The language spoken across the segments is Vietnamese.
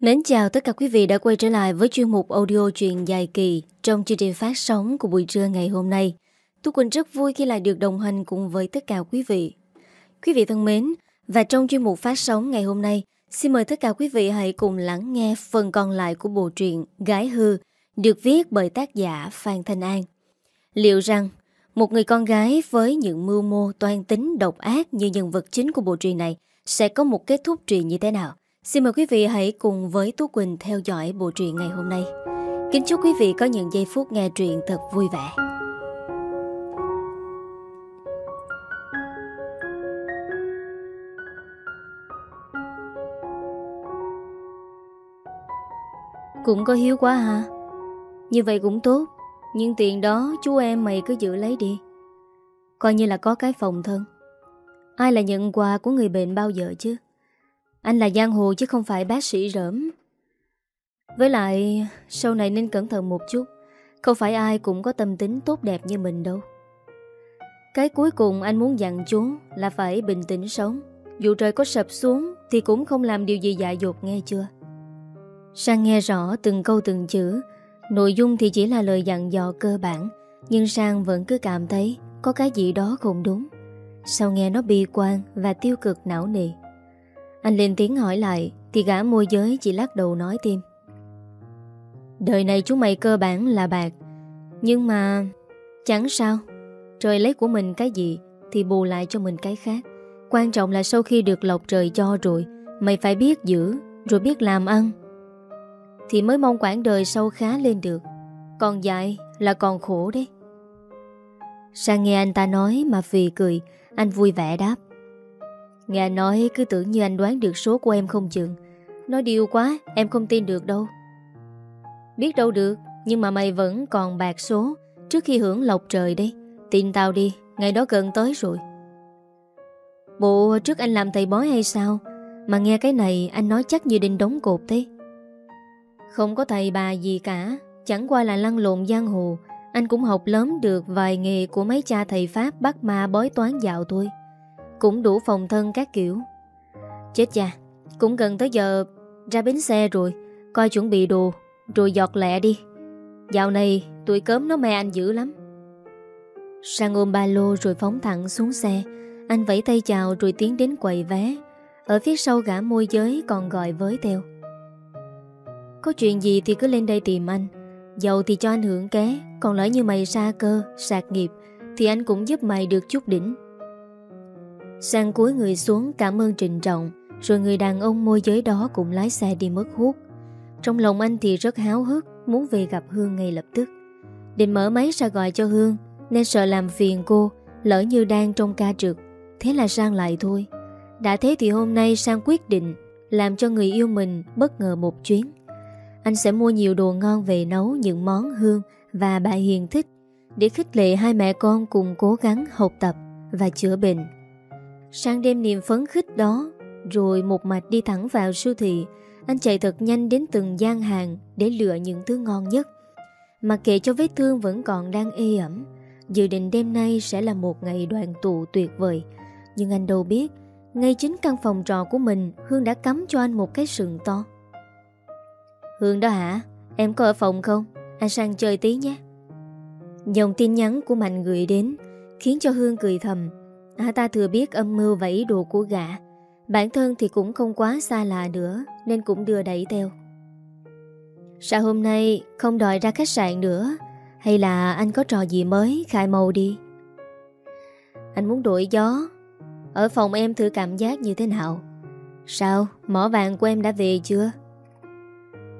Mến chào tất cả quý vị đã quay trở lại với chuyên mục audio truyện dài kỳ trong chương trình phát sóng của buổi trưa ngày hôm nay. Tú Quỳnh rất vui khi lại được đồng hành cùng với tất cả quý vị. Quý vị thân mến, và trong chuyên mục phát sóng ngày hôm nay, xin mời tất cả quý vị hãy cùng lắng nghe phần còn lại của bộ truyện Gái Hư được viết bởi tác giả Phan Thanh An. Liệu rằng một người con gái với những mưu mô toan tính độc ác như nhân vật chính của bộ truyện này sẽ có một kết thúc truyện như thế nào? Xin mời quý vị hãy cùng với Tú Quỳnh theo dõi bộ truyện ngày hôm nay. Kính chúc quý vị có những giây phút nghe truyện thật vui vẻ. Cũng có hiếu quá ha Như vậy cũng tốt, Nhưng tiền đó chú em mày cứ giữ lấy đi Coi như là có cái phòng thân Ai là nhận quà của người bệnh bao giờ chứ anh là giang hồ chứ không phải bác sĩ rỡm. Với lại, Sau này nên cẩn thận một chút. Không phải ai cũng có tâm tính tốt đẹp như mình đâu. Cái cuối cùng anh muốn dặn chú Là phải bình tĩnh sống. Dù trời có sập xuống Thì cũng không làm điều gì dại dột nghe chưa? Sang nghe rõ từng câu từng chữ, Nội dung thì chỉ là lời dặn dò cơ bản, Nhưng Sang vẫn cứ cảm thấy Có cái gì đó không đúng. Sao nghe nó bi quan và tiêu cực não nề anh lên tiếng hỏi lại, Thì gã môi giới chỉ lắc đầu nói thêm. Đời này chúng mày cơ bản là bạc, Nhưng mà Chẳng sao. Trời lấy của mình cái gì Thì bù lại cho mình cái khác. Quan trọng là sau khi được lộc trời cho rồi, Mày phải biết giữ, Rồi biết làm ăn, Thì mới mong quãng đời sâu khá lên được. Còn dài là còn khổ đấy. Sang nghe anh ta nói mà phì cười, Anh vui vẻ đáp. Nghe nói cứ tưởng như anh đoán được số của em không chừng. Nói điều quá Em không tin được đâu. Biết đâu được Nhưng mà mày vẫn còn bạc số. Trước khi hưởng lộc trời đi, Tin tao đi Ngày đó gần tới rồi. Bộ trước anh làm thầy bói hay sao? Mà nghe cái này anh nói chắc như đinh đóng cột thế. Không có thầy bà gì cả Chẳng qua là lăn lộn giang hồ. Anh cũng học lớn được vài nghề của mấy cha thầy Pháp bắt ma bói toán dạo thôi cũng đủ phòng thân các kiểu. Chết cha Cũng gần tới giờ ra bến xe rồi Coi chuẩn bị đồ Rồi giọt lẹ đi. Dạo này tuổi cớm nó me anh dữ lắm. Sang ôm ba lô rồi phóng thẳng xuống xe Anh vẫy tay chào rồi tiến đến quầy vé. Ở phía sau gã môi giới còn gọi với theo. Có chuyện gì thì cứ lên đây tìm anh. Giàu thì cho anh hưởng ké Còn lỡ như mày xa cơ, sạc nghiệp Thì anh cũng giúp mày được chút đỉnh. Sang cuối người xuống cảm ơn trịnh trọng, Rồi người đàn ông môi giới đó cũng lái xe đi mất hút. Trong lòng anh thì rất háo hức, Muốn về gặp Hương ngay lập tức. Định mở máy ra gọi cho Hương, Nên sợ làm phiền cô, Lỡ như đang trong ca trực. Thế là sang lại thôi. Đã thế thì hôm nay sang quyết định, Làm cho người yêu mình bất ngờ một chuyến. Anh sẽ mua nhiều đồ ngon về nấu những món Hương và bà Hiền thích, Để khích lệ hai mẹ con cùng cố gắng học tập và chữa bệnh. Sang đêm niềm phấn khích đó, Rồi một mạch đi thẳng vào siêu thị, Anh chạy thật nhanh đến từng gian hàng Để lựa những thứ ngon nhất. Mà kệ cho vết thương vẫn còn đang ê ẩm, Dự định đêm nay sẽ là một ngày đoàn tụ tuyệt vời. Nhưng anh đâu biết, Ngay chính căn phòng trọ của mình, Hương đã cắm cho anh một cái sừng to. Hương đó hả? Em có ở phòng không? Anh sang chơi tí nhé. Dòng tin nhắn của Mạnh gửi đến, Khiến cho Hương cười thầm. À, ta thừa biết âm mưu và ý đồ của gã. Bản thân thì cũng không quá xa lạ nữa Nên cũng đưa đẩy theo. Sao hôm nay không đòi ra khách sạn nữa? Hay là anh có trò gì mới khai màu đi? Anh muốn đổi gió. Ở phòng em thử cảm giác như thế nào? Sao mỏ vàng của em đã về chưa?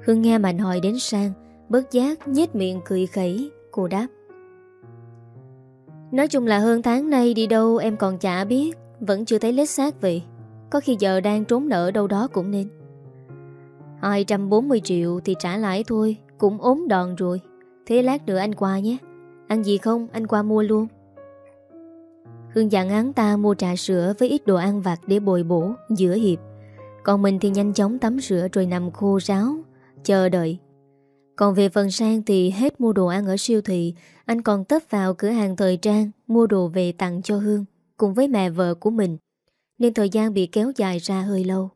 Hương nghe Mạnh hỏi đến sang Bớt giác nhếch miệng cười khẩy Cô đáp. Nói chung là hơn tháng nay đi đâu em còn chả biết, Vẫn chưa thấy lết xác vậy Có khi giờ đang trốn nợ đâu đó cũng nên. 240 triệu thì trả lãi thôi, Cũng ốm đòn rồi. Thế lát nữa anh qua nhé. Ăn gì không? Anh qua mua luôn. Hương dặn hắn ta mua trà sữa Với ít đồ ăn vặt để bồi bổ, Giữa hiệp. Còn mình thì nhanh chóng tắm rửa rồi nằm khô ráo, Chờ đợi còn về phần sang thì hết mua đồ ăn ở siêu thị, anh còn tấp vào cửa hàng thời trang mua đồ về tặng cho Hương cùng với mẹ vợ của mình. Nên thời gian bị kéo dài ra hơi lâu.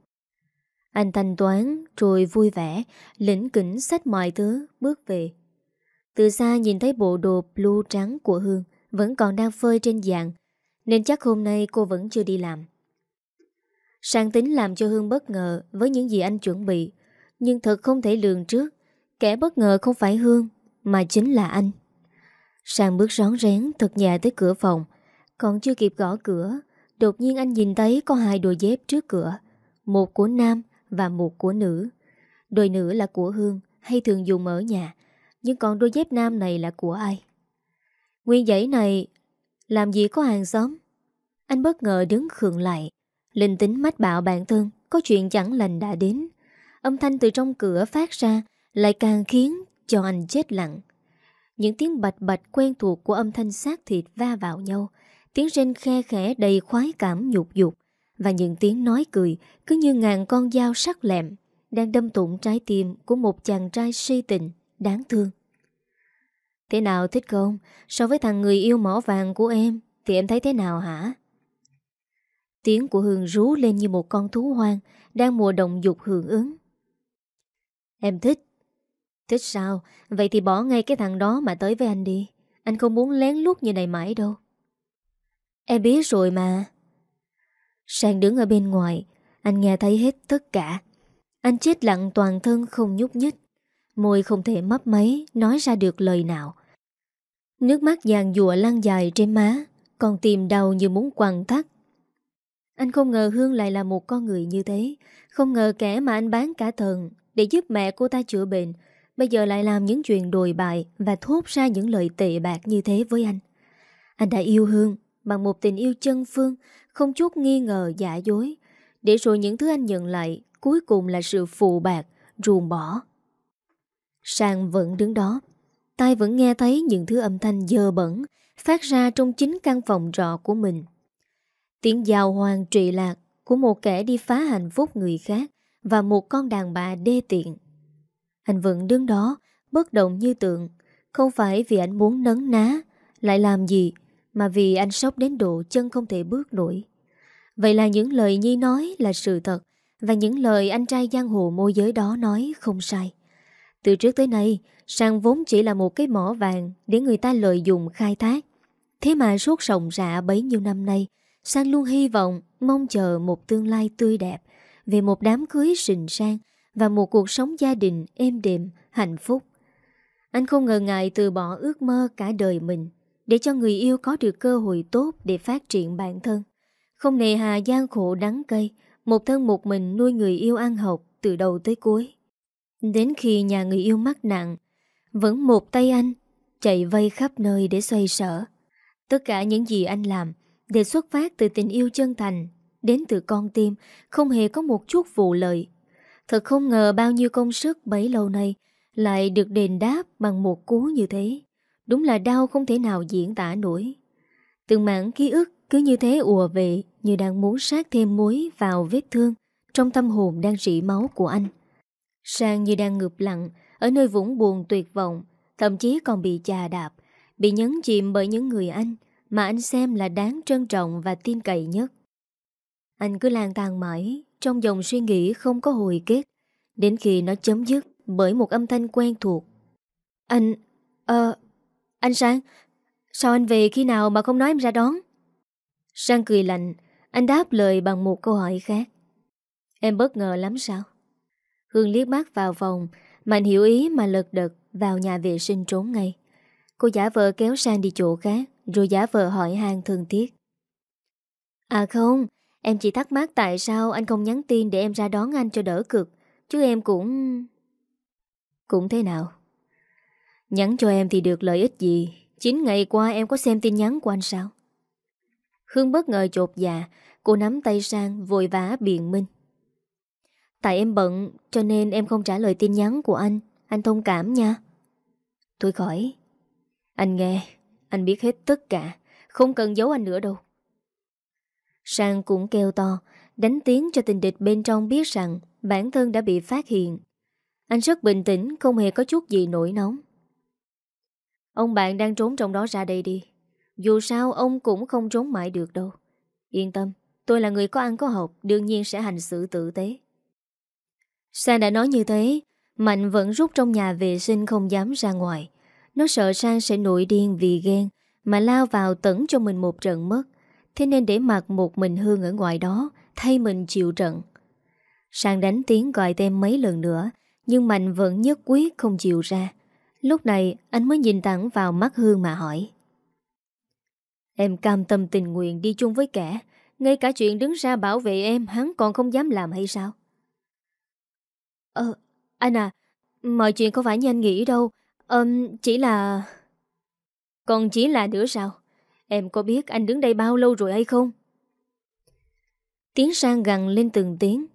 Anh thanh toán rồi vui vẻ, lĩnh kỉnh sách mọi thứ, bước về. Từ xa nhìn thấy bộ đồ blue trắng của Hương vẫn còn đang phơi trên dạng, nên chắc hôm nay cô vẫn chưa đi làm. Sang tính làm cho Hương bất ngờ với những gì anh chuẩn bị, nhưng thật không thể lường trước. Kẻ bất ngờ không phải Hương, mà chính là anh. Sang bước rón rén thật nhẹ tới cửa phòng, còn chưa kịp gõ cửa, đột nhiên anh nhìn thấy có hai đôi dép trước cửa, một của nam và một của nữ. Đôi nữ là của Hương hay thường dùng ở nhà, nhưng còn đôi dép nam này là của ai? Nguyên dãy này làm gì có hàng xóm? Anh bất ngờ đứng khượng lại, linh tính mách bạo bản thân có chuyện chẳng lành đã đến. Âm thanh từ trong cửa phát ra lại càng khiến cho anh chết lặng. Những tiếng bạch bạch quen thuộc của âm thanh xác thịt va vào nhau, tiếng rên khe khẽ đầy khoái cảm nhục dục và những tiếng nói cười cứ như ngàn con dao sắc lẹm đang đâm tụng trái tim của một chàng trai si tình, đáng thương. Thế nào thích không? So với thằng người yêu mỏ vàng của em thì em thấy thế nào hả? Tiếng của Hương rú lên như một con thú hoang đang mùa động dục hưởng ứng. Em thích. Thích sao? Vậy thì bỏ ngay cái thằng đó mà tới với anh đi. Anh không muốn lén lút như này mãi đâu. Em biết rồi mà. Sang đứng ở bên ngoài, anh nghe thấy hết tất cả. Anh chết lặng toàn thân không nhúc nhích. Môi không thể mấp máy nói ra được lời nào. Nước mắt dàn dùa lăn dài trên má, còn tìm đau như muốn quằn thắt. Anh không ngờ Hương lại là một con người như thế, không ngờ kẻ mà anh bán cả thần để giúp mẹ cô ta chữa bệnh, bây giờ lại làm những chuyện đồi bại và thốt ra những lời tệ bạc như thế với anh. Anh đã yêu Hương bằng một tình yêu chân phương, không chút nghi ngờ giả dối, để rồi những thứ anh nhận lại cuối cùng là sự phụ bạc, ruồng bỏ. Sang vẫn đứng đó, tai vẫn nghe thấy những thứ âm thanh dơ bẩn phát ra trong chính căn phòng trọ của mình. Tiếng giao hoàng trụy lạc của một kẻ đi phá hạnh phúc người khác và một con đàn bà đê tiện. Anh vẫn đứng đó, bất động như tượng, không phải vì anh muốn nấn ná, lại làm gì, mà vì anh sốc đến độ chân không thể bước nổi. Vậy là những lời Nhi nói là sự thật, và những lời anh trai giang hồ môi giới đó nói không sai. Từ trước tới nay, Sang vốn chỉ là một cái mỏ vàng để người ta lợi dụng khai thác. Thế mà suốt sòng rạ bấy nhiêu năm nay, Sang luôn hy vọng, mong chờ một tương lai tươi đẹp, về một đám cưới sình sang và một cuộc sống gia đình êm đềm, hạnh phúc. Anh không ngờ ngại từ bỏ ước mơ cả đời mình để cho người yêu có được cơ hội tốt để phát triển bản thân. Không nề hà gian khổ đắng cây, một thân một mình nuôi người yêu ăn học từ đầu tới cuối. Đến khi nhà người yêu mắc nặng, vẫn một tay anh chạy vây khắp nơi để xoay sở. Tất cả những gì anh làm đều xuất phát từ tình yêu chân thành, đến từ con tim, không hề có một chút vụ lợi. Thật không ngờ bao nhiêu công sức bấy lâu nay lại được đền đáp bằng một cú như thế. Đúng là đau không thể nào diễn tả nổi. Từng mảng ký ức cứ như thế ùa về như đang muốn sát thêm muối vào vết thương trong tâm hồn đang rỉ máu của anh. Sang như đang ngược lặng ở nơi vũng buồn tuyệt vọng, thậm chí còn bị chà đạp, bị nhấn chìm bởi những người anh mà anh xem là đáng trân trọng và tin cậy nhất. Anh cứ lang thang mãi trong dòng suy nghĩ không có hồi kết, đến khi nó chấm dứt bởi một âm thanh quen thuộc. Anh... Ờ... anh Sang, sao anh về khi nào mà không nói em ra đón? Sang cười lạnh, anh đáp lời bằng một câu hỏi khác. Em bất ngờ lắm sao? Hương liếc mắt vào phòng, Mạnh hiểu ý mà lật đật vào nhà vệ sinh trốn ngay. Cô giả vợ kéo sang đi chỗ khác, rồi giả vợ hỏi hàng thương tiếc. À không, em chỉ thắc mắc tại sao anh không nhắn tin để em ra đón anh cho đỡ cực, chứ em cũng... Cũng thế nào? Nhắn cho em thì được lợi ích gì? Chín ngày qua em có xem tin nhắn của anh sao? Hương bất ngờ chột dạ, cô nắm tay sang vội vã biện minh. Tại em bận cho nên em không trả lời tin nhắn của anh Anh thông cảm nha Tôi khỏi Anh nghe Anh biết hết tất cả Không cần giấu anh nữa đâu Sang cũng kêu to, Đánh tiếng cho tình địch bên trong biết rằng Bản thân đã bị phát hiện. Anh rất bình tĩnh, Không hề có chút gì nổi nóng. Ông bạn đang trốn trong đó ra đây đi. Dù sao, ông cũng không trốn mãi được đâu. Yên tâm, Tôi là người có ăn có học, Đương nhiên sẽ hành xử tử tế. Sang đã nói như thế, Mạnh vẫn rút trong nhà vệ sinh không dám ra ngoài. Nó sợ Sang sẽ nổi điên vì ghen Mà lao vào tẩn cho mình một trận mất. Thế nên để mặc một mình Hương ở ngoài đó, Thay mình chịu trận. Sang đánh tiếng gọi tên mấy lần nữa, Nhưng Mạnh vẫn nhất quyết không chịu ra. Lúc này, anh mới nhìn thẳng vào mắt Hương mà hỏi. Em cam tâm tình nguyện đi chung với kẻ, Ngay cả chuyện đứng ra bảo vệ em, Hắn còn không dám làm hay sao? Ờ Anh à Mọi chuyện không phải như anh nghĩ đâu. Ờ Chỉ là Còn chỉ là nữa sao? Em có biết anh đứng đây bao lâu rồi hay không? Tiếng sang gằn lên từng tiếng,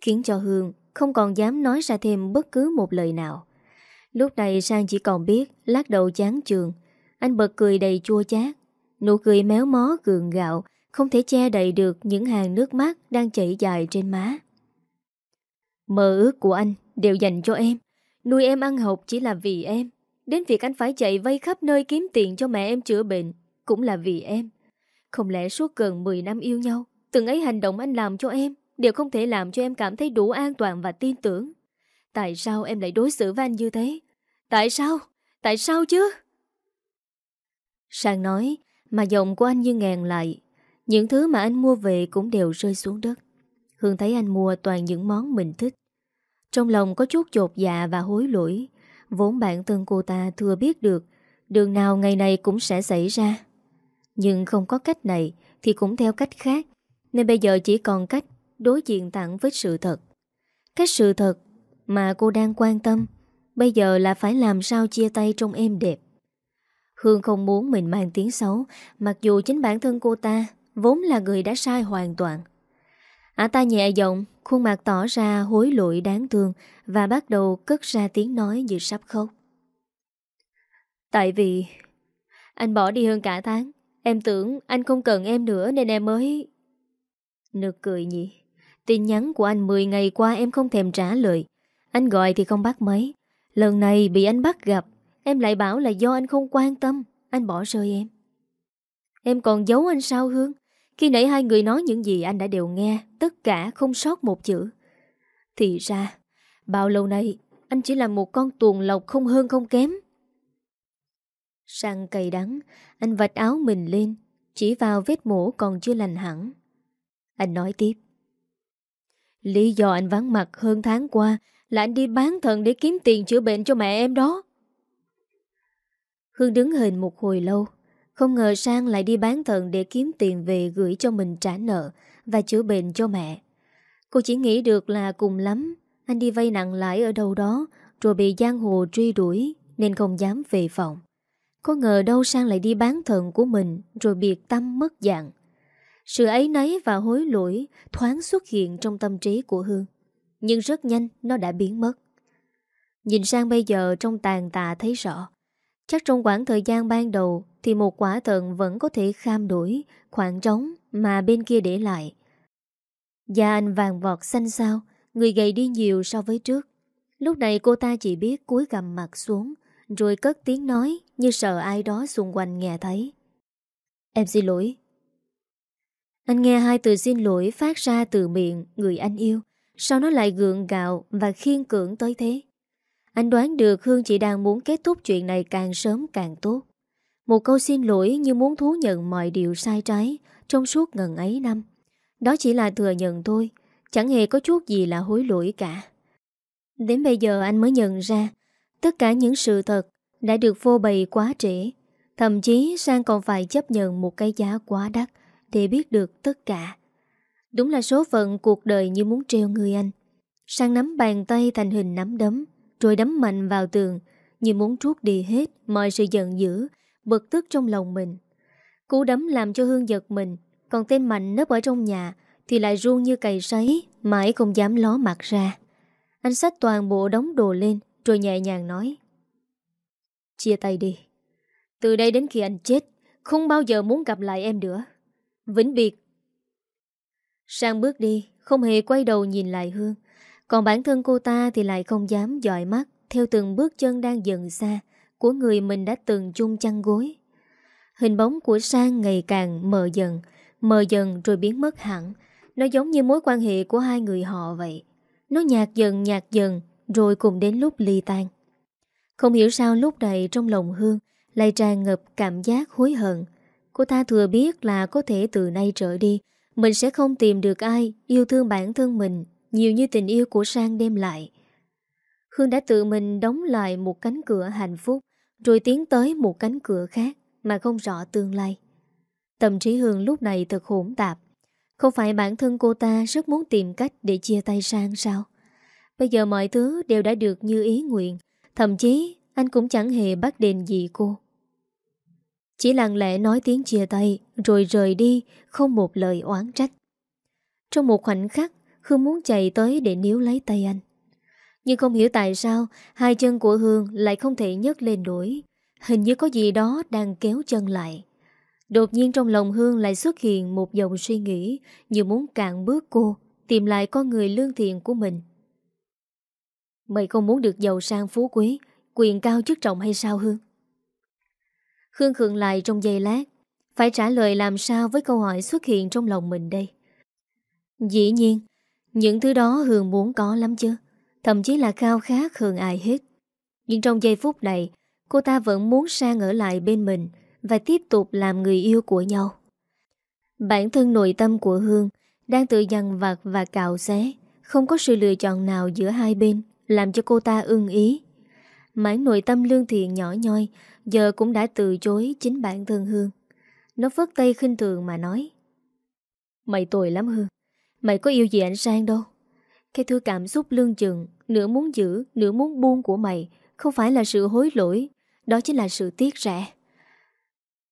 Khiến cho Hương không còn dám nói ra thêm bất cứ một lời nào. Lúc này Sang chỉ còn biết lát đầu chán trường Anh bật cười đầy chua chát, Nụ cười méo mó gượng gạo, Không thể che đậy được những hàng nước mắt Đang chảy dài trên má. Mơ ước của anh đều dành cho em, Nuôi em ăn học chỉ là vì em. Đến việc anh phải chạy vây khắp nơi kiếm tiền cho mẹ em chữa bệnh cũng là vì em. Không lẽ suốt gần 10 năm yêu nhau, Từng ấy hành động anh làm cho em Đều không thể làm cho em cảm thấy đủ an toàn và tin tưởng? Tại sao em lại đối xử với anh như thế? Tại sao? Tại sao chứ? Sang nói, Mà giọng của anh như ngàn lại. Những thứ mà anh mua về cũng đều rơi xuống đất. Hương thấy anh mua toàn những món mình thích. Trong lòng có chút chột dạ và hối lỗi. Vốn bản thân cô ta thừa biết được, Đường nào ngày này cũng sẽ xảy ra. Nhưng không có cách này Thì cũng theo cách khác, Nên bây giờ chỉ còn cách đối diện thẳng với sự thật. Cái sự thật mà cô đang quan tâm, Bây giờ là phải làm sao chia tay trong êm đẹp. Hương không muốn mình mang tiếng xấu, Mặc dù chính bản thân cô ta Vốn là người đã sai hoàn toàn. Ả ta nhẹ giọng, Khuôn mặt tỏ ra hối lỗi đáng thương Và bắt đầu cất ra tiếng nói như sắp khóc. Tại vì Anh bỏ đi hơn cả tháng Em tưởng anh không cần em nữa Nên em mới Nực cười nhỉ. Tin nhắn của anh 10 ngày qua em không thèm trả lời. Anh gọi thì không bắt mấy Lần này bị anh bắt gặp, Em lại bảo là do anh không quan tâm. Anh bỏ rơi em. Em còn giấu anh sao Hương? Khi nãy hai người nói những gì anh đã đều nghe, Tất cả không sót một chữ. Thì ra, Bao lâu nay, Anh chỉ là một con tuồng lộc không hơn không kém. Sang cay đắng anh vạch áo mình lên Chỉ vào vết mổ còn chưa lành hẳn Anh nói tiếp Lý do anh vắng mặt hơn tháng qua là anh đi bán thận để kiếm tiền chữa bệnh cho mẹ em đó. Hương đứng hình một hồi lâu, không ngờ Sang lại đi bán thận để kiếm tiền về gửi cho mình trả nợ và chữa bệnh cho mẹ. Cô chỉ nghĩ được là cùng lắm, anh đi vay nặng lãi ở đâu đó rồi bị giang hồ truy đuổi nên không dám về phòng. Có ngờ đâu Sang lại đi bán thận của mình rồi biệt tâm mất dạng. Sự ấy nấy và hối lỗi thoáng xuất hiện trong tâm trí của Hương. Nhưng rất nhanh nó đã biến mất. Nhìn sang bây giờ trong tàn tạ thấy rõ. Chắc trong khoảng thời gian ban đầu thì một quả thận vẫn có thể kham đuổi khoảng trống mà bên kia để lại. Da anh vàng vọt xanh sao, người gầy đi nhiều so với trước. Lúc này cô ta chỉ biết cúi gầm mặt xuống, rồi cất tiếng nói như sợ ai đó xung quanh nghe thấy. Em xin lỗi, anh nghe hai từ xin lỗi phát ra từ miệng người anh yêu, sao nó lại gượng gạo và khiên cưỡng tới thế? Anh đoán được Hương chỉ đang muốn kết thúc chuyện này càng sớm càng tốt. Một câu xin lỗi như muốn thú nhận mọi điều sai trái trong suốt ngần ấy năm. Đó chỉ là thừa nhận thôi, chẳng hề có chút gì là hối lỗi cả. Đến bây giờ anh mới nhận ra, tất cả những sự thật đã được vô bày quá trễ. Thậm chí Sang còn phải chấp nhận một cái giá quá đắt để biết được tất cả. Đúng là số phận cuộc đời như muốn treo người anh. Sang nắm bàn tay thành hình nắm đấm, rồi đấm mạnh vào tường, như muốn trút đi hết mọi sự giận dữ, bực tức trong lòng mình. Cú đấm làm cho Hương giật mình, còn tên Mạnh nấp ở trong nhà thì lại ruông như cày sấy, mãi không dám ló mặt ra. Anh xách toàn bộ đóng đồ lên, rồi nhẹ nhàng nói. Chia tay đi. Từ đây đến khi anh chết, không bao giờ muốn gặp lại em nữa. Vĩnh biệt Sang bước đi Không hề quay đầu nhìn lại Hương Còn bản thân cô ta thì lại không dám dọi mắt Theo từng bước chân đang dần xa Của người mình đã từng chung chăn gối Hình bóng của Sang ngày càng mờ dần Mờ dần rồi biến mất hẳn Nó giống như mối quan hệ của hai người họ vậy Nó nhạt dần nhạt dần rồi cùng đến lúc ly tan. Không hiểu sao lúc này trong lòng Hương Lại tràn ngập cảm giác hối hận. Cô ta thừa biết là có thể từ nay trở đi, Mình sẽ không tìm được ai Yêu thương bản thân mình Nhiều như tình yêu của Sang đem lại. Hương đã tự mình đóng lại một cánh cửa hạnh phúc, Rồi tiến tới một cánh cửa khác Mà không rõ tương lai. Tâm trí Hương lúc này thật hỗn tạp. Không phải bản thân cô ta rất muốn tìm cách để chia tay Sang sao? Bây giờ mọi thứ đều đã được như ý nguyện Thậm chí anh cũng chẳng hề bắt đền gì cô. Chỉ lặng lẽ nói tiếng chia tay Rồi rời đi Không một lời oán trách. Trong một khoảnh khắc Hương muốn chạy tới để níu lấy tay anh. Nhưng không hiểu tại sao Hai chân của Hương lại không thể nhấc lên nổi. Hình như có gì đó đang kéo chân lại. Đột nhiên trong lòng Hương lại xuất hiện một dòng suy nghĩ như muốn cạn bước cô, tìm lại con người lương thiện của mình. Mày không muốn được giàu sang phú quý, quyền cao chức trọng hay sao Hương? Hương khượng lại trong giây lát, phải trả lời làm sao với câu hỏi xuất hiện trong lòng mình đây. Dĩ nhiên, những thứ đó Hương muốn có lắm chứ, thậm chí là khao khát hơn ai hết. Nhưng trong giây phút này, cô ta vẫn muốn sang ở lại bên mình, và tiếp tục làm người yêu của nhau. Bản thân nội tâm của Hương đang tự dằn vặt và cạo xé, không có sự lựa chọn nào giữa hai bên làm cho cô ta ưng ý. Mãn nội tâm lương thiện nhỏ nhoi giờ cũng đã từ chối chính bản thân Hương. Nó phớt tay khinh thường mà nói Mày tồi lắm Hương Mày có yêu gì anh Sang đâu Cái thứ cảm xúc lương chừng Nửa muốn giữ, nửa muốn buông của mày Không phải là sự hối lỗi Đó chính là sự tiếc rẻ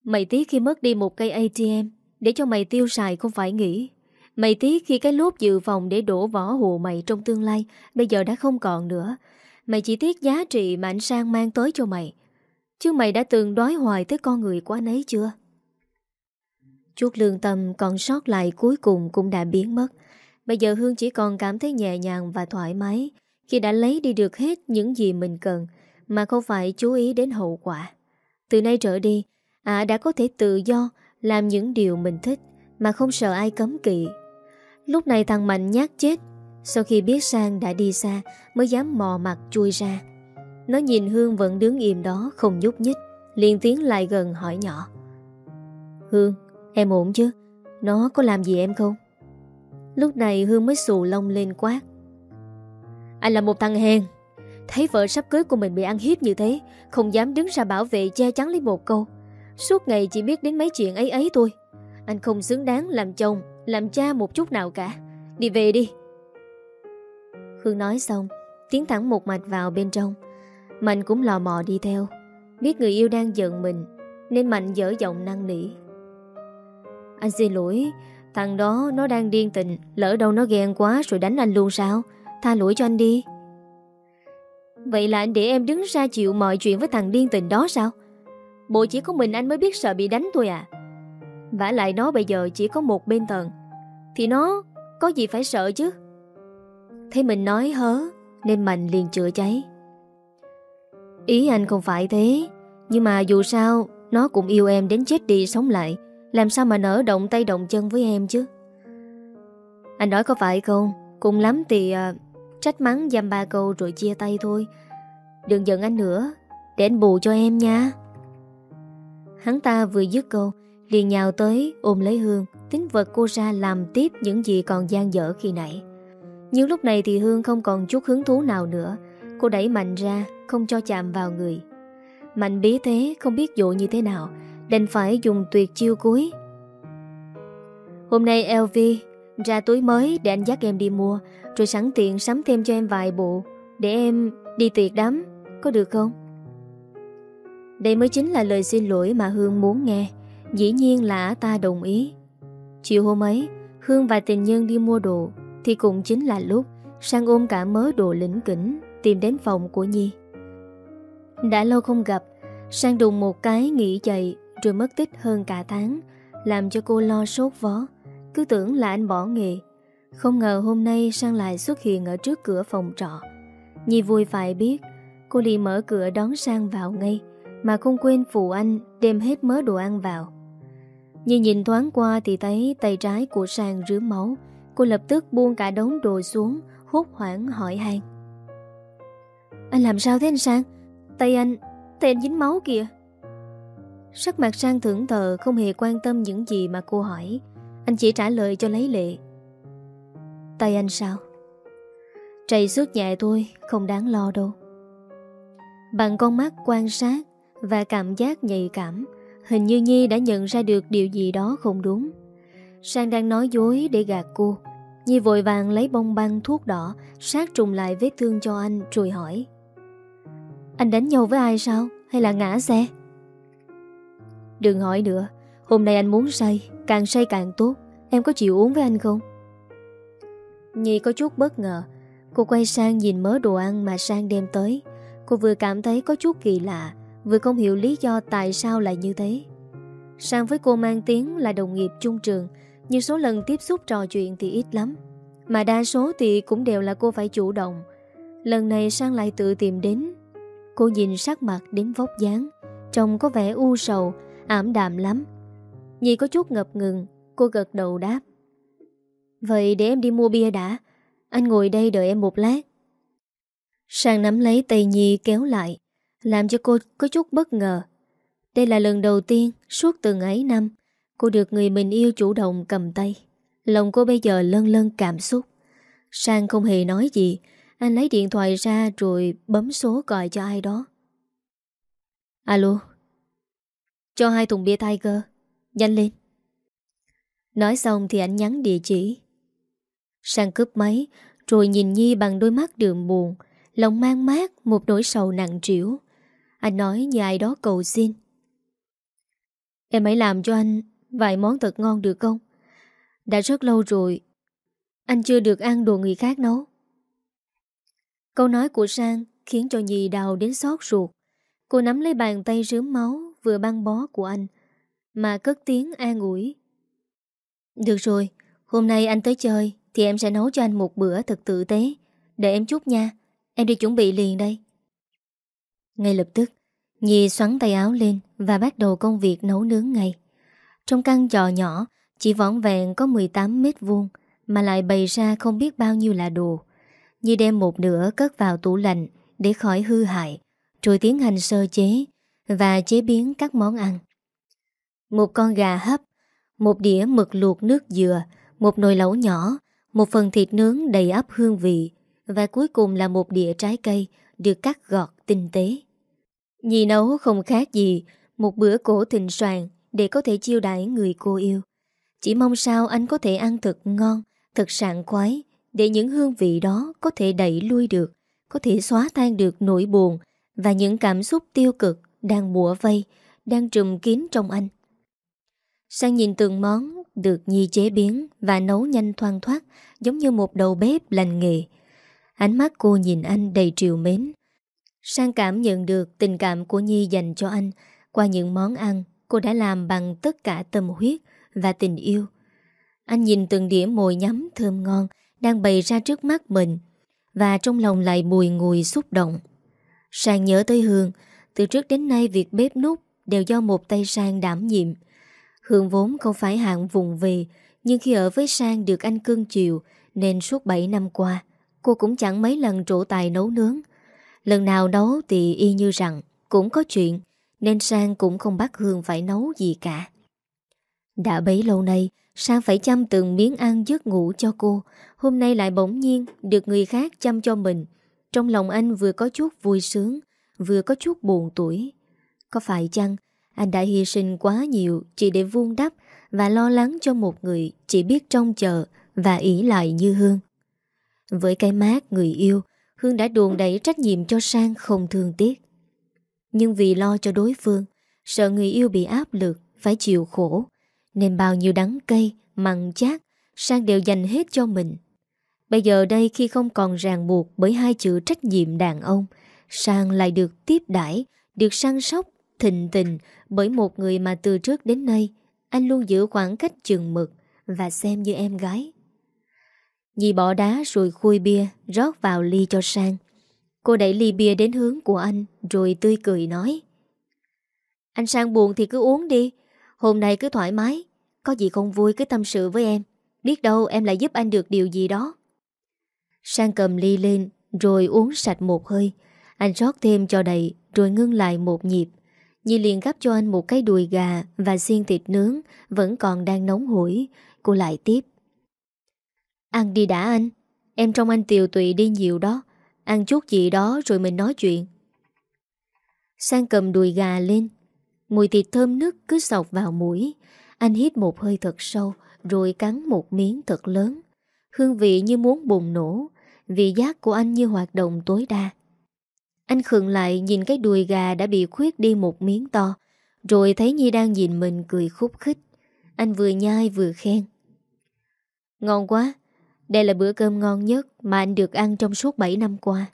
Mày tiếc khi mất đi một cây ATM Để cho mày tiêu xài không phải nghĩ Mày tiếc khi cái lốp dự phòng để đổ vỏ hụ mày trong tương lai, Bây giờ đã không còn nữa. Mày chỉ tiếc giá trị mà anh Sang mang tới cho mày. Chứ mày đã từng đói hoài tới con người quá nấy chưa? Chút lương tâm, còn sót lại cuối cùng cũng đã biến mất. Bây giờ Hương chỉ còn cảm thấy nhẹ nhàng và thoải mái Khi đã lấy đi được hết những gì mình cần, Mà không phải chú ý đến hậu quả. Từ nay trở đi, Ả đã có thể tự do Làm những điều mình thích, Mà không sợ ai cấm kỵ. Lúc này thằng Mạnh nhát chết. Sau khi biết Sang đã đi xa, Mới dám mò mặt chui ra. Nó nhìn Hương vẫn đứng im đó, Không nhúc nhích, liền tiến lại gần hỏi nhỏ. Hương, Em ổn chứ? Nó có làm gì em không? Lúc này Hương mới xù lông lên quát. Anh là một thằng hèn. Thấy vợ sắp cưới của mình bị ăn hiếp như thế, Không dám đứng ra bảo vệ che chắn lấy một câu. Suốt ngày chỉ biết đến mấy chuyện ấy ấy thôi. Anh không xứng đáng làm chồng làm cha một chút nào cả. Đi về đi. Khương nói xong, Tiến thẳng một mạch vào bên trong. Mạnh cũng lò mò đi theo. Biết người yêu đang giận mình, Nên Mạnh dở giọng năng nỉ. Anh xin lỗi, Thằng đó nó đang điên tình, Lỡ đâu nó ghen quá rồi đánh anh luôn sao? Tha lỗi cho anh đi. Vậy là anh để em đứng ra chịu mọi chuyện với thằng điên tình đó sao? Bộ chỉ có mình anh mới biết sợ bị đánh thôi à? Vả lại nó bây giờ chỉ có một bên tầng. Thì nó có gì phải sợ chứ? Thấy mình nói hớ Nên Mạnh liền chữa cháy. Ý anh không phải thế Nhưng mà dù sao Nó cũng yêu em đến chết đi sống lại. Làm sao mà nở động tay động chân với em chứ? Anh nói có phải không? Cùng lắm thì à, Trách mắng dăm ba câu rồi chia tay thôi. Đừng giận anh nữa Để anh bù cho em nha. Hắn ta vừa dứt câu liền nhào tới ôm lấy Hương, Tính vật cô ra làm tiếp những gì còn gian dở khi nãy. Nhưng lúc này thì Hương không còn chút hứng thú nào nữa. Cô đẩy Mạnh ra, Không cho chạm vào người. Mạnh bí thế, không biết dụ như thế nào, Đành phải dùng tuyệt chiêu cuối. Hôm nay LV ra túi mới để anh dắt em đi mua, Rồi sẵn tiện sắm thêm cho em vài bộ, Để em đi tiệc đám, Có được không? Đây mới chính là lời xin lỗi mà Hương muốn nghe. Dĩ nhiên là ta đồng ý. Chiều hôm ấy, Hương và tình nhân đi mua đồ, Thì cũng chính là lúc Sang ôm cả mớ đồ lĩnh kỉnh Tìm đến phòng của Nhi. Đã lâu không gặp, Sang đùng một cái nghỉ chạy Rồi mất tích hơn cả tháng, Làm cho cô lo sốt vó. Cứ tưởng là anh bỏ nghề. Không ngờ hôm nay Sang lại xuất hiện Ở trước cửa phòng trọ. Nhi vui phải biết, Cô liền mở cửa đón Sang vào ngay, mà không quên phụ anh đem hết mớ đồ ăn vào như nhìn thoáng qua thì thấy tay trái của Sang rứa máu. Cô lập tức buông cả đống đồ xuống hốt hoảng hỏi han. Anh làm sao thế anh Sang? Tay anh, tay anh dính máu kìa. Sắc mặt Sang thưởng thờ Không hề quan tâm những gì mà cô hỏi. Anh chỉ trả lời cho lấy lệ. Tay anh sao? Trầy xước nhẹ thôi Không đáng lo đâu. Bằng con mắt quan sát Và cảm giác nhạy cảm Hình như Nhi đã nhận ra được điều gì đó không đúng. Sang đang nói dối để gạt cô, Nhi vội vàng lấy bông băng thuốc đỏ, Sát trùng lại vết thương cho anh Rồi hỏi. Anh đánh nhau với ai sao? Hay là ngã xe? Đừng hỏi nữa, Hôm nay anh muốn say, Càng say càng tốt. Em có chịu uống với anh không? Nhi có chút bất ngờ. Cô quay sang nhìn mớ đồ ăn mà Sang đem tới. Cô vừa cảm thấy có chút kỳ lạ. Vừa không hiểu lý do tại sao lại như thế. Sang với cô mang tiếng là đồng nghiệp chung trường, Nhưng số lần tiếp xúc trò chuyện thì ít lắm. Mà đa số thì cũng đều là cô phải chủ động. Lần này Sang lại tự tìm đến. Cô nhìn sắc mặt đến vóc dáng, Trông có vẻ u sầu, Ảm đạm lắm. Nhi có chút ngập ngừng, Cô gật đầu đáp. Vậy để em đi mua bia đã, Anh ngồi đây đợi em một lát. Sang nắm lấy tay Nhi kéo lại. Làm cho cô có chút bất ngờ. Đây là lần đầu tiên Suốt từng ấy năm, Cô được người mình yêu chủ động cầm tay. Lòng cô bây giờ lân lân cảm xúc. Sang không hề nói gì, Anh lấy điện thoại ra rồi bấm số gọi cho ai đó. Alo? Cho hai thùng bia Tiger, Nhanh lên. Nói xong thì anh nhắn địa chỉ. Sang cướp máy, Rồi nhìn Nhi bằng đôi mắt đường buồn, Lòng mang mát một nỗi sầu nặng trĩu. Anh nói như ai đó cầu xin. Em hãy làm cho anh Vài món thật ngon được không? Đã rất lâu rồi, Anh chưa được ăn đồ người khác nấu. Câu nói của Sang Khiến cho Nhi đào đến xót ruột. Cô nắm lấy bàn tay rướm máu Vừa băng bó của anh, Mà cất tiếng an ủi. Được rồi, Hôm nay anh tới chơi Thì em sẽ nấu cho anh một bữa thật tử tế. Để em chút nha, Em đi chuẩn bị liền đây. Ngay lập tức, Nhi xoắn tay áo lên Và bắt đầu công việc nấu nướng ngay. Trong căn trò nhỏ, Chỉ vỏn vẹn có 18 mét vuông Mà lại bày ra không biết bao nhiêu là đồ. Nhi đem một nửa cất vào tủ lạnh Để khỏi hư hại, Rồi tiến hành sơ chế Và chế biến các món ăn. Một con gà hấp, Một đĩa mực luộc nước dừa, Một nồi lẩu nhỏ, Một phần thịt nướng đầy ắp hương vị và cuối cùng là một đĩa trái cây được cắt gọt tinh tế. Nhi nấu không khác gì một bữa cổ thịnh soạn để có thể chiêu đãi người cô yêu. Chỉ mong sao anh có thể ăn thật ngon, thật sảng khoái để những hương vị đó có thể đẩy lui được, có thể xóa tan được nỗi buồn và những cảm xúc tiêu cực đang bủa vây, đang trùm kín trong anh. Sang nhìn từng món được Nhi chế biến và nấu nhanh thoang thoát giống như một đầu bếp lành nghề. Ánh mắt cô nhìn anh đầy triều mến. Sang cảm nhận được tình cảm của Nhi dành cho anh, Qua những món ăn, Cô đã làm bằng tất cả tâm huyết Và tình yêu. Anh nhìn từng đĩa mồi nhắm thơm ngon Đang bày ra trước mắt mình Và trong lòng lại bùi ngùi xúc động. Sang nhớ tới Hương, Từ trước đến nay việc bếp nút Đều do một tay Sang đảm nhiệm. Hương vốn không phải hạng vùng về, Nhưng khi ở với Sang được anh cưng chiều Nên suốt 7 năm qua Cô cũng chẳng mấy lần trụ tài nấu nướng. Lần nào nấu thì y như rằng Cũng có chuyện, Nên Sang cũng không bắt Hương phải nấu gì cả. Đã bấy lâu nay, Sang phải chăm từng miếng ăn giấc ngủ cho cô. Hôm nay lại bỗng nhiên Được người khác chăm cho mình. Trong lòng anh vừa có chút vui sướng, Vừa có chút buồn tuổi Có phải chăng Anh đã hy sinh quá nhiều Chỉ để vuông đắp Và lo lắng cho một người Chỉ biết trông chờ Và ỷ lại như Hương? Với cái mát người yêu, Hương đã đồn đẩy trách nhiệm cho Sang không thương tiếc. Nhưng vì lo cho đối phương, sợ người yêu bị áp lực, phải chịu khổ, nên bao nhiêu đắng cay, mặn chát, Sang đều dành hết cho mình. Bây giờ đây khi không còn ràng buộc bởi hai chữ trách nhiệm đàn ông, Sang lại được tiếp đãi, được săn sóc, thịnh tình bởi một người mà từ trước đến nay anh luôn giữ khoảng cách chừng mực và xem như em gái. Nhi bỏ đá rồi khui bia, Rót vào ly cho sang. Cô đẩy ly bia đến hướng của anh, Rồi tươi cười nói. Anh sang buồn thì cứ uống đi, Hôm nay cứ thoải mái. Có gì không vui cứ tâm sự với em, Biết đâu em lại giúp anh được điều gì đó. Sang cầm ly lên, Rồi uống sạch một hơi. Anh rót thêm cho đầy, Rồi ngưng lại một nhịp. Nhi liền gắp cho anh một cái đùi gà Và xiên thịt nướng, Vẫn còn đang nóng hổi. Cô lại tiếp. Ăn đi đã anh. Em trong anh tiều tụy đi nhiều đó. Ăn chút gì đó rồi mình nói chuyện. Sang cầm đùi gà lên. Mùi thịt thơm nức cứ sọc vào mũi. Anh hít một hơi thật sâu, Rồi cắn một miếng thật lớn. Hương vị như muốn bùng nổ. Vị giác của anh như hoạt động tối đa. Anh khựng lại nhìn cái đùi gà đã bị khuyết đi một miếng to, Rồi thấy Nhi đang nhìn mình cười khúc khích. Anh vừa nhai vừa khen. Ngon quá đây là bữa cơm ngon nhất Mà anh được ăn trong suốt 7 năm qua.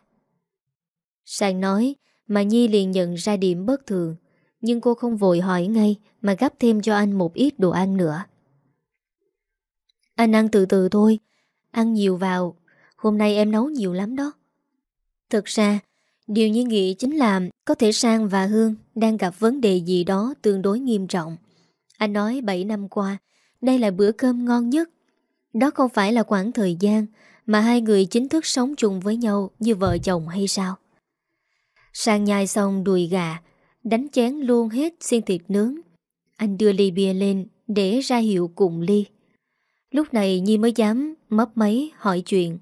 Sang nói Mà Nhi liền nhận ra điểm bất thường, Nhưng cô không vội hỏi ngay Mà gấp thêm cho anh một ít đồ ăn nữa. Anh ăn từ từ thôi, Ăn nhiều vào, Hôm nay em nấu nhiều lắm đó. Thực ra, Điều Nhi nghĩ chính là Có thể Sang và Hương Đang gặp vấn đề gì đó tương đối nghiêm trọng. Anh nói 7 năm qua, Đây là bữa cơm ngon nhất đó không phải là khoảng thời gian Mà hai người chính thức sống chung với nhau Như vợ chồng hay sao? Sang nhai xong đùi gà, Đánh chén luôn hết xiên thịt nướng. Anh đưa ly bia lên Để ra hiệu cùng ly. Lúc này Nhi mới dám mấp máy hỏi chuyện.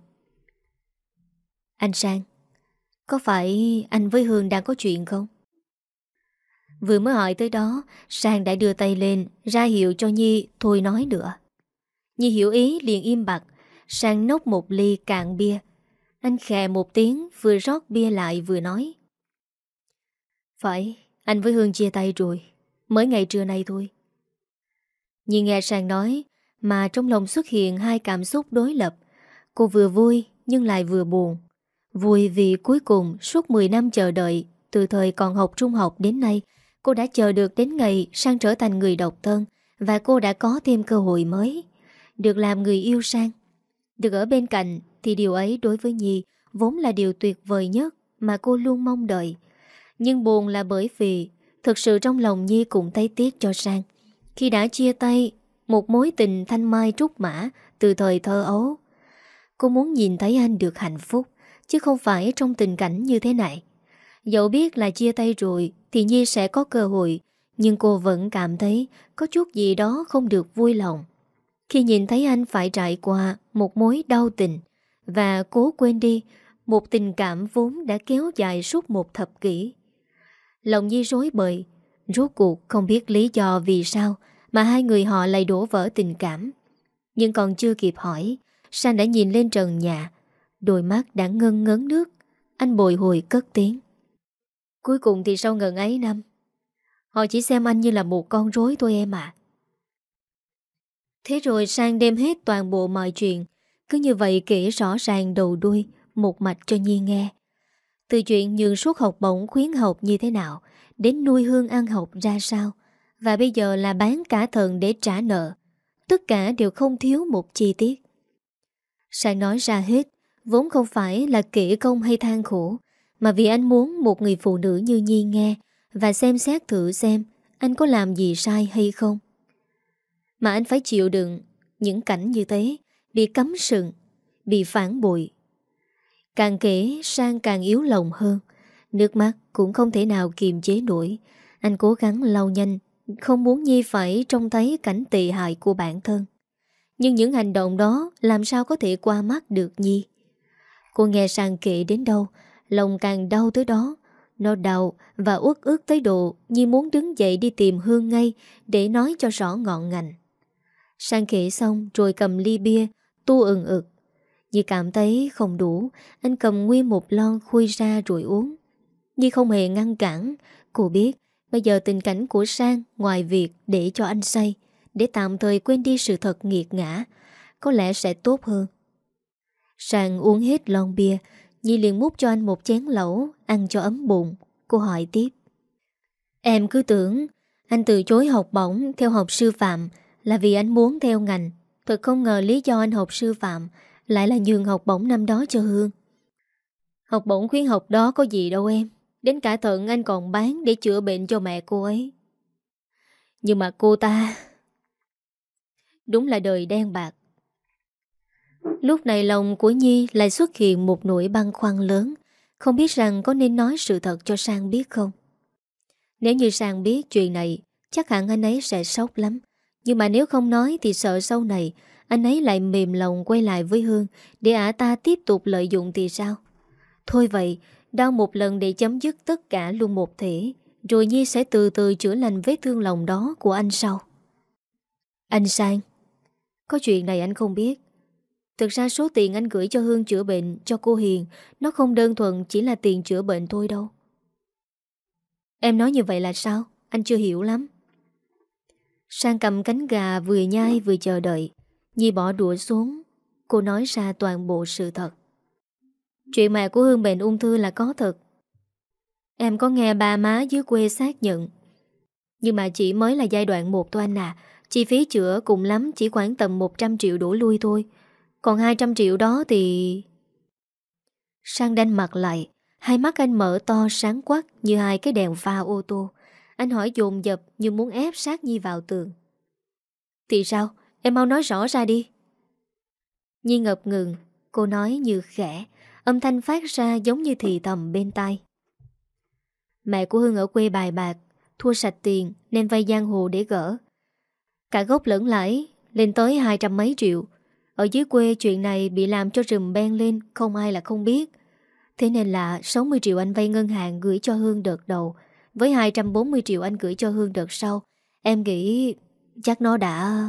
Anh Sang, Có phải anh với Hương đang có chuyện không? Vừa mới hỏi tới đó, Sang đã đưa tay lên Ra hiệu cho Nhi thôi nói nữa. Nhi hiểu ý liền im bặt Sang nốc một ly cạn bia Anh khè một tiếng Vừa rót bia lại vừa nói Phải Anh với Hương chia tay rồi Mới ngày trưa nay thôi Nhi nghe Sang nói mà trong lòng xuất hiện hai cảm xúc đối lập. Cô vừa vui nhưng lại vừa buồn. Vui vì cuối cùng suốt 10 năm chờ đợi, từ thời còn học trung học đến nay, cô đã chờ được đến ngày sang trở thành người độc thân và cô đã có thêm cơ hội mới. Được làm người yêu sang. Được ở bên cạnh thì điều ấy đối với Nhi vốn là điều tuyệt vời nhất mà cô luôn mong đợi. Nhưng buồn là bởi vì thực sự trong lòng Nhi cũng thấy tiếc cho sang. Khi đã chia tay, một mối tình thanh mai trúc mã Từ thời thơ ấu Cô muốn nhìn thấy anh được hạnh phúc, Chứ không phải trong tình cảnh như thế này Dẫu biết là chia tay rồi Thì Nhi sẽ có cơ hội, Nhưng cô vẫn cảm thấy Có chút gì đó không được vui lòng khi nhìn thấy anh phải trải qua Một mối đau tình Và cố quên đi Một tình cảm vốn đã kéo dài suốt một thập kỷ Lòng Nhi rối bời Rốt cuộc không biết lý do vì sao mà hai người họ lại đổ vỡ tình cảm. Nhưng còn chưa kịp hỏi, Sang đã nhìn lên trần nhà, đôi mắt đã ngân ngấn nước, anh bồi hồi cất tiếng. Cuối cùng thì sau ngần ấy năm, họ chỉ xem anh như là một con rối thôi em ạ. Thế rồi Sang đem hết toàn bộ mọi chuyện, cứ như vậy kể rõ ràng đầu đuôi, một mạch cho Nhi nghe. Từ chuyện nhường suốt học bổng khuyến học như thế nào, đến nuôi hương ăn học ra sao, và bây giờ là bán cả thần để trả nợ. Tất cả đều không thiếu một chi tiết. Sang nói ra hết Vốn không phải là kể công hay than khổ Mà vì anh muốn một người phụ nữ như Nhi nghe Và xem xét thử xem Anh có làm gì sai hay không. Mà anh phải chịu đựng Những cảnh như thế, Bị cấm sừng, Bị phản bội. Càng kể Sang càng yếu lòng hơn, Nước mắt cũng không thể nào kiềm chế nổi. Anh cố gắng lau nhanh, không muốn Nhi phải trông thấy cảnh tệ hại của bản thân. Nhưng những hành động đó Làm sao có thể qua mắt được Nhi Cô nghe sang kể đến đâu, Lòng càng đau tới đó. Nó đau và uất ức tới độ Nhi muốn đứng dậy đi tìm Hương ngay Để nói cho rõ ngọn ngành. Sang kể xong rồi cầm ly bia Tu ừng ực Nhi cảm thấy không đủ Anh cầm nguyên một lon khui ra rồi uống Nhi không hề ngăn cản Cô biết Bây giờ tình cảnh của Sang ngoài việc để cho anh say, để tạm thời quên đi sự thật nghiệt ngã, có lẽ sẽ tốt hơn. Sang uống hết lon bia, Nhi liền múc cho anh một chén lẩu, ăn cho ấm bụng. Cô hỏi tiếp. Em cứ tưởng anh từ chối học bổng theo học sư phạm là vì anh muốn theo ngành. Thật không ngờ lý do anh học sư phạm lại là nhường học bổng năm đó cho Hương. Học bổng khuyến học đó có gì đâu em. Đến cả thận anh còn bán để chữa bệnh cho mẹ cô ấy Nhưng mà cô ta Đúng là đời đen bạc Lúc này lòng của Nhi lại xuất hiện một nỗi băng khoăn lớn Không biết rằng có nên nói sự thật cho Sang biết không Nếu như Sang biết chuyện này, Chắc hẳn anh ấy sẽ sốc lắm nhưng mà nếu không nói thì sợ sau này Anh ấy lại mềm lòng quay lại với Hương Để ả ta tiếp tục lợi dụng thì sao? Thôi vậy, Đau một lần để chấm dứt tất cả luôn một thể, Rồi Nhi sẽ từ từ chữa lành vết thương lòng đó của anh sau. Anh Sang, Có chuyện này anh không biết. Thực ra số tiền anh gửi cho Hương chữa bệnh cho cô Hiền, Nó không đơn thuần chỉ là tiền chữa bệnh thôi đâu. Em nói như vậy là sao? Anh chưa hiểu lắm. Sang cầm cánh gà vừa nhai vừa chờ đợi. Nhi bỏ đũa xuống. Cô nói ra toàn bộ sự thật. Chuyện mẹ của Hương bệnh ung thư là có thật. Em có nghe ba má dưới quê xác nhận. Nhưng mà chỉ mới là giai đoạn 1 thôi anh à. Chi phí chữa cùng lắm, chỉ khoảng tầm 100 triệu đổ lui thôi. Còn 200 triệu đó thì... Sang đanh mặt lại. Hai mắt anh mở to, sáng quắc Như hai cái đèn pha ô tô. Anh hỏi dồn dập như muốn ép sát Nhi vào tường. Thì sao? Em mau nói rõ ra đi. Nhi ngập ngừng, Cô nói như khẽ, Âm thanh phát ra giống như thì thầm bên tai. Mẹ của Hương ở quê bài bạc, Thua sạch tiền Nên vay giang hồ để gỡ. Cả gốc lẫn lãi Lên tới hai trăm mấy triệu. Ở dưới quê chuyện này bị làm cho rùm ben lên, Không ai là không biết. Thế nên là 60 triệu anh vay ngân hàng gửi cho Hương đợt đầu với 240 triệu anh gửi cho Hương đợt sau, Em nghĩ chắc nó đã...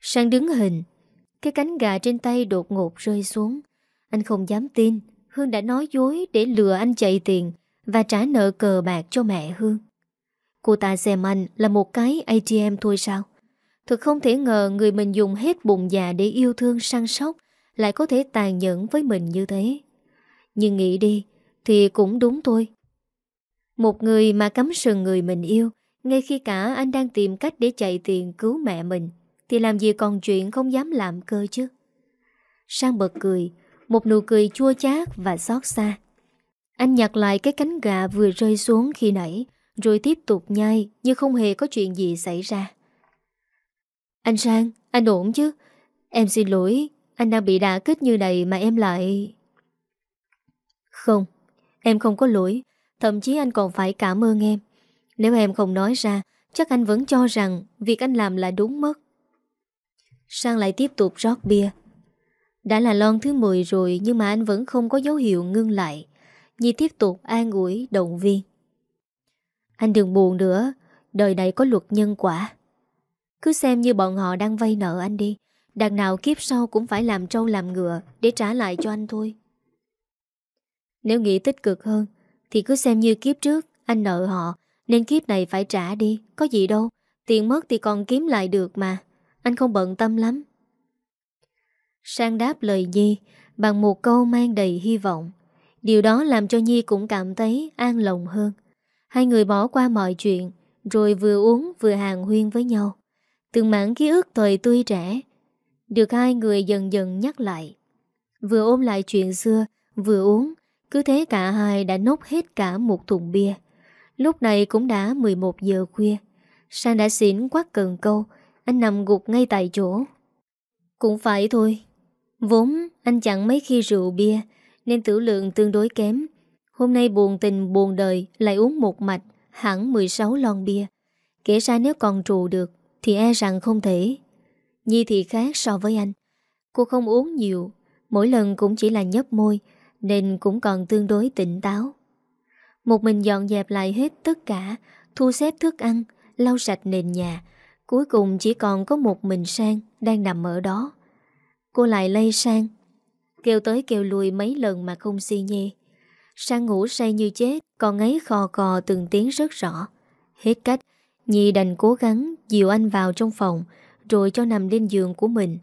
Sang đứng hình. Cái cánh gà trên tay đột ngột rơi xuống. Anh không dám tin, Hương đã nói dối để lừa anh chạy tiền Và trả nợ cờ bạc cho mẹ Hương. Cô ta xem anh là một cái ATM thôi sao? Thật không thể ngờ người mình dùng hết bụng già để yêu thương, săn sóc Lại có thể tàn nhẫn với mình như thế. Nhưng nghĩ đi, Thì cũng đúng thôi. Một người mà cắm sừng người mình yêu, Ngay khi cả anh đang tìm cách để chạy tiền cứu mẹ mình, Thì làm gì còn chuyện không dám làm cơ chứ? Sang bật cười, Một nụ cười chua chát và xót xa. Anh nhặt lại cái cánh gà vừa rơi xuống khi nãy, Rồi tiếp tục nhai Như không hề có chuyện gì xảy ra. Anh Sang, Anh ổn chứ? Em xin lỗi, Anh đang bị đả kích như này mà em lại Không, Em không có lỗi. Thậm chí anh còn phải cảm ơn em. Nếu em không nói ra, Chắc anh vẫn cho rằng Việc anh làm là đúng mất. Sang lại tiếp tục rót bia. Đã là lon thứ 10 rồi Nhưng mà anh vẫn không có dấu hiệu ngưng lại. Nhi tiếp tục an ủi, động viên. Anh đừng buồn nữa, Đời này có luật nhân quả. Cứ xem như bọn họ đang vay nợ anh đi. Đằng nào kiếp sau cũng phải làm trâu làm ngựa Để trả lại cho anh thôi. Nếu nghĩ tích cực hơn thì cứ xem như kiếp trước, Anh nợ họ, Nên kiếp này phải trả đi, Có gì đâu. Tiền mất thì còn kiếm lại được mà. Anh không bận tâm lắm. Sang đáp lời Nhi, Bằng một câu mang đầy hy vọng. Điều đó làm cho Nhi cũng cảm thấy an lòng hơn. Hai người bỏ qua mọi chuyện, Rồi vừa uống vừa hàng huyên với nhau. Từng mảng ký ức thời tươi trẻ, Được hai người dần dần nhắc lại. Vừa ôm lại chuyện xưa, Vừa uống cứ thế cả hai đã nốt hết cả một thùng bia. Lúc này cũng đã 11 giờ khuya. Sang đã xỉn quát cần câu, Anh nằm gục ngay tại chỗ. Cũng phải thôi. Vốn anh chẳng mấy khi rượu bia, Nên tử lượng tương đối kém. Hôm nay buồn tình buồn đời, Lại uống một mạch, Hẳn 16 lon bia. Kể ra nếu còn trụ được, Thì e rằng không thể. Nhi thì khác so với anh. Cô không uống nhiều, Mỗi lần cũng chỉ là nhấp môi nên cũng còn tương đối tỉnh táo. Một mình dọn dẹp lại hết tất cả, Thu xếp thức ăn, Lau sạch nền nhà, Cuối cùng chỉ còn có một mình Sang Đang nằm ở đó. Cô lại lây Sang, Kêu tới kêu lùi mấy lần mà không si nhê. Sang ngủ say như chết Còn ấy khò cò từng tiếng rất rõ. Hết cách, Nhi đành cố gắng dìu anh vào trong phòng, Rồi cho nằm lên giường của mình.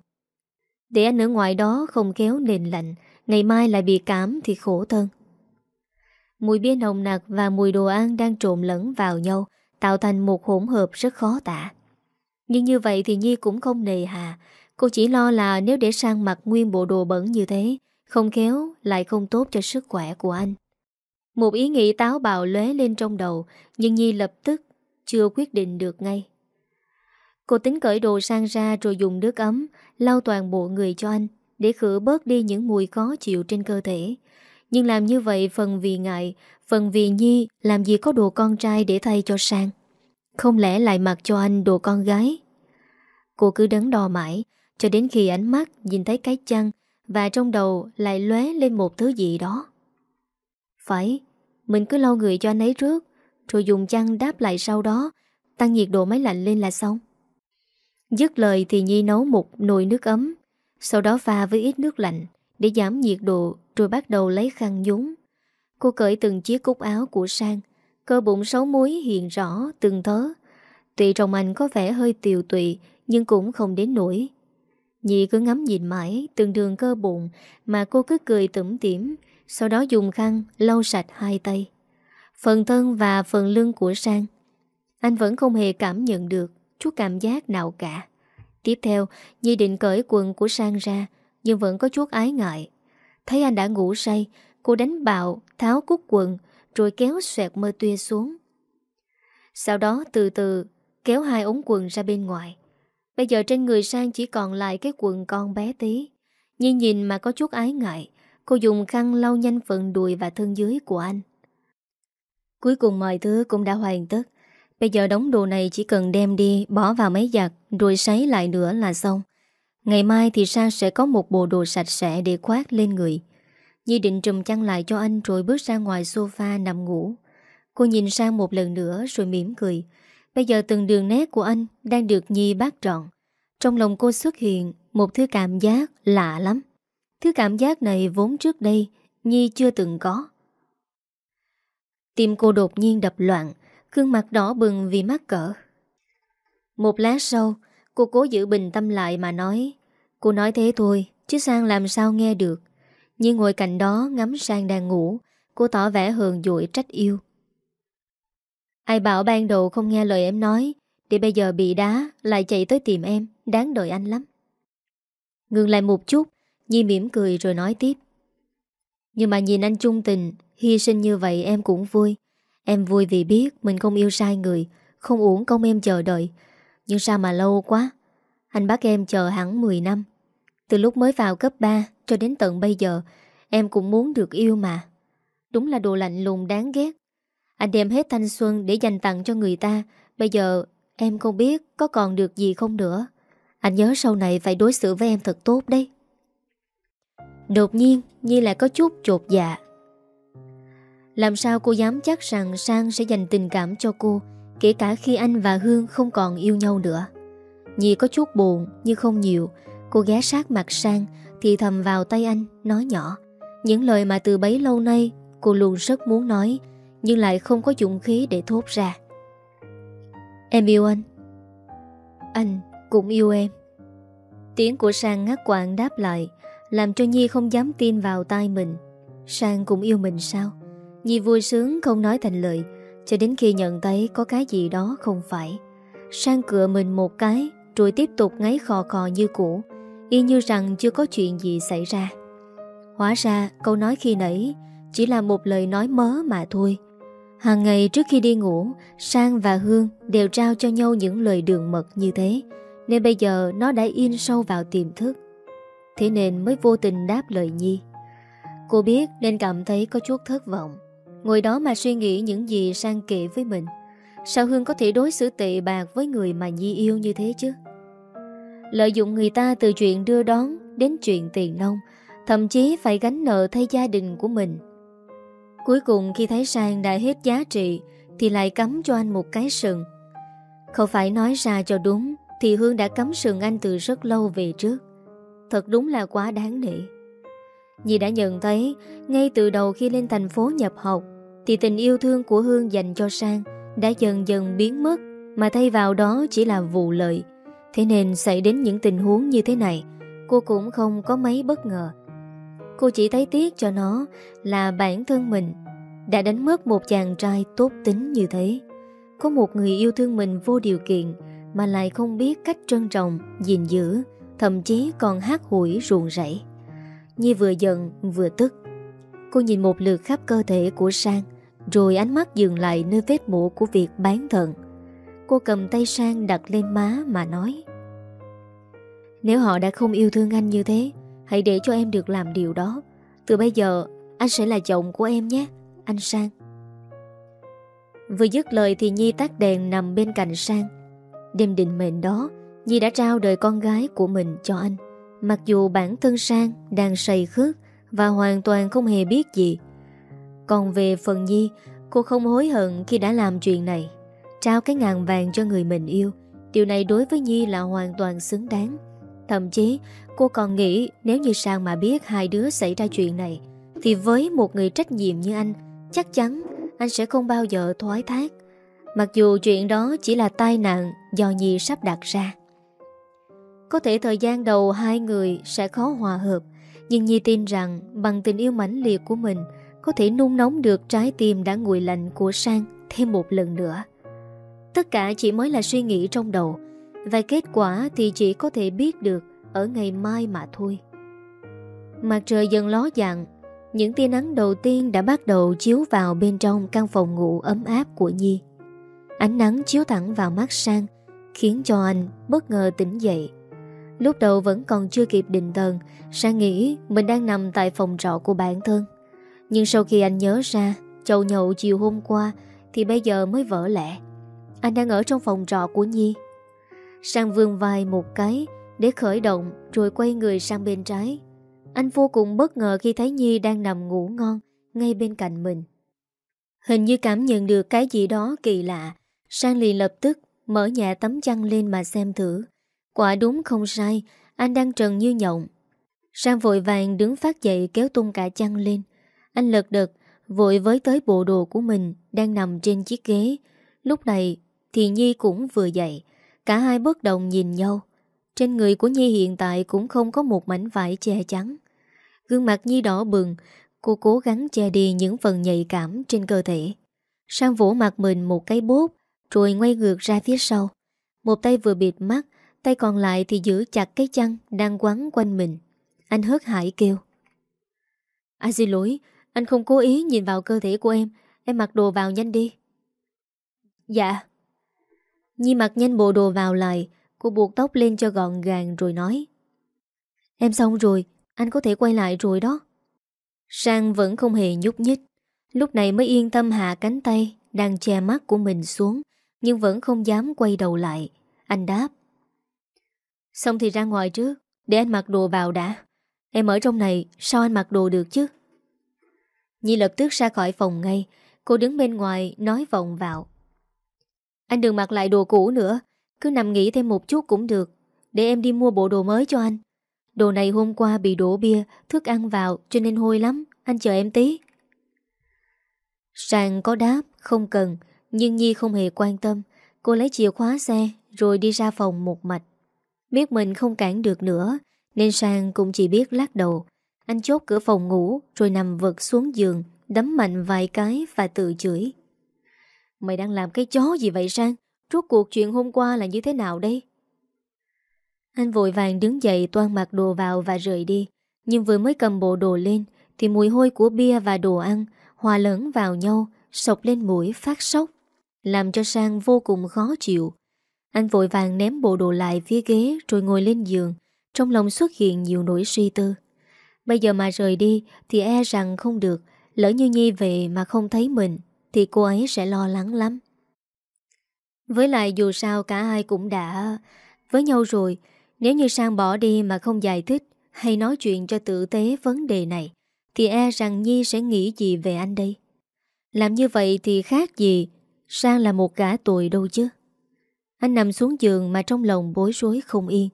Để anh ở ngoài đó không kéo nền lạnh Ngày mai lại bị cảm thì khổ thân. Mùi bia nồng nặc và mùi đồ ăn đang trộn lẫn vào nhau, Tạo thành một hỗn hợp rất khó tả. Nhưng như vậy thì Nhi cũng không nề hà. Cô chỉ lo là nếu để sang mặt nguyên bộ đồ bẩn như thế, Không khéo lại không tốt cho sức khỏe của anh. Một ý nghĩ táo bạo lóe lên trong đầu, Nhưng Nhi lập tức chưa quyết định được ngay. Cô tính cởi đồ sang ra rồi dùng nước ấm, lau toàn bộ người cho anh để khử bớt đi những mùi khó chịu trên cơ thể. Nhưng làm như vậy phần vì ngại, phần vì Nhi làm gì có đồ con trai để thay cho sang. Không lẽ lại mặc cho anh đồ con gái? Cô cứ đắn đo mãi, cho đến khi ánh mắt nhìn thấy cái chăn và trong đầu lại lóe lên một thứ gì đó. Phải, mình cứ lau người cho anh ấy trước, rồi dùng chăn đáp lại sau đó, tăng nhiệt độ máy lạnh lên là xong. Dứt lời thì Nhi nấu một nồi nước ấm, sau đó pha với ít nước lạnh để giảm nhiệt độ rồi bắt đầu lấy khăn nhúng. Cô cởi từng chiếc cúc áo của Sang, cơ bụng xấu muối hiện rõ từng thớ. Tuy trong anh có vẻ hơi tiều tụy nhưng cũng không đến nổi. nhị cứ ngắm nhìn mãi từng đường cơ bụng mà cô cứ cười tủm tỉm, sau đó dùng khăn lau sạch hai tay. Phần thân và phần lưng của Sang, anh vẫn không hề cảm nhận được chút cảm giác nào cả. Tiếp theo, Nhi định cởi quần của Sang ra, nhưng vẫn có chút ái ngại. Thấy anh đã ngủ say, cô đánh bạo, tháo cúc quần, rồi kéo xoẹt mơ tuya xuống. Sau đó từ từ kéo hai ống quần ra bên ngoài. Bây giờ trên người Sang chỉ còn lại cái quần con bé tí. Nhi nhìn mà có chút ái ngại, cô dùng khăn lau nhanh phần đùi và thân dưới của anh. Cuối cùng mọi thứ cũng đã hoàn tất. Bây giờ đống đồ này chỉ cần đem đi, Bỏ vào máy giặt, Rồi sấy lại nữa là xong. Ngày mai thì Sang sẽ có một bộ đồ sạch sẽ Để khoác lên người. Nhi định trùm chăn lại cho anh Rồi bước ra ngoài sofa nằm ngủ. Cô nhìn sang một lần nữa rồi mỉm cười. Bây giờ từng đường nét của anh Đang được Nhi bác trọn. Trong lòng cô xuất hiện Một thứ cảm giác lạ lắm. Thứ cảm giác này vốn trước đây Nhi chưa từng có. Tim cô đột nhiên đập loạn. Gương mặt đỏ bừng vì mắc cỡ. Một lát sau, Cô cố giữ bình tâm lại mà nói, Cô nói thế thôi, Chứ Sang làm sao nghe được. Nhưng ngồi cạnh đó ngắm Sang đang ngủ, Cô tỏ vẻ hờn dội trách yêu. Ai bảo ban đầu không nghe lời em nói, Để bây giờ bị đá, Lại chạy tới tìm em, Đáng đợi anh lắm. Ngừng lại một chút, Nhi mỉm cười rồi nói tiếp. Nhưng mà nhìn anh trung tình, Hy sinh như vậy em cũng vui Em vui vì biết mình không yêu sai người, Không uổng công em chờ đợi. Nhưng sao mà lâu quá? Anh bắt em chờ hẳn 10 năm. Từ lúc mới vào cấp 3 cho đến tận bây giờ, Em cũng muốn được yêu mà. Đúng là đồ lạnh lùng đáng ghét. Anh đem hết thanh xuân để dành tặng cho người ta. Bây giờ em không biết có còn được gì không nữa. Anh nhớ sau này phải đối xử với em thật tốt đấy. Đột nhiên Nhi lại có chút chột dạ làm sao cô dám chắc rằng Sang sẽ dành tình cảm cho cô, Kể cả khi anh và Hương không còn yêu nhau nữa? Nhi có chút buồn, nhưng không nhiều. Cô ghé sát mặt Sang, Thì thầm vào tay anh, nói nhỏ. Những lời mà từ bấy lâu nay, Cô luôn rất muốn nói, Nhưng lại không có dụng khí để thốt ra. Em yêu anh. Anh cũng yêu em. Tiếng của Sang ngắt quạng đáp lại, Làm cho Nhi không dám tin vào tai mình. Sang cũng yêu mình sao? Nhi vui sướng không nói thành lời. Cho đến khi nhận thấy có cái gì đó không phải. Sang cửa mình một cái, Rồi tiếp tục ngáy khò khò như cũ. Y như rằng chưa có chuyện gì xảy ra. Hóa ra, câu nói khi nãy Chỉ là một lời nói mớ mà thôi. Hàng ngày trước khi đi ngủ, Sang và Hương đều trao cho nhau những lời đường mật như thế. Nên bây giờ nó đã in sâu vào tiềm thức. Thế nên mới vô tình đáp lời Nhi. Cô biết nên cảm thấy có chút thất vọng. Ngồi đó mà suy nghĩ những gì sang kệ với mình. Sao Hương có thể đối xử tệ bạc với người mà Nhi yêu như thế chứ? Lợi dụng người ta từ chuyện đưa đón đến chuyện tiền nông Thậm chí phải gánh nợ thay gia đình của mình. Cuối cùng khi thấy Sang đã hết giá trị, Thì lại cấm cho anh một cái sừng. Không phải nói ra cho đúng, Thì Hương đã cấm sừng anh từ rất lâu về trước. Thật đúng là quá đáng nể. Nhi đã nhận thấy, ngay từ đầu khi lên thành phố nhập học thì tình yêu thương của Hương dành cho Sang đã dần dần biến mất mà thay vào đó chỉ là vụ lợi. Thế nên xảy đến những tình huống như thế này cô cũng không có mấy bất ngờ. Cô chỉ thấy tiếc cho nó là bản thân mình đã đánh mất một chàng trai tốt tính như thế. Có một người yêu thương mình vô điều kiện mà lại không biết cách trân trọng, gìn giữ, thậm chí còn hát hủi ruộng rẫy. Nhi vừa giận vừa tức Cô nhìn một lượt khắp cơ thể của Sang, Rồi ánh mắt dừng lại nơi vết mũ của việc bán thận. Cô cầm tay Sang đặt lên má mà nói, Nếu họ đã không yêu thương anh như thế, Hãy để cho em được làm điều đó. Từ bây giờ, anh sẽ là chồng của em nhé, Anh Sang. Vừa dứt lời thì Nhi tắt đèn nằm bên cạnh Sang. Đêm định mệnh đó, Nhi đã trao đời con gái của mình cho anh. Mặc dù bản thân Sang đang say khước và hoàn toàn không hề biết gì. Còn về phần Nhi, Cô không hối hận khi đã làm chuyện này. Trao cái ngàn vàng cho người mình yêu, Điều này đối với Nhi là hoàn toàn xứng đáng. Thậm chí, cô còn nghĩ Nếu như Sang mà biết hai đứa xảy ra chuyện này, Thì với một người trách nhiệm như anh, Chắc chắn anh sẽ không bao giờ thoái thác. Mặc dù chuyện đó chỉ là tai nạn Do Nhi sắp đặt ra. Có thể thời gian đầu hai người sẽ khó hòa hợp nhưng Nhi tin rằng Bằng tình yêu mãnh liệt của mình, Có thể nung nóng được trái tim đã nguội lạnh của Sang Thêm một lần nữa. Tất cả chỉ mới là suy nghĩ trong đầu, Và kết quả thì chỉ có thể biết được Ở ngày mai mà thôi. Mặt trời dần ló dạng, Những tia nắng đầu tiên đã bắt đầu chiếu vào bên trong căn phòng ngủ ấm áp của Nhi. Ánh nắng chiếu thẳng vào mắt sang, Khiến cho anh bất ngờ tỉnh dậy. Lúc đầu vẫn còn chưa kịp định thần, Sang nghĩ mình đang nằm tại phòng trọ của bản thân. Nhưng sau khi anh nhớ ra Chầu nhậu chiều hôm qua Thì bây giờ mới vỡ lẽ. Anh đang ở trong phòng trọ của Nhi. Sang vương vai một cái Để khởi động Rồi quay người sang bên trái. Anh vô cùng bất ngờ khi thấy Nhi đang nằm ngủ ngon Ngay bên cạnh mình. Hình như cảm nhận được cái gì đó kỳ lạ Sang liền lập tức Mở nhẹ tấm chăn lên mà xem thử. Quả đúng không sai Anh đang trần như nhộng. Sang vội vàng đứng phát dậy kéo tung cả chăn lên. Anh lật đật Vội với tới bộ đồ của mình Đang nằm trên chiếc ghế. Lúc này thì Nhi cũng vừa dậy Cả hai bất đồng nhìn nhau. Trên người của Nhi hiện tại cũng không có một mảnh vải che chắn. Gương mặt Nhi đỏ bừng Cô cố gắng che đi những phần nhạy cảm trên cơ thể. Sang vỗ mặt mình một cái bốt, Rồi ngoay ngược ra phía sau. Một tay vừa bịt mắt Tay còn lại thì giữ chặt cái chăn Đang quắn quanh mình. Anh hớt hải kêu. Anh xin lỗi, Anh không cố ý nhìn vào cơ thể của em. Em mặc đồ vào nhanh đi. Dạ. Nhi mặc nhanh bộ đồ vào lại, Cô buộc tóc lên cho gọn gàng rồi nói. Em xong rồi, Anh có thể quay lại rồi đó. Sang vẫn không hề nhúc nhích. Lúc này mới yên tâm hạ cánh tay Đang che mắt của mình xuống, Nhưng vẫn không dám quay đầu lại. Anh đáp. Xong thì ra ngoài trước, Để anh mặc đồ vào đã. Em ở trong này, sao anh mặc đồ được chứ? Nhi lập tức ra khỏi phòng ngay, Cô đứng bên ngoài, nói vọng vào. Anh đừng mặc lại đồ cũ nữa, Cứ nằm nghỉ thêm một chút cũng được, Để em đi mua bộ đồ mới cho anh. Đồ này hôm qua bị đổ bia, Thức ăn vào, cho nên hôi lắm, Anh chờ em tí. Sàng có đáp, không cần, Nhưng Nhi không hề quan tâm. Cô lấy chìa khóa xe, Rồi đi ra phòng một mạch. Biết mình không cản được nữa, Nên Sang cũng chỉ biết lắc đầu. Anh chốt cửa phòng ngủ, Rồi nằm vật xuống giường, Đấm mạnh vài cái và tự chửi. Mày đang làm cái chó gì vậy, Sang? Rốt cuộc chuyện hôm qua là như thế nào đây? Anh vội vàng đứng dậy, toan mặc đồ vào và rời đi. Nhưng vừa mới cầm bộ đồ lên, Thì mùi hôi của bia và đồ ăn Hòa lẫn vào nhau, Sọc lên mũi phát sốc, Làm cho Sang vô cùng khó chịu. Anh vội vàng ném bộ đồ lại phía ghế Rồi ngồi lên giường Trong lòng xuất hiện nhiều nỗi suy tư Bây giờ mà rời đi Thì e rằng không được Lỡ như Nhi về mà không thấy mình thì cô ấy sẽ lo lắng lắm. Với lại dù sao cả hai cũng đã với nhau rồi, nếu như Sang bỏ đi mà không giải thích hay nói chuyện cho tử tế vấn đề này, thì e rằng Nhi sẽ nghĩ gì về anh đây. Làm như vậy thì khác gì, Sang là một gã tội đâu chứ. Anh nằm xuống giường mà trong lòng bối rối không yên.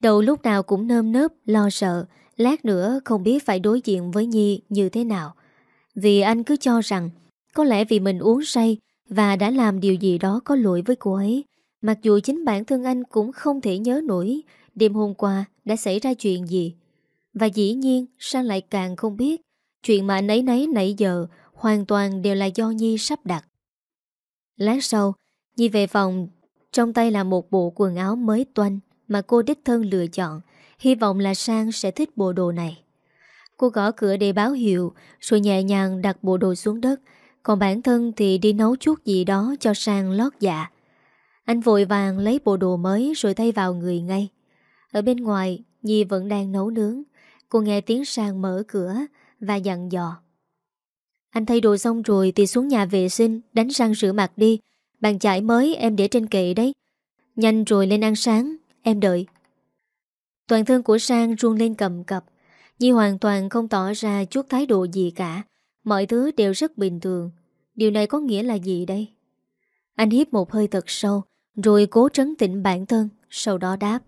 Đầu lúc nào cũng nơm nớp, lo sợ, lát nữa không biết phải đối diện với Nhi như thế nào. Vì anh cứ cho rằng Có lẽ vì mình uống say Và đã làm điều gì đó có lỗi với cô ấy Mặc dù chính bản thân anh cũng không thể nhớ nổi Đêm hôm qua đã xảy ra chuyện gì Và dĩ nhiên Sang lại càng không biết Chuyện mà anh ấy nấy nãy giờ Hoàn toàn đều là do Nhi sắp đặt Lát sau Nhi về phòng Trong tay là một bộ quần áo mới toanh Mà cô đích thân lựa chọn. Hy vọng là Sang sẽ thích bộ đồ này. Cô gõ cửa để báo hiệu, Rồi nhẹ nhàng đặt bộ đồ xuống đất. Còn bản thân thì đi nấu chút gì đó cho sang lót dạ. Anh vội vàng lấy bộ đồ mới rồi thay vào người ngay. Ở bên ngoài, Nhi vẫn đang nấu nướng. Cô nghe tiếng sang mở cửa Và dặn dò. Anh thay đồ xong rồi thì xuống nhà vệ sinh, Đánh răng rửa mặt đi. Bàn chải mới em để trên kệ đấy. Nhanh rồi lên ăn sáng, Em đợi. Toàn thân của Sang run lên cầm cập. Nhi hoàn toàn không tỏ ra chút thái độ gì cả. Mọi thứ đều rất bình thường. Điều này có nghĩa là gì đây? Anh hiếp một hơi thật sâu, Rồi cố trấn tĩnh bản thân, Sau đó đáp.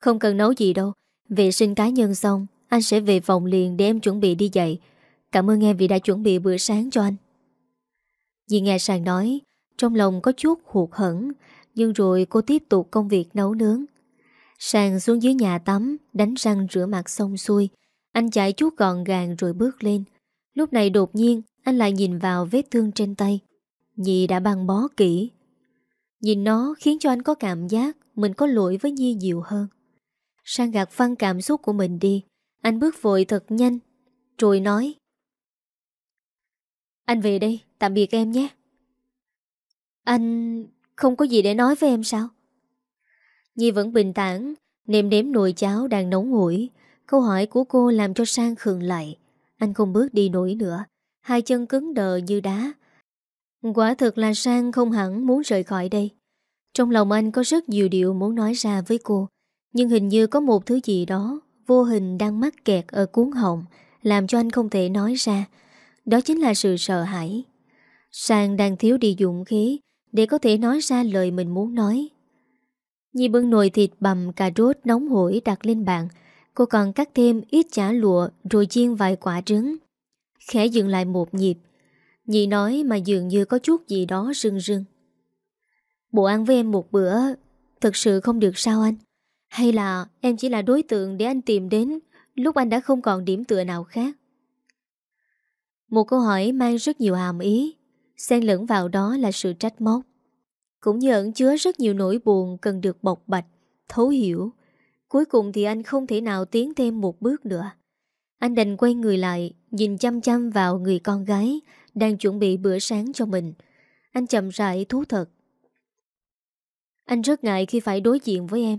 Không cần nấu gì đâu. Vệ sinh cá nhân xong, Anh sẽ về phòng liền để em chuẩn bị đi dậy. Cảm ơn em vì đã chuẩn bị bữa sáng cho anh. Dì nghe Sàng nói Trong lòng có chút hụt hẫng Nhưng rồi cô tiếp tục công việc nấu nướng. Sàng xuống dưới nhà tắm Đánh răng rửa mặt xong xuôi Anh chạy chút gọn gàng rồi bước lên. Lúc này đột nhiên Anh lại nhìn vào vết thương trên tay. Nhi đã băng bó kỹ. Nhìn nó khiến cho anh có cảm giác Mình có lỗi với Nhi nhiều hơn. Sang gạt phăng cảm xúc của mình đi Anh bước vội thật nhanh Rồi nói Anh về đây, tạm biệt em nhé. Anh không có gì để nói với em sao? Nhi vẫn bình tản Nêm đếm nồi cháo đang nấu nguội. Câu hỏi của cô làm cho Sang khường lại. Anh không bước đi nổi nữa. Hai chân cứng đờ như đá. Quả thực là Sang không hẳn muốn rời khỏi đây. Trong lòng anh có rất nhiều điều muốn nói ra với cô. Nhưng hình như có một thứ gì đó, Vô hình đang mắc kẹt ở cuốn họng, Làm cho anh không thể nói ra. Đó chính là sự sợ hãi. Sang đang thiếu đi dụng khí Để có thể nói ra lời mình muốn nói. Nhi bưng nồi thịt bằm cà rốt nóng hổi đặt lên bàn. Cô còn cắt thêm ít chả lụa Rồi chiên vài quả trứng. Khẽ dừng lại một nhịp. Nhi nói mà dường như có chút gì đó rưng rưng. Bộ ăn với em một bữa Thật sự không được sao anh? Hay là em chỉ là đối tượng để anh tìm đến Lúc anh đã không còn điểm tựa nào khác? Một câu hỏi mang rất nhiều hàm ý. Xen lẫn vào đó là sự trách móc cũng như ẩn chứa rất nhiều nỗi buồn cần được bộc bạch, thấu hiểu. Cuối cùng thì anh không thể nào tiến thêm một bước nữa. Anh đành quay người lại, nhìn chăm chăm vào người con gái đang chuẩn bị bữa sáng cho mình. Anh chậm rãi thú thật. Anh rất ngại khi phải đối diện với em.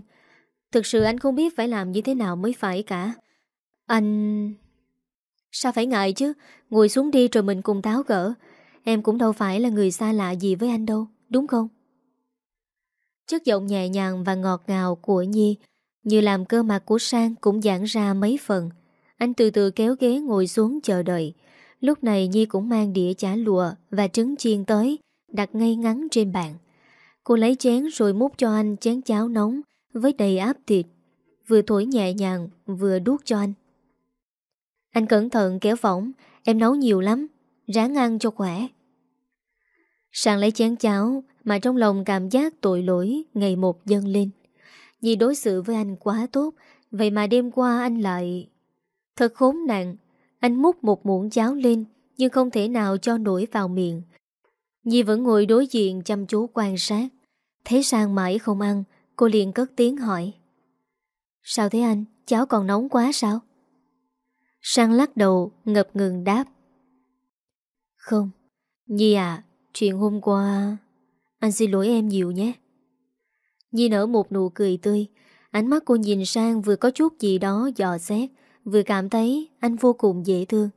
Thực sự anh không biết phải làm như thế nào mới phải cả. Anh... Sao phải ngại chứ? Ngồi xuống đi rồi mình cùng táo gỡ. Em cũng đâu phải là người xa lạ gì với anh đâu, đúng không? Trước giọng nhẹ nhàng và ngọt ngào của Nhi Như làm cơ mặt của Sang cũng giãn ra mấy phần. Anh từ từ kéo ghế ngồi xuống chờ đợi. Lúc này Nhi cũng mang đĩa chả lụa Và trứng chiên tới Đặt ngay ngắn trên bàn. Cô lấy chén rồi múc cho anh chén cháo nóng Với đầy áp thịt Vừa thổi nhẹ nhàng vừa đút cho anh. Anh cẩn thận kéo võng Em nấu nhiều lắm Ráng ăn cho khỏe. Sang lấy chén cháo mà trong lòng cảm giác tội lỗi ngày một dâng lên. Vì đối xử với anh quá tốt, vậy mà đêm qua anh lại... Thật khốn nạn, anh múc một muỗng cháo lên nhưng không thể nào cho nổi vào miệng. Nhi vẫn ngồi đối diện chăm chú quan sát. Thấy sang mãi không ăn, cô liền cất tiếng hỏi. Sao thế anh? Cháo còn nóng quá sao? Sang lắc đầu, ngập ngừng đáp. Không, Nhi à, chuyện hôm qua... Anh xin lỗi em nhiều nhé. Nhi nở một nụ cười tươi, Ánh mắt cô nhìn sang vừa có chút gì đó dò xét, Vừa cảm thấy anh vô cùng dễ thương.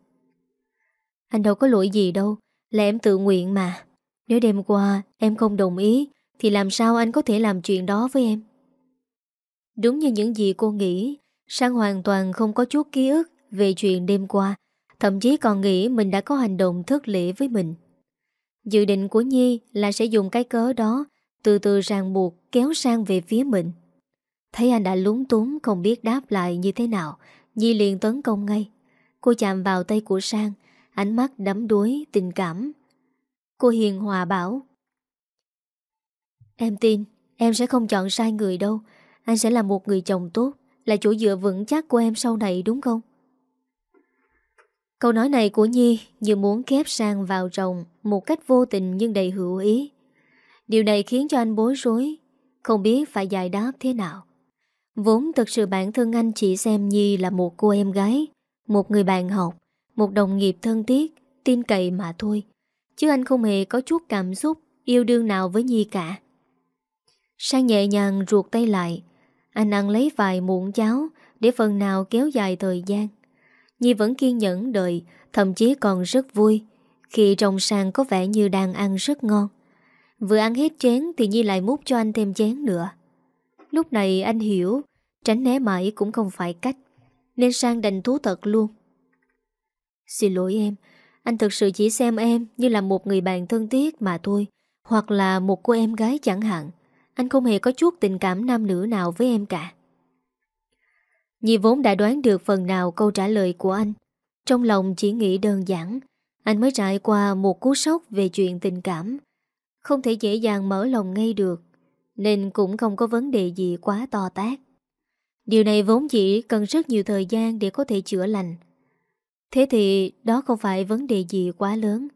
Anh đâu có lỗi gì đâu, Là em tự nguyện mà. Nếu đêm qua em không đồng ý, Thì làm sao anh có thể làm chuyện đó với em? Đúng như những gì cô nghĩ, Sang hoàn toàn không có chút ký ức Về chuyện đêm qua, Thậm chí còn nghĩ mình đã có hành động thất lễ với mình. Dự định của Nhi là sẽ dùng cái cớ đó từ từ ràng buộc kéo sang về phía mình. Thấy anh đã lúng túng không biết đáp lại như thế nào, Nhi liền tấn công ngay. Cô chạm vào tay của Sang, ánh mắt đắm đuối, tình cảm. Cô hiền hòa bảo. Em tin, em sẽ không chọn sai người đâu. Anh sẽ là một người chồng tốt, là chỗ dựa vững chắc của em sau này đúng không? Câu nói này của Nhi như muốn kép sang vào rồng một cách vô tình nhưng đầy hữu ý. Điều này khiến cho anh bối rối, không biết phải giải đáp thế nào. Vốn thực sự bản thân anh chỉ xem Nhi là một cô em gái, một người bạn học, một đồng nghiệp thân thiết, tin cậy mà thôi. Chứ anh không hề có chút cảm xúc Yêu đương nào với Nhi cả Sang nhẹ nhàng ruột tay lại Anh ăn lấy vài muỗng cháo Để phần nào kéo dài thời gian Nhi vẫn kiên nhẫn đợi, Thậm chí còn rất vui, Khi trong sang có vẻ như đang ăn rất ngon. Vừa ăn hết chén Thì Nhi lại múc cho anh thêm chén nữa. Lúc này anh hiểu, Tránh né mãi cũng không phải cách, Nên sang đành thú thật luôn. Xin lỗi em, Anh thực sự chỉ xem em như là một người bạn thân thiết mà thôi, Hoặc là một cô em gái chẳng hạn. Anh không hề có chút tình cảm nam nữ nào với em cả. Nhi vốn đã đoán được phần nào câu trả lời của anh Trong lòng chỉ nghĩ đơn giản Anh mới trải qua một cú sốc về chuyện tình cảm Không thể dễ dàng mở lòng ngay được Nên cũng không có vấn đề gì quá to tác Điều này vốn chỉ cần rất nhiều thời gian để có thể chữa lành Thế thì đó không phải vấn đề gì quá lớn.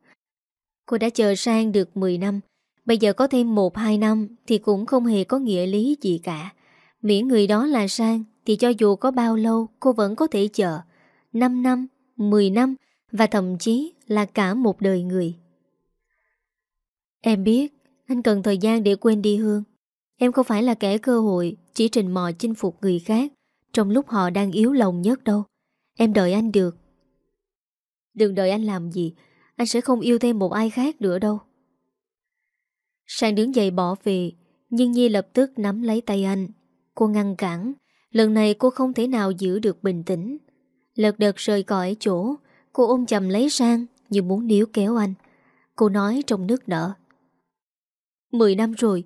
Cô đã chờ sang được 10 năm, bây giờ có thêm 1-2 năm thì cũng không hề có nghĩa lý gì cả. Miễn người đó là sang thì cho dù có bao lâu cô vẫn có thể chờ. 5 năm, 10 năm và thậm chí là cả một đời người. Em biết, anh cần thời gian để quên đi Hương. Em không phải là kẻ cơ hội chỉ trình mò chinh phục người khác trong lúc họ đang yếu lòng nhất đâu. Em đợi anh được. Đừng đợi anh làm gì Anh sẽ không yêu thêm một ai khác nữa đâu Sang đứng dậy bỏ về Nhưng Nhi lập tức nắm lấy tay anh Cô ngăn cản Lần này cô không thể nào giữ được bình tĩnh. Lật đật rời cõi chỗ, Cô ôm chầm lấy sang Như muốn níu kéo anh. Cô nói trong nước nở. Mười năm rồi,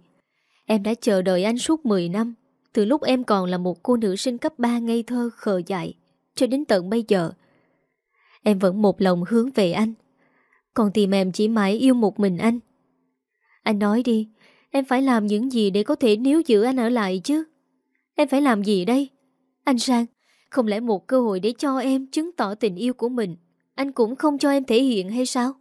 Em đã chờ đợi anh suốt 10 năm. Từ lúc em còn là một cô nữ sinh cấp 3 ngây thơ, khờ dại, Cho đến tận bây giờ, Em vẫn một lòng hướng về anh. Còn tìm em chỉ mãi yêu một mình anh. Anh nói đi, Em phải làm những gì để có thể níu giữ anh ở lại chứ? Em phải làm gì đây? Anh Sang, Không lẽ một cơ hội để cho em chứng tỏ tình yêu của mình, Anh cũng không cho em thể hiện hay sao?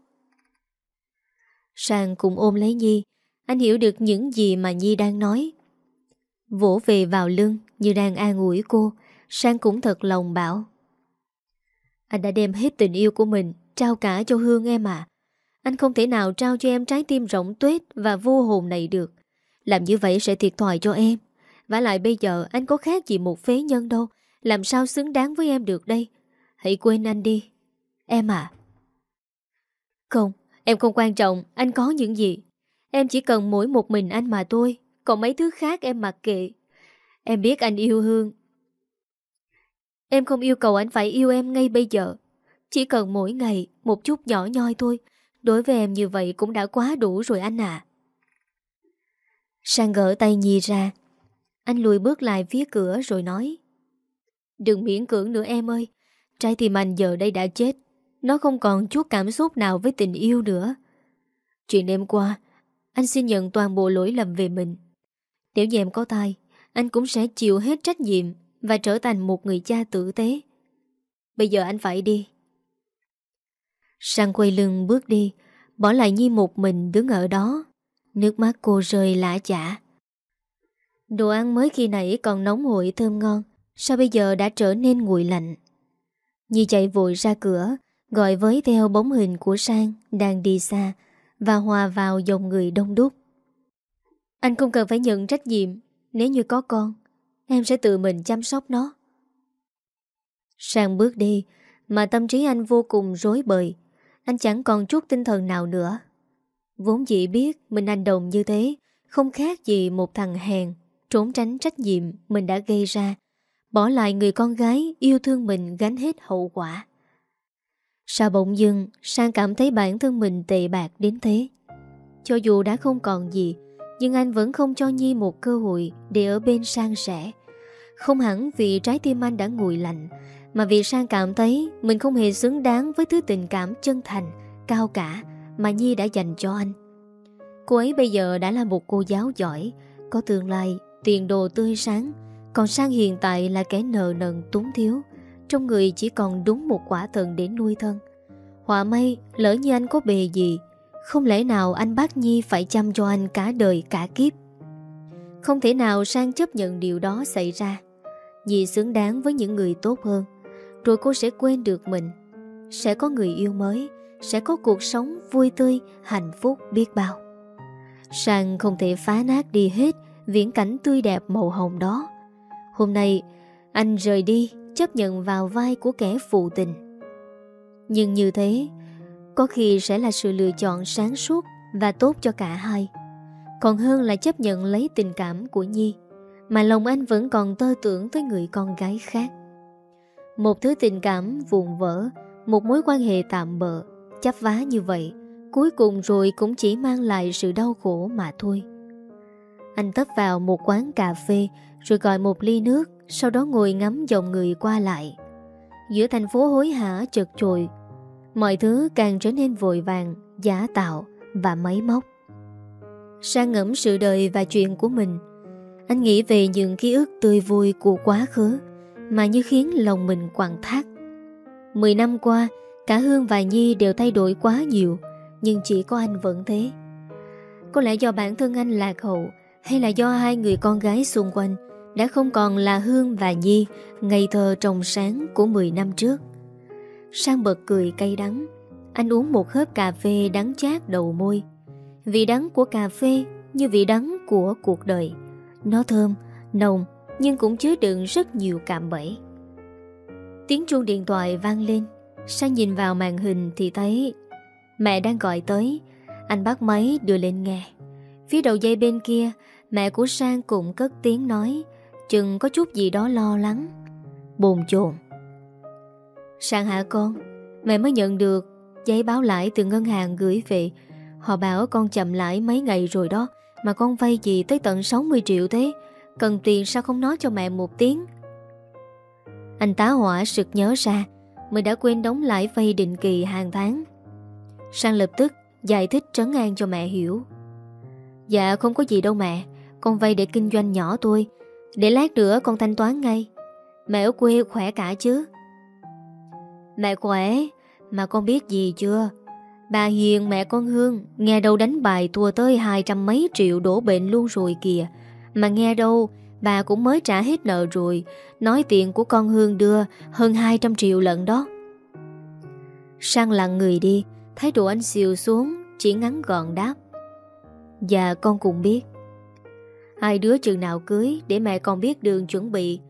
Sang cũng ôm lấy Nhi, Anh hiểu được những gì mà Nhi đang nói. Vỗ về vào lưng Như đang an ủi cô, Sang cũng thật lòng bảo. Anh đã đem hết tình yêu của mình Trao cả cho Hương em à Anh không thể nào trao cho em trái tim rộng tuyết Và vô hồn này được. Làm như vậy sẽ thiệt thòi cho em. Và lại bây giờ anh có khác gì một phế nhân đâu. Làm sao xứng đáng với em được đây? Hãy quên anh đi. Em à? Không, em không quan trọng. Anh có những gì? Em chỉ cần mỗi một mình anh mà thôi. Còn mấy thứ khác em mặc kệ. Em biết anh yêu Hương. Em không yêu cầu anh phải yêu em ngay bây giờ. Chỉ cần mỗi ngày Một chút nhỏ nhoi thôi. Đối với em như vậy cũng đã quá đủ rồi anh à. Sang gỡ tay Nhi ra. Anh lùi bước lại phía cửa rồi nói Đừng miễn cưỡng nữa em ơi Trái tim anh giờ đây đã chết Nó không còn chút cảm xúc nào với tình yêu nữa Chuyện đêm qua Anh xin nhận toàn bộ lỗi lầm về mình Nếu như em có tai Anh cũng sẽ chịu hết trách nhiệm và trở thành một người cha tử tế. Bây giờ anh phải đi. Sang quay lưng bước đi, bỏ lại Nhi một mình đứng ở đó. Nước mắt cô rơi lã chả. Đồ ăn mới khi nãy còn nóng hổi thơm ngon, sao bây giờ đã trở nên nguội lạnh. Nhi chạy vội ra cửa, gọi với theo bóng hình của Sang đang đi xa và hòa vào dòng người đông đúc. Anh không cần phải nhận trách nhiệm nếu như có con. Em sẽ tự mình chăm sóc nó Sang bước đi Mà tâm trí anh vô cùng rối bời Anh chẳng còn chút tinh thần nào nữa Vốn dĩ biết Mình hành động như thế Không khác gì một thằng hèn Trốn tránh trách nhiệm mình đã gây ra, Bỏ lại người con gái Yêu thương mình gánh hết hậu quả. Sao bỗng dưng, Sang cảm thấy bản thân mình tệ bạc đến thế. Cho dù đã không còn gì, Nhưng anh vẫn không cho Nhi một cơ hội Để ở bên sang sẻ không hẳn vì trái tim anh đã nguội lạnh, Mà vì Sang cảm thấy Mình không hề xứng đáng với thứ tình cảm chân thành, Cao cả Mà Nhi đã dành cho anh. Cô ấy bây giờ đã là một cô giáo giỏi, Có tương lai Tiền đồ tươi sáng. Còn Sang hiện tại là kẻ nợ nần túng thiếu. Trong người chỉ còn đúng một quả thần để nuôi thân. Họa may Lỡ như anh có bề gì Không lẽ nào anh bác Nhi phải chăm cho anh cả đời cả kiếp? Không thể nào Sang chấp nhận điều đó xảy ra. Nhi xứng đáng với những người tốt hơn. Rồi cô sẽ quên được mình. Sẽ có người yêu mới. Sẽ có cuộc sống vui tươi, hạnh phúc biết bao. Sang không thể phá nát đi hết viễn cảnh tươi đẹp màu hồng đó. Hôm nay, anh rời đi, chấp nhận vào vai của kẻ phụ tình. Nhưng như thế, có khi sẽ là sự lựa chọn sáng suốt và tốt cho cả hai. Còn hơn là chấp nhận lấy tình cảm của Nhi, mà lòng anh vẫn còn tơ tưởng tới người con gái khác. Một thứ tình cảm vụn vỡ, một mối quan hệ tạm bợ, chấp vá như vậy, cuối cùng rồi cũng chỉ mang lại sự đau khổ mà thôi. Anh tấp vào một quán cà phê rồi gọi một ly nước, sau đó ngồi ngắm dòng người qua lại. Giữa thành phố hối hả chật chội, mọi thứ càng trở nên vội vàng, giả tạo và máy móc. Sang ngẫm sự đời và chuyện của mình, anh nghĩ về những ký ức tươi vui của quá khứ mà như khiến lòng mình quặn thắt. Mười năm qua, cả Hương và Nhi đều thay đổi quá nhiều, nhưng chỉ có anh vẫn thế. Có lẽ do bản thân anh lạc hậu hay là do hai người con gái xung quanh đã không còn là Hương và Nhi ngày thơ trong sáng của 10 năm trước. Sang bật cười cay đắng, anh uống một hớp cà phê đắng chát đầu môi. Vị đắng của cà phê như vị đắng của cuộc đời. Nó thơm, nồng nhưng cũng chứa đựng rất nhiều cạm bẫy. Tiếng chuông điện thoại vang lên, Sang nhìn vào màn hình thì thấy mẹ đang gọi tới. Anh bắt máy đưa lên nghe. Phía đầu dây bên kia, mẹ của Sang cũng cất tiếng nói, chừng có chút gì đó lo lắng. Bồn chồn. Sang hả con, mẹ mới nhận được giấy báo lãi từ ngân hàng gửi về. Họ bảo con chậm lãi mấy ngày rồi đó, mà con vay gì tới tận 60 triệu thế. Cần tiền sao không nói cho mẹ một tiếng Anh tá hỏa sực nhớ ra Mình đã quên đóng lãi vay định kỳ hàng tháng Sang lập tức giải thích trấn an cho mẹ hiểu Dạ không có gì đâu mẹ con vay để kinh doanh nhỏ tôi. Để lát nữa con thanh toán ngay. Mẹ ở quê khỏe cả chứ? Mẹ khỏe, Mà con biết gì chưa? Bà Hiền, mẹ con Hương, Nghe đâu đánh bài thua tới hai trăm mấy triệu đổ bệnh luôn rồi kìa. Mà nghe đâu, Bà cũng mới trả hết nợ rồi. Nói tiền của con Hương đưa Hơn 200 triệu lận đó. Sang lặng người đi, Thái độ anh xìu xuống, Chỉ ngắn gọn đáp. Dạ con cũng biết. Hai đứa chừng nào cưới Để mẹ con biết đường chuẩn bị.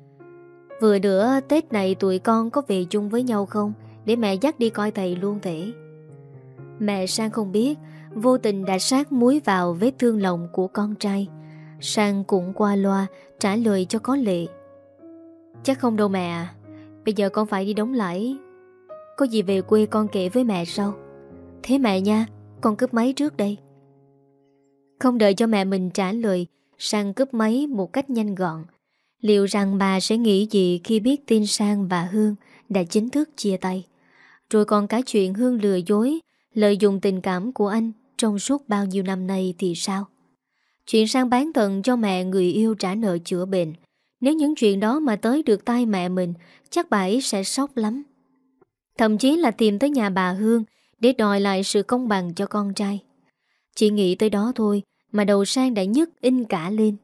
Vừa nữa, Tết này tụi con có về chung với nhau không? Để mẹ dắt đi coi thầy luôn thể. Mẹ Sang không biết, Vô tình đã sát muối vào vết thương lòng của con trai. Sang cũng qua loa, trả lời cho có lệ. Chắc không đâu mẹ à Bây giờ con phải đi đóng lãi. Có gì về quê con kể với mẹ sau. Thế mẹ nha, Con cướp máy trước đây. Không đợi cho mẹ mình trả lời Sang cướp máy một cách nhanh gọn. Liệu rằng bà sẽ nghĩ gì Khi biết tin Sang và Hương Đã chính thức chia tay? Rồi còn cả chuyện Hương lừa dối, Lợi dụng tình cảm của anh Trong suốt bao nhiêu năm nay thì sao? Chuyện sang bán tận cho mẹ người yêu trả nợ chữa bệnh. Nếu những chuyện đó mà tới được tay mẹ mình, Chắc bà ấy sẽ sốc lắm. Thậm chí là tìm tới nhà bà Hương Để đòi lại sự công bằng cho con trai. Chỉ nghĩ tới đó thôi mà đầu sang đã nhức in cả lên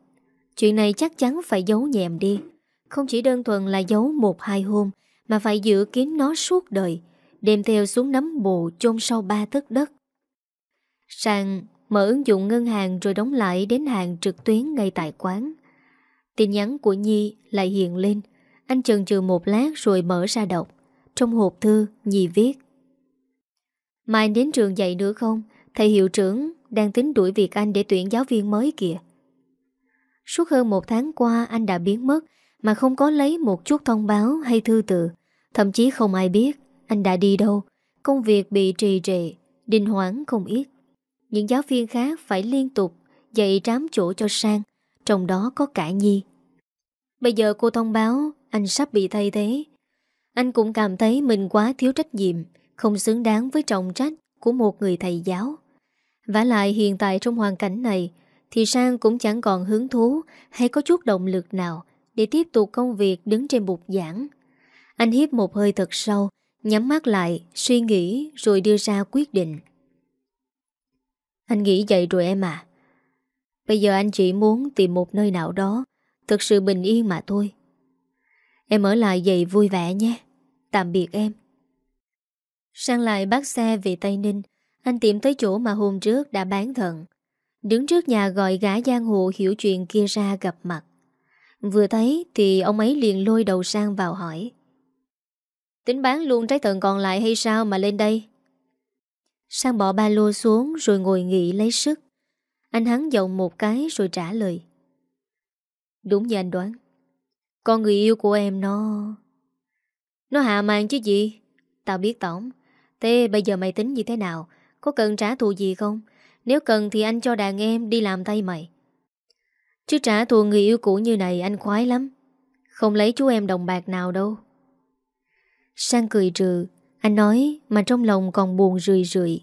Chuyện này chắc chắn phải giấu nhẹm đi Không chỉ đơn thuần là giấu một hai hôm Mà phải giữ kín nó suốt đời Đem theo xuống nấm bồ chôn sau ba tấc đất Sang Mở ứng dụng ngân hàng rồi đóng lại đến hàng trực tuyến ngay tại quán. Tin nhắn của Nhi lại hiện lên. Anh chần chừ một lát rồi mở ra đọc. Trong hộp thư, Nhi viết. Mai đến trường dạy nữa không? Thầy hiệu trưởng đang tính đuổi việc anh để tuyển giáo viên mới kìa. Suốt hơn một tháng qua anh đã biến mất mà không có lấy một chút thông báo hay thư từ. Thậm chí không ai biết anh đã đi đâu. Công việc bị trì trệ, đình hoãn không ít. Những giáo viên khác phải liên tục dạy trám chỗ cho Sang, trong đó có cả Nhi. Bây giờ cô thông báo anh sắp bị thay thế. Anh cũng cảm thấy mình quá thiếu trách nhiệm, không xứng đáng với trọng trách của một người thầy giáo. Và lại hiện tại trong hoàn cảnh này, thì Sang cũng chẳng còn hứng thú hay có chút động lực nào để tiếp tục công việc đứng trên bục giảng. Anh hiếp một hơi thật sâu, nhắm mắt lại, suy nghĩ rồi đưa ra quyết định. Anh nghĩ vậy rồi em à Bây giờ anh chỉ muốn tìm một nơi nào đó Thực sự bình yên mà thôi Em ở lại vậy vui vẻ nhé Tạm biệt em Sang lại bắt xe về Tây Ninh anh tìm tới chỗ mà hôm trước đã bán thận. Đứng trước nhà gọi gã giang hồ hiểu chuyện kia ra gặp mặt. Vừa thấy thì ông ấy liền lôi đầu sang vào hỏi. Tính bán luôn trái thận còn lại hay sao mà lên đây? Sang bỏ ba lô xuống rồi ngồi nghỉ lấy sức. Anh hắn giọng một cái rồi trả lời. Đúng như anh đoán. Con người yêu của em nó Nó hạ màn chứ gì? Tao biết tổng, Thế bây giờ mày tính như thế nào? Có cần trả thù gì không? Nếu cần thì anh cho đàn em đi làm tay mày. Chứ trả thù người yêu cũ như này anh khoái lắm. Không lấy chú em đồng bạc nào đâu. Sang cười trừ, Anh nói mà trong lòng còn buồn rười rượi.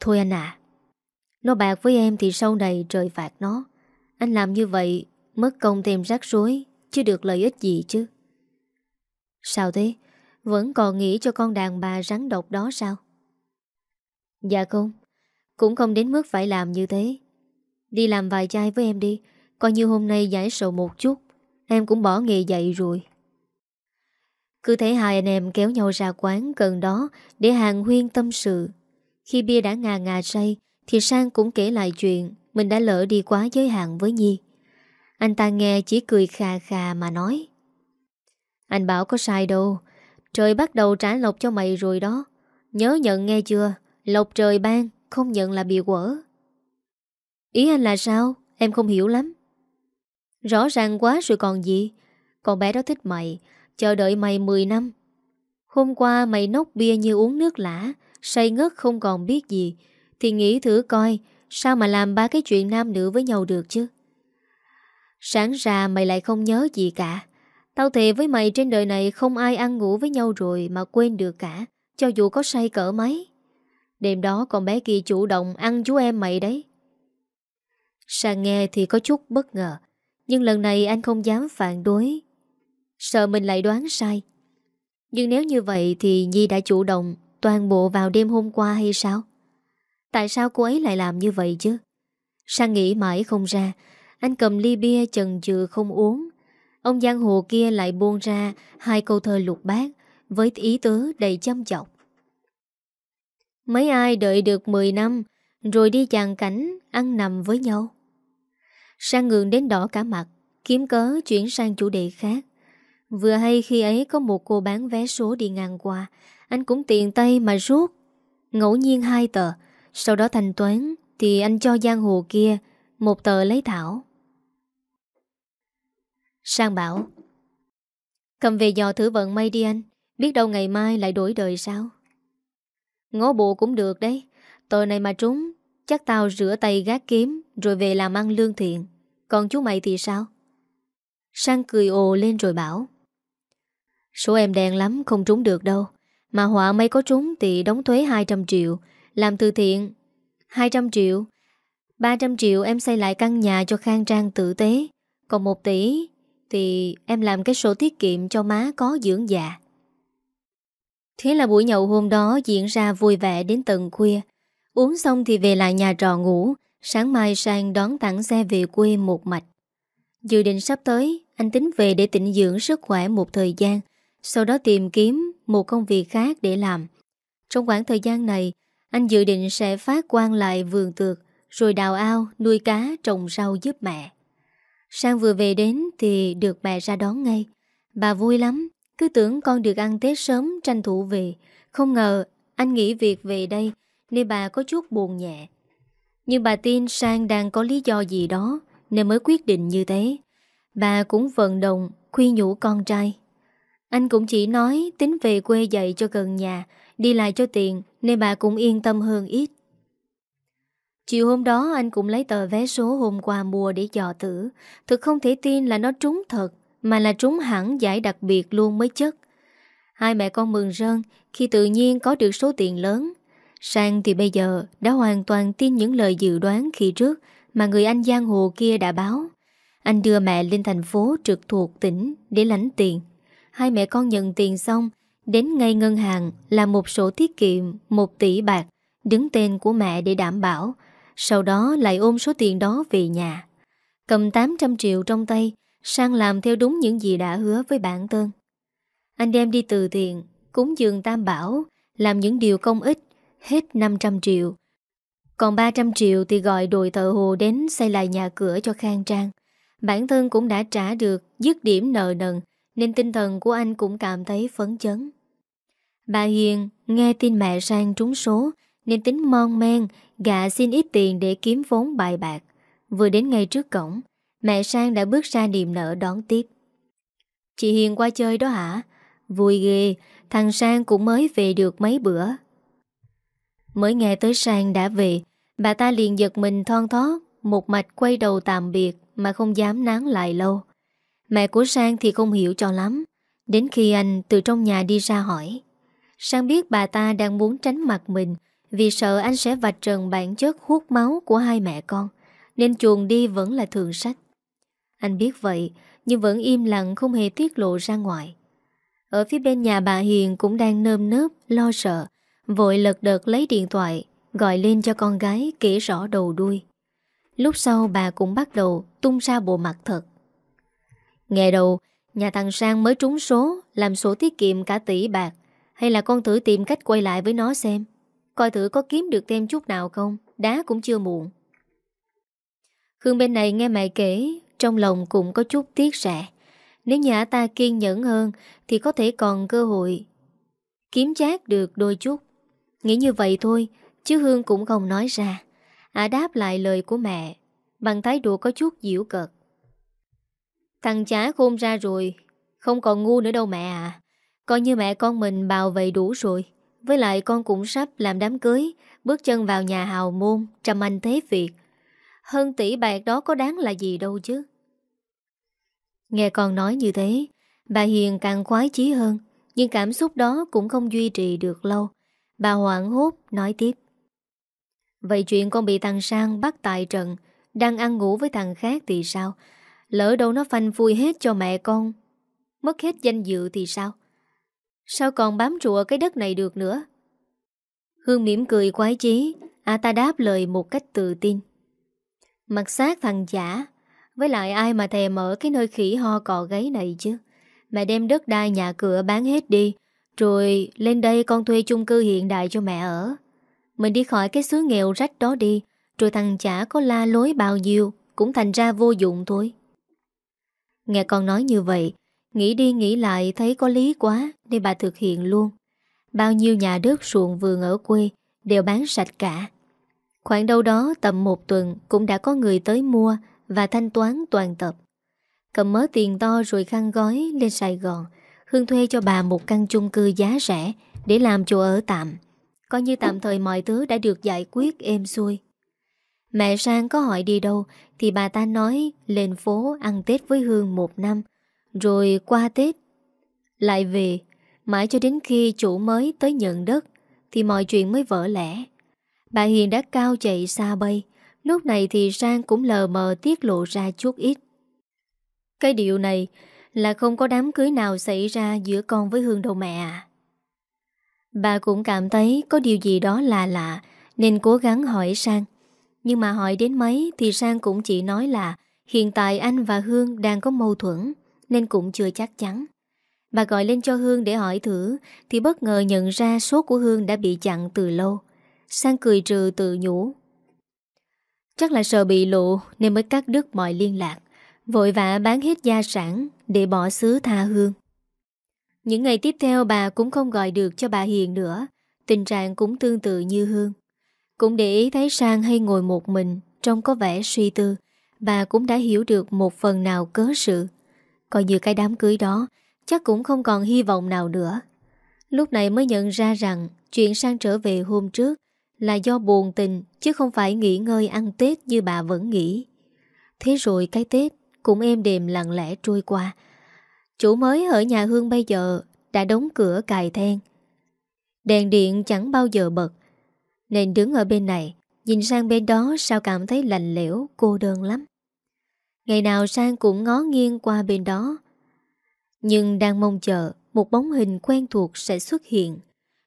Thôi anh à Nó bạc với em thì sau này trời phạt nó. Anh làm như vậy, Mất công thêm rắc rối, Chứ được lợi ích gì chứ? Sao thế? Vẫn còn nghĩ cho con đàn bà rắn độc đó sao? Dạ không, Cũng không đến mức phải làm như thế. Đi làm vài chai với em đi, Coi như hôm nay giải sầu một chút, Em cũng bỏ nghề dậy rồi. Cứ thấy hai anh em kéo nhau ra quán gần đó Để hàng huyên tâm sự. Khi bia đã ngà ngà say, Thì Sang cũng kể lại chuyện Mình đã lỡ đi quá giới hạn với Nhi. Anh ta nghe chỉ cười khà khà mà nói, Anh bảo có sai đâu, Trời bắt đầu trả lộc cho mày rồi đó. Nhớ nhận nghe chưa? Lộc trời ban, Không nhận là bị quở. Ý anh là sao? Em không hiểu lắm. Rõ ràng quá rồi còn gì? Con bé đó thích mày, Chờ đợi mày 10 năm. Hôm qua mày nốc bia như uống nước lã, Say ngất không còn biết gì. Thì nghĩ thử coi, Sao mà làm ba cái chuyện nam nữ với nhau được chứ? Sáng ra mày lại không nhớ gì cả. Tao thề với mày trên đời này Không ai ăn ngủ với nhau rồi Mà quên được cả, Cho dù có say cỡ mấy. Đêm đó con bé kia chủ động ăn chú em mày đấy. Sang nghe thì có chút bất ngờ, Nhưng lần này anh không dám phản đối. Sợ mình lại đoán sai. Nhưng nếu như vậy Thì Nhi đã chủ động Toàn bộ vào đêm hôm qua hay sao? Tại sao cô ấy lại làm như vậy chứ? Sang nghĩ mãi không ra, Anh cầm ly bia chần chừ không uống. Ông giang hồ kia lại buông ra Hai câu thơ lục bát Với ý tứ đầy chăm chọc. Mấy ai đợi được 10 năm, Rồi đi chàng cảnh, Ăn nằm với nhau. Sang ngường đến đỏ cả mặt, Kiếm cớ chuyển sang chủ đề khác. Vừa hay khi ấy có một cô bán vé số đi ngang qua, Anh cũng tiện tay mà rút. Ngẫu nhiên hai tờ, Sau đó thanh toán Thì anh cho giang hồ kia Một tờ lấy thảo. Sang bảo, Cầm về dò thử vận may đi anh, Biết đâu ngày mai lại đổi đời sao? Ngó bộ cũng được đấy. Tờ này mà trúng, Chắc tao rửa tay gác kiếm, Rồi về làm ăn lương thiện. Còn chú mày thì sao? Sang cười ồ lên rồi bảo, Số em đen lắm không trúng được đâu. Mà họa may có trúng thì đóng thuế 200 triệu, Làm từ thiện 200 triệu. 300 triệu em xây lại căn nhà cho khang trang tử tế. Còn 1 tỷ Thì em làm cái sổ tiết kiệm cho má có dưỡng già. Thế là buổi nhậu hôm đó diễn ra vui vẻ đến tận khuya. Uống xong thì về lại nhà trò ngủ Sáng mai sang đón tặng xe về quê một mạch. Dự định sắp tới Anh tính về để tịnh dưỡng sức khỏe một thời gian Sau đó tìm kiếm một công việc khác để làm. Trong khoảng thời gian này Anh dự định sẽ phát quan lại vườn tược Rồi đào ao, nuôi cá, trồng rau giúp mẹ. Sang vừa về đến thì được mẹ ra đón ngay. Bà vui lắm cứ tưởng con được ăn Tết sớm, tranh thủ về. Không ngờ, anh nghỉ việc về đây, Nên bà có chút buồn nhẹ. Nhưng bà tin Sang đang có lý do gì đó, Nên mới quyết định như thế. Bà cũng vận động, Khuyên nhủ con trai. Anh cũng chỉ nói tính về quê dạy cho gần nhà, Đi lại cho tiền Nên bà cũng yên tâm hơn ít. Chiều hôm đó, anh cũng lấy tờ vé số hôm qua mua để dò tử Thực không thể tin là nó trúng thật. Mà là trúng hẳn giải đặc biệt luôn mới chất. Hai mẹ con mừng rơn Khi tự nhiên có được số tiền lớn. Sang thì bây giờ đã hoàn toàn tin những lời dự đoán khi trước Mà người anh giang hồ kia đã báo. Anh đưa mẹ lên thành phố trực thuộc tỉnh để lãnh tiền. Hai mẹ con nhận tiền xong, Đến ngay ngân hàng là một sổ tiết kiệm 1 tỷ bạc Đứng tên của mẹ để đảm bảo, Sau đó lại ôm số tiền đó về nhà. Cầm 800 triệu trong tay Sang làm theo đúng những gì đã hứa với bản thân Anh đem đi từ thiện cúng dường tam bảo, làm những điều công ích, hết 500 triệu. Còn 300 triệu thì gọi đội thợ hồ đến xây lại nhà cửa cho khang trang. Bản thân cũng đã trả được dứt điểm nợ nần, nên tinh thần của anh cũng cảm thấy phấn chấn. Bà Hiền nghe tin mẹ sang trúng số, nên tính mon men, gạ xin ít tiền để kiếm vốn bài bạc. Vừa đến ngay trước cổng, mẹ Sang đã bước ra niềm nở đón tiếp. Chị Hiền qua chơi đó hả? Vui ghê, thằng Sang cũng mới về được mấy bữa. Mới nghe tới Sang đã về, bà ta liền giật mình thon thót, một mạch quay đầu tạm biệt mà không dám nán lại lâu. Mẹ của Sang thì không hiểu cho lắm, đến khi anh từ trong nhà đi ra hỏi. Sang biết bà ta đang muốn tránh mặt mình vì sợ anh sẽ vạch trần bản chất hút máu của hai mẹ con, nên chuồn đi vẫn là thường sách. Anh biết vậy, nhưng vẫn im lặng không hề tiết lộ ra ngoài. Ở phía bên nhà bà Hiền cũng đang nơm nớp, lo sợ, vội lật đật lấy điện thoại, gọi lên cho con gái kể rõ đầu đuôi. Lúc sau bà cũng bắt đầu tung ra bộ mặt thật. Nghe đầu, nhà thằng Sang mới trúng số, làm sổ tiết kiệm cả tỷ bạc, hay là con thử tìm cách quay lại với nó xem. Coi thử có kiếm được thêm chút nào không, đá cũng chưa muộn. Khương bên này nghe mẹ kể, trong lòng cũng có chút tiếc rẻ. Nếu nhà ta kiên nhẫn hơn, Thì có thể còn cơ hội Kiếm chát được đôi chút. Nghĩ như vậy thôi, Chứ Hương cũng không nói ra. À đáp lại lời của mẹ, Bằng thái độ có chút diễu cợt. Thằng chá khôn ra rồi, Không còn ngu nữa đâu mẹ à. Coi như mẹ con mình bào vậy đủ rồi, Với lại con cũng sắp làm đám cưới, Bước chân vào nhà hào môn, Trầm anh thế việc. Hơn tỷ bạc đó có đáng là gì đâu chứ? Nghe con nói như thế, Bà Hiền càng khoái chí hơn, Nhưng cảm xúc đó cũng không duy trì được lâu. Bà hoảng hốt, nói tiếp. Vậy chuyện con bị thằng Sang bắt tại trận, Đang ăn ngủ với thằng khác thì sao? Lỡ đâu nó phanh phui hết cho mẹ con, Mất hết danh dự thì sao? Sao còn bám trụ ở cái đất này được nữa? Hương mỉm cười quái chí À ta đáp lời một cách tự tin. Mặt xác thằng giả. Với lại ai mà thèm mở cái nơi khỉ ho cò gáy này chứ? Mẹ đem đất đai nhà cửa bán hết đi, Rồi lên đây con thuê chung cư hiện đại cho mẹ ở. Mình đi khỏi cái xứ nghèo rách đó đi, Rồi thằng chả có la lối bao nhiêu Cũng thành ra vô dụng thôi. Nghe con nói như vậy, Nghĩ đi nghĩ lại thấy có lý quá Nên bà thực hiện luôn. Bao nhiêu nhà đất ruộng vườn ở quê Đều bán sạch cả. Khoảng đâu đó tầm một tuần Cũng đã có người tới mua và thanh toán toàn tập. Cầm mớ tiền to rồi khăn gói lên Sài Gòn, Hương thuê cho bà một căn chung cư giá rẻ để làm chỗ ở tạm. Coi như tạm thời mọi thứ đã được giải quyết êm xuôi. Mẹ Sang có hỏi đi đâu thì bà ta nói lên phố ăn Tết với Hương một năm, rồi qua Tết lại về, mãi cho đến khi chủ mới tới nhận đất thì mọi chuyện mới vỡ lẽ. Bà Hiền đã cao chạy xa bay, Lúc này thì Sang cũng lờ mờ tiết lộ ra chút ít. Cái điều này là không có đám cưới nào xảy ra giữa con với Hương đâu mẹ à. Bà cũng cảm thấy có điều gì đó là lạ nên cố gắng hỏi Sang. Nhưng mà hỏi đến mấy thì Sang cũng chỉ nói là hiện tại anh và Hương đang có mâu thuẫn nên cũng chưa chắc chắn. Bà gọi lên cho Hương để hỏi thử thì bất ngờ nhận ra số của Hương đã bị chặn từ lâu. Sang cười trừ tự nhủ. Chắc là sợ bị lộ nên mới cắt đứt mọi liên lạc, Vội vã bán hết gia sản Để bỏ xứ tha hương. Những ngày tiếp theo bà cũng không gọi được cho bà Hiền nữa, Tình trạng cũng tương tự như Hương. Cũng để ý thấy Sang hay ngồi một mình Trông có vẻ suy tư, Bà cũng đã hiểu được một phần nào cớ sự. Coi như cái đám cưới đó, Chắc cũng không còn hy vọng nào nữa. Lúc này mới nhận ra rằng Chuyện Sang trở về hôm trước là do buồn tình chứ không phải nghỉ ngơi ăn Tết như bà vẫn nghĩ. Thế rồi cái Tết cũng êm đềm lặng lẽ trôi qua. Chủ mới ở nhà Hương bây giờ đã đóng cửa cài then. Đèn điện chẳng bao giờ bật. Nên đứng ở bên này, nhìn sang bên đó sao cảm thấy lạnh lẽo, cô đơn lắm. Ngày nào Sang cũng ngó nghiêng qua bên đó. Nhưng đang mong chờ một bóng hình quen thuộc sẽ xuất hiện.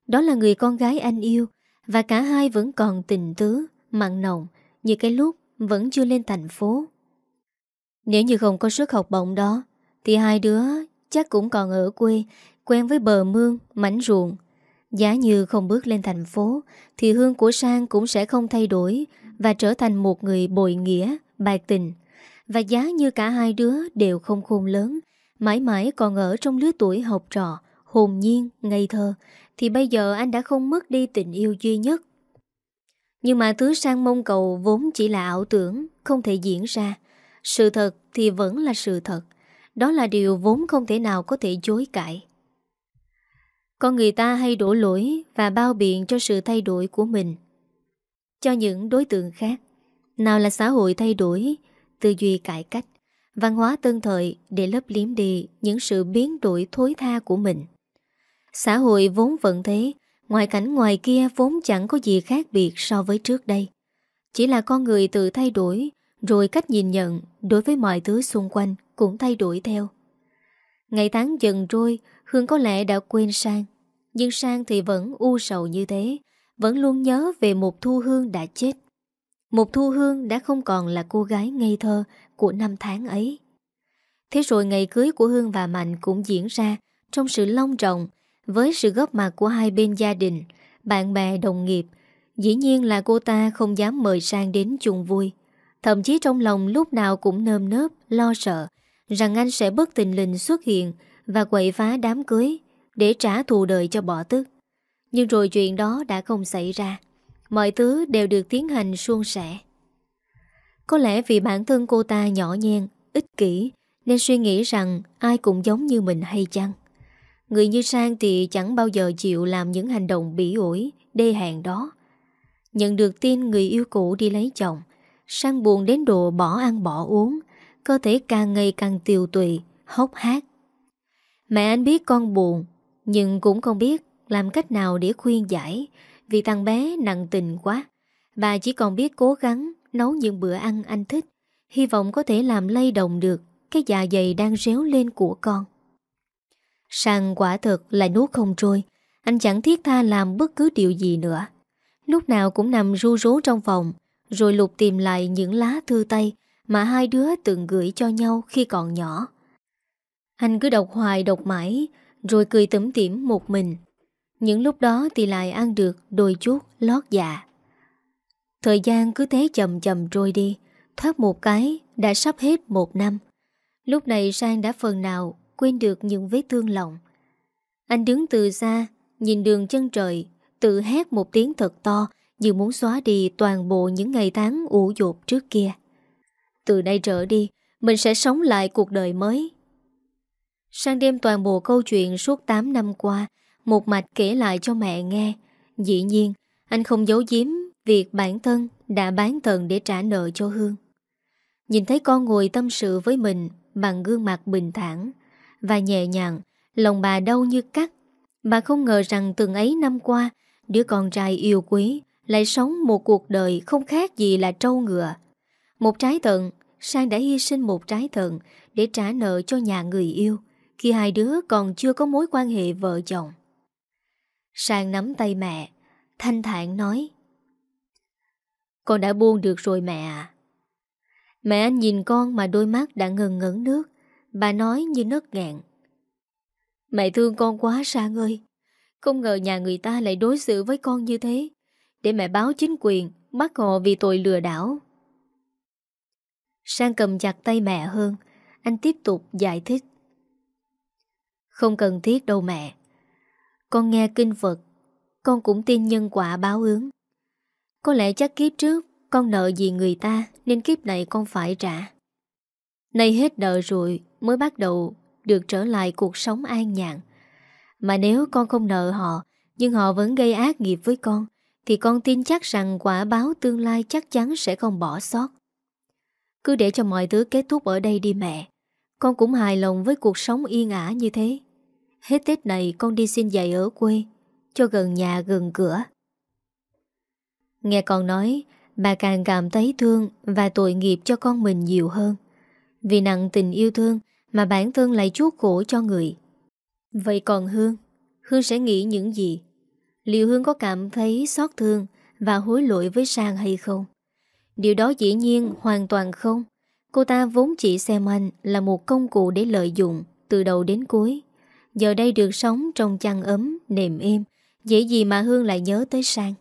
Đó là người con gái anh yêu và cả hai vẫn còn tình tứ, mặn nồng Như cái lúc vẫn chưa lên thành phố. Nếu như không có suất học bổng đó Thì hai đứa chắc cũng còn ở quê Quen với bờ mương, mảnh ruộng. Giá như không bước lên thành phố Thì Hương của Sang cũng sẽ không thay đổi Và trở thành một người bội nghĩa, bạc tình. Và giá như cả hai đứa đều không khôn lớn Mãi mãi còn ở trong lứa tuổi học trò Hồn nhiên, ngây thơ thì bây giờ anh đã không mất đi tình yêu duy nhất. Nhưng mà thứ sang mong cầu vốn chỉ là ảo tưởng, Không thể diễn ra. Sự thật thì vẫn là sự thật. Đó là điều vốn không thể nào có thể chối cãi. Con người ta hay đổ lỗi Và bao biện cho sự thay đổi của mình. Cho những đối tượng khác, Nào là xã hội thay đổi, Tư duy cải cách, Văn hóa tân thời để lấp liếm đi Những sự biến đổi thối tha của mình. Xã hội vốn vẫn thế, Ngoài cảnh ngoài kia vốn chẳng có gì khác biệt so với trước đây. Chỉ là con người tự thay đổi, Rồi cách nhìn nhận đối với mọi thứ xung quanh cũng thay đổi theo. Ngày tháng dần trôi, Hương có lẽ đã quên Sang, Nhưng Sang thì vẫn u sầu như thế, Vẫn luôn nhớ về một thu hương đã chết. Một thu hương đã không còn là cô gái ngây thơ Của năm tháng ấy. Thế rồi ngày cưới của Hương và Mạnh cũng diễn ra Trong sự long trọng với sự góp mặt của hai bên gia đình, bạn bè đồng nghiệp, dĩ nhiên là cô ta không dám mời sang đến chung vui. Thậm chí trong lòng lúc nào cũng nơm nớp, lo sợ, rằng anh sẽ bất tình lình xuất hiện và quậy phá đám cưới để trả thù đời cho bỏ tức. Nhưng rồi chuyện đó đã không xảy ra. Mọi thứ đều được tiến hành suôn sẻ. Có lẽ vì bản thân cô ta nhỏ nhen, ích kỷ nên suy nghĩ rằng ai cũng giống như mình hay chăng? Người như Sang thì chẳng bao giờ chịu làm những hành động bỉ ổi, đê hẹn đó. Nhận được tin người yêu cũ đi lấy chồng, Sang buồn đến độ bỏ ăn bỏ uống, cơ thể càng ngày càng tiều tụy, hốc hát. Mẹ anh biết con buồn, nhưng cũng không biết làm cách nào để khuyên giải, vì thằng bé nặng tình quá. Bà chỉ còn biết cố gắng nấu những bữa ăn anh thích, hy vọng có thể làm lay động được cái dạ dày đang réo lên của con. Sang quả thực là nuốt không trôi. Anh chẳng thiết tha làm bất cứ điều gì nữa. Lúc nào cũng nằm ru rú trong phòng, Rồi lục tìm lại những lá thư tay Mà hai đứa từng gửi cho nhau khi còn nhỏ. Anh cứ đọc hoài đọc mãi, Rồi cười tẩm tỉm một mình. Những lúc đó thì lại ăn được đôi chút lót dạ. Thời gian cứ thế chậm chậm trôi đi, Thoát một cái đã sắp hết một năm. Lúc này Sang đã phần nào quên được những vết thương lòng. Anh đứng từ xa, nhìn đường chân trời, tự hét một tiếng thật to như muốn xóa đi toàn bộ những ngày tháng ủ dột trước kia. Từ đây trở đi, mình sẽ sống lại cuộc đời mới. Sang đêm toàn bộ câu chuyện suốt 8 năm qua, một mạch kể lại cho mẹ nghe. Dĩ nhiên, anh không giấu giếm việc bản thân đã bán thần để trả nợ cho Hương. Nhìn thấy con ngồi tâm sự với mình bằng gương mặt bình thản, và nhẹ nhàng, lòng bà đau như cắt. Bà không ngờ rằng từng ấy năm qua, đứa con trai yêu quý lại sống một cuộc đời không khác gì là trâu ngựa. Một trái thận, Sang đã hy sinh một trái thận để trả nợ cho nhà người yêu khi hai đứa còn chưa có mối quan hệ vợ chồng. Sang nắm tay mẹ, thanh thản nói Con đã buông được rồi mẹ à. Mẹ anh nhìn con mà đôi mắt đã ngừng ngấn nước Bà nói như nớt ngạn. Mẹ thương con quá, Sang ơi. Không ngờ nhà người ta lại đối xử với con như thế. Để mẹ báo chính quyền, Bắt họ vì tội lừa đảo. Sang cầm chặt tay mẹ hơn. Anh tiếp tục giải thích. Không cần thiết đâu mẹ. Con nghe kinh Phật, Con cũng tin nhân quả báo ứng. Có lẽ chắc kiếp trước, Con nợ gì người ta, Nên kiếp này con phải trả. Nay hết nợ rồi mới bắt đầu được trở lại cuộc sống an nhàn. Mà nếu con không nợ họ, nhưng họ vẫn gây ác nghiệp với con, thì con tin chắc rằng quả báo tương lai chắc chắn sẽ không bỏ sót. Cứ để cho mọi thứ kết thúc ở đây đi mẹ. Con cũng hài lòng với cuộc sống yên ả như thế. Hết Tết này con đi xin dạy ở quê, cho gần nhà gần cửa. Nghe con nói, bà càng cảm thấy thương và tội nghiệp cho con mình nhiều hơn. Vì nặng tình yêu thương mà bản thân lại chuốt khổ cho người. Vậy còn Hương? Hương sẽ nghĩ những gì? Liệu Hương có cảm thấy xót thương và hối lỗi với Sang hay không? Điều đó dĩ nhiên hoàn toàn không. Cô ta vốn chỉ xem anh là một công cụ để lợi dụng từ đầu đến cuối. Giờ đây được sống trong chăn ấm, nềm êm Dễ gì mà Hương lại nhớ tới Sang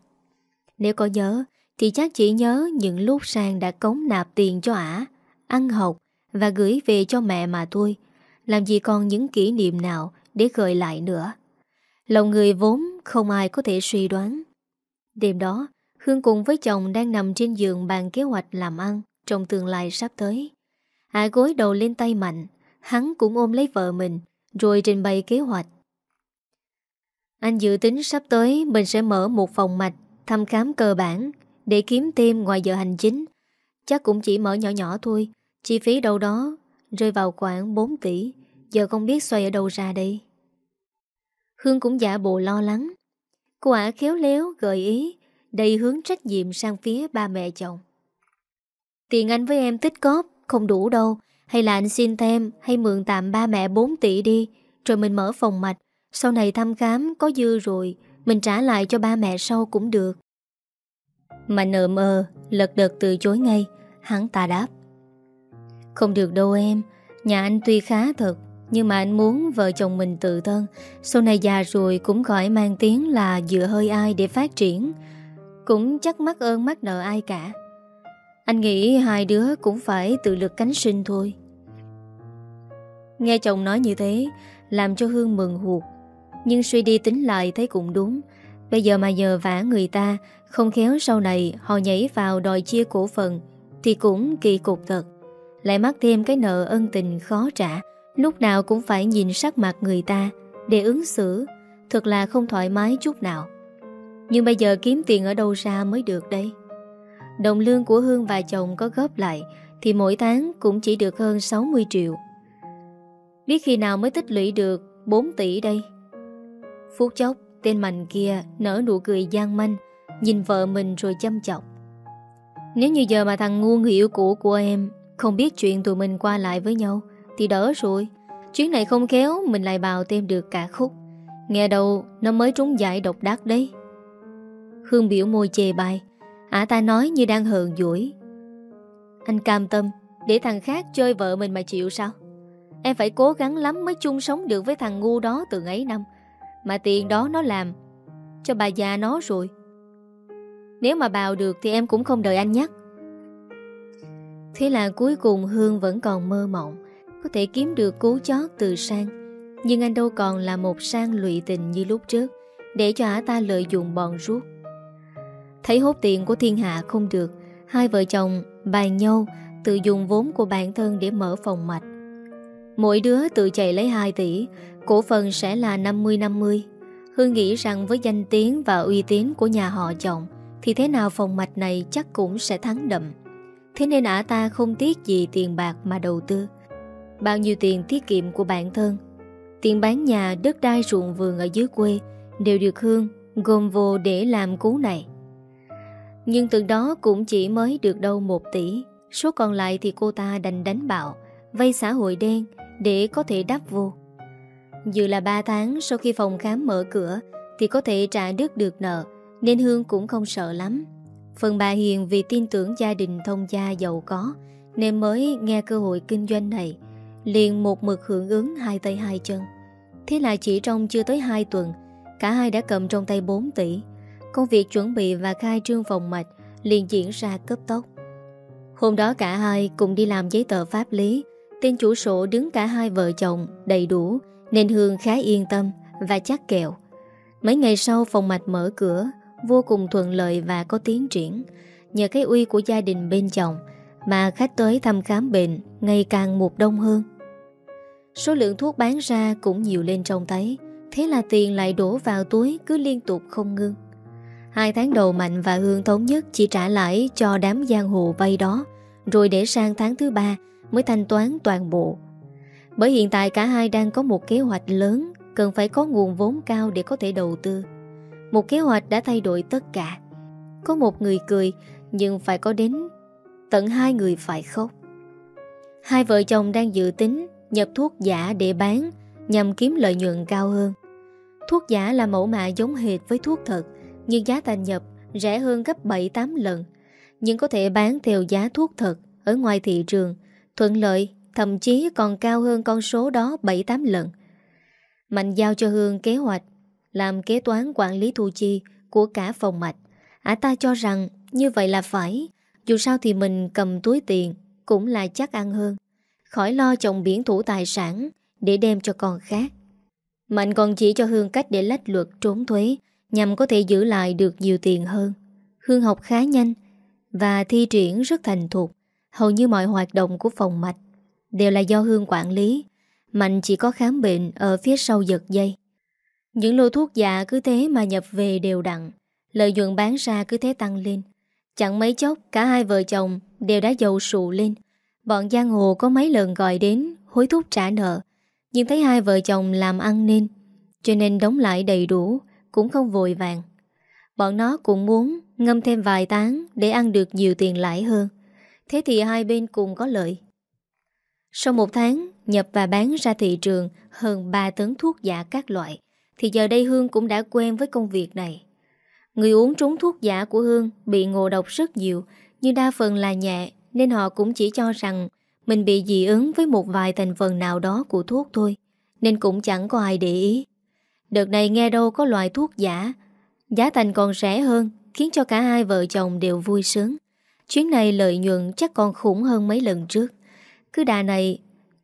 Nếu có nhớ Thì chắc chỉ nhớ những lúc Sang đã cống nạp tiền cho ả Ăn học và gửi về cho mẹ mà thôi Làm gì còn những kỷ niệm nào Để gợi lại nữa Lòng người vốn không ai có thể suy đoán Đêm đó Hương cùng với chồng đang nằm trên giường bàn kế hoạch làm ăn trong tương lai sắp tới. Hạ gối đầu lên tay mạnh, hắn cũng ôm lấy vợ mình, rồi trình bày kế hoạch. Anh dự tính sắp tới mình sẽ mở một phòng mạch thăm khám cơ bản để kiếm thêm ngoài giờ hành chính. Chắc cũng chỉ mở nhỏ nhỏ thôi, chi phí đâu đó rơi vào khoảng 4 tỷ, giờ không biết xoay ở đâu ra đây. Hương cũng giả bộ lo lắng. Cô ả khéo léo gợi ý đầy hướng trách nhiệm sang phía ba mẹ chồng. Tiền anh với em tích cóp không đủ đâu, hay là anh xin thêm hay mượn tạm ba mẹ 4 tỷ đi, rồi mình mở phòng mạch, sau này thăm khám có dư rồi, mình trả lại cho ba mẹ sau cũng được. Mà nợ mơ, lật đật từ chối ngay, hắn ta đáp. Không được đâu em, nhà anh tuy khá thật, nhưng mà anh muốn vợ chồng mình tự thân. Sau này già rồi cũng khỏi mang tiếng là dựa hơi ai để phát triển. Cũng chắc mắc ơn mắc nợ ai cả. Anh nghĩ hai đứa cũng phải tự lực cánh sinh thôi. Nghe chồng nói như thế Làm cho Hương mừng hụt Nhưng suy đi tính lại thấy cũng đúng. Bây giờ mà nhờ vả người ta Không khéo sau này họ nhảy vào đòi chia cổ phần Thì cũng kỳ cục thật. Lại mắc thêm cái nợ ân tình khó trả, Lúc nào cũng phải nhìn sắc mặt người ta Để ứng xử, Thật là không thoải mái chút nào. Nhưng bây giờ kiếm tiền ở đâu ra mới được đây? Đồng lương của Hương và chồng có góp lại Thì mỗi tháng cũng chỉ được hơn 60 triệu. Biết khi nào mới tích lũy được 4 tỷ đây? Phút chốc, Tên mạnh kia nở nụ cười gian manh, Nhìn vợ mình rồi chăm chọc. Nếu như giờ mà thằng ngu hiểu cũ của em không biết chuyện tụi mình qua lại với nhau Thì đỡ rồi. Chuyến này không khéo, Mình lại bào thêm được cả khúc. Nghe đầu, nó mới trúng giải độc đắc đấy. Hương biểu môi chề bài. Ả ta nói như đang hờn dỗi. Anh cam tâm, Để thằng khác chơi vợ mình mà chịu sao? Em phải cố gắng lắm mới chung sống được với thằng ngu đó từ ấy năm. Mà tiền đó nó làm, Cho bà già nó rồi. Nếu mà bào được thì em cũng không đợi anh nhắc. Thế là cuối cùng Hương vẫn còn mơ mộng, Có thể kiếm được cú chót từ sang. Nhưng anh đâu còn là một sang lụy tình như lúc trước, Để cho ả ta lợi dụng bọn rút Thấy hốt tiền của thiên hạ không được, Hai vợ chồng bàn nhau Tự dùng vốn của bản thân để mở phòng mạch. Mỗi đứa tự chạy lấy 2 tỷ, Cổ phần sẽ là 50-50 Hương nghĩ rằng với danh tiếng và uy tín của nhà họ chồng, Thì thế nào phòng mạch này chắc cũng sẽ thắng đậm. Thế nên ả ta không tiếc gì tiền bạc mà đầu tư. Bao nhiêu tiền tiết kiệm của bản thân. Tiền bán nhà, đất đai ruộng vườn ở dưới quê Đều được Hương gồm vô để làm cú này. Nhưng từ đó cũng chỉ mới được đâu 1 tỷ. Số còn lại thì cô ta đành đánh bạo Vay xã hội đen Để có thể đắp vô Dự là 3 tháng sau khi phòng khám mở cửa Thì có thể trả đứt được nợ Nên Hương cũng không sợ lắm. Phần bà Hiền vì tin tưởng gia đình thông gia giàu có Nên mới nghe cơ hội kinh doanh này Liền một mực hưởng ứng hai tay hai chân Thế là chỉ trong chưa tới 2 tuần Cả hai đã cầm trong tay 4 tỷ Công việc chuẩn bị và khai trương phòng mạch liền diễn ra cấp tốc. Hôm đó cả hai cùng đi làm giấy tờ pháp lý, tên chủ sổ đứng cả hai vợ chồng đầy đủ nên Hương khá yên tâm và chắc kẹo. Mấy ngày sau phòng mạch mở cửa, vô cùng thuận lợi và có tiến triển. Nhờ cái uy của gia đình bên chồng mà khách tới thăm khám bệnh ngày càng một đông hơn. Số lượng thuốc bán ra cũng nhiều lên trông thấy, thế là tiền lại đổ vào túi cứ liên tục không ngưng. Hai tháng đầu Mạnh và Hương thống nhất chỉ trả lãi cho đám giang hồ vay đó, rồi để sang tháng thứ ba mới thanh toán toàn bộ. Bởi hiện tại cả hai đang có một kế hoạch lớn, cần phải có nguồn vốn cao để có thể đầu tư. Một kế hoạch đã thay đổi tất cả. Có một người cười, nhưng phải có đến tận hai người phải khóc. Hai vợ chồng đang dự tính nhập thuốc giả để bán nhằm kiếm lợi nhuận cao hơn. Thuốc giả là mẫu mã giống hệt với thuốc thật, nhưng giá thành nhập rẻ hơn gấp 7-8 lần, nhưng có thể bán theo giá thuốc thật ở ngoài thị trường, thuận lợi, thậm chí còn cao hơn con số đó 7-8 lần. Mạnh giao cho Hương kế hoạch làm kế toán quản lý thu chi Của cả phòng mạch. Ả ta cho rằng như vậy là phải, Dù sao thì mình cầm túi tiền Cũng là chắc ăn hơn. Khỏi lo chồng biển thủ tài sản Để đem cho con khác. Mạnh còn chỉ cho Hương cách để lách luật trốn thuế Nhằm có thể giữ lại được nhiều tiền hơn. Hương học khá nhanh Và thi triển rất thành thục. Hầu như mọi hoạt động của phòng mạch Đều là do Hương quản lý. Mạnh chỉ có khám bệnh Ở phía sau giật dây. Những lô thuốc giả cứ thế mà nhập về đều đặn, Lợi nhuận bán ra cứ thế tăng lên. Chẳng mấy chốc, Cả hai vợ chồng đều đã giàu sụ lên. Bọn giang hồ có mấy lần gọi đến Hối thúc trả nợ, Nhưng thấy hai vợ chồng làm ăn nên, Cho nên đóng lại đầy đủ, Cũng không vội vàng. Bọn nó cũng muốn ngâm thêm vài tán Để ăn được nhiều tiền lãi hơn. Thế thì hai bên cùng có lợi. Sau một tháng Nhập và bán ra thị trường Hơn 3 tấn thuốc giả các loại. Thì giờ đây Hương cũng đã quen với công việc này. Người uống trúng thuốc giả của Hương Bị ngộ độc rất nhiều, Nhưng đa phần là nhẹ, Nên họ cũng chỉ cho rằng Mình bị dị ứng với một vài thành phần nào đó của thuốc thôi, Nên cũng chẳng có ai để ý. Đợt này nghe đâu có loại thuốc giả, Giá thành còn rẻ hơn, Khiến cho cả hai vợ chồng đều vui sướng. Chuyến này lợi nhuận chắc còn khủng hơn mấy lần trước. Cứ đà này,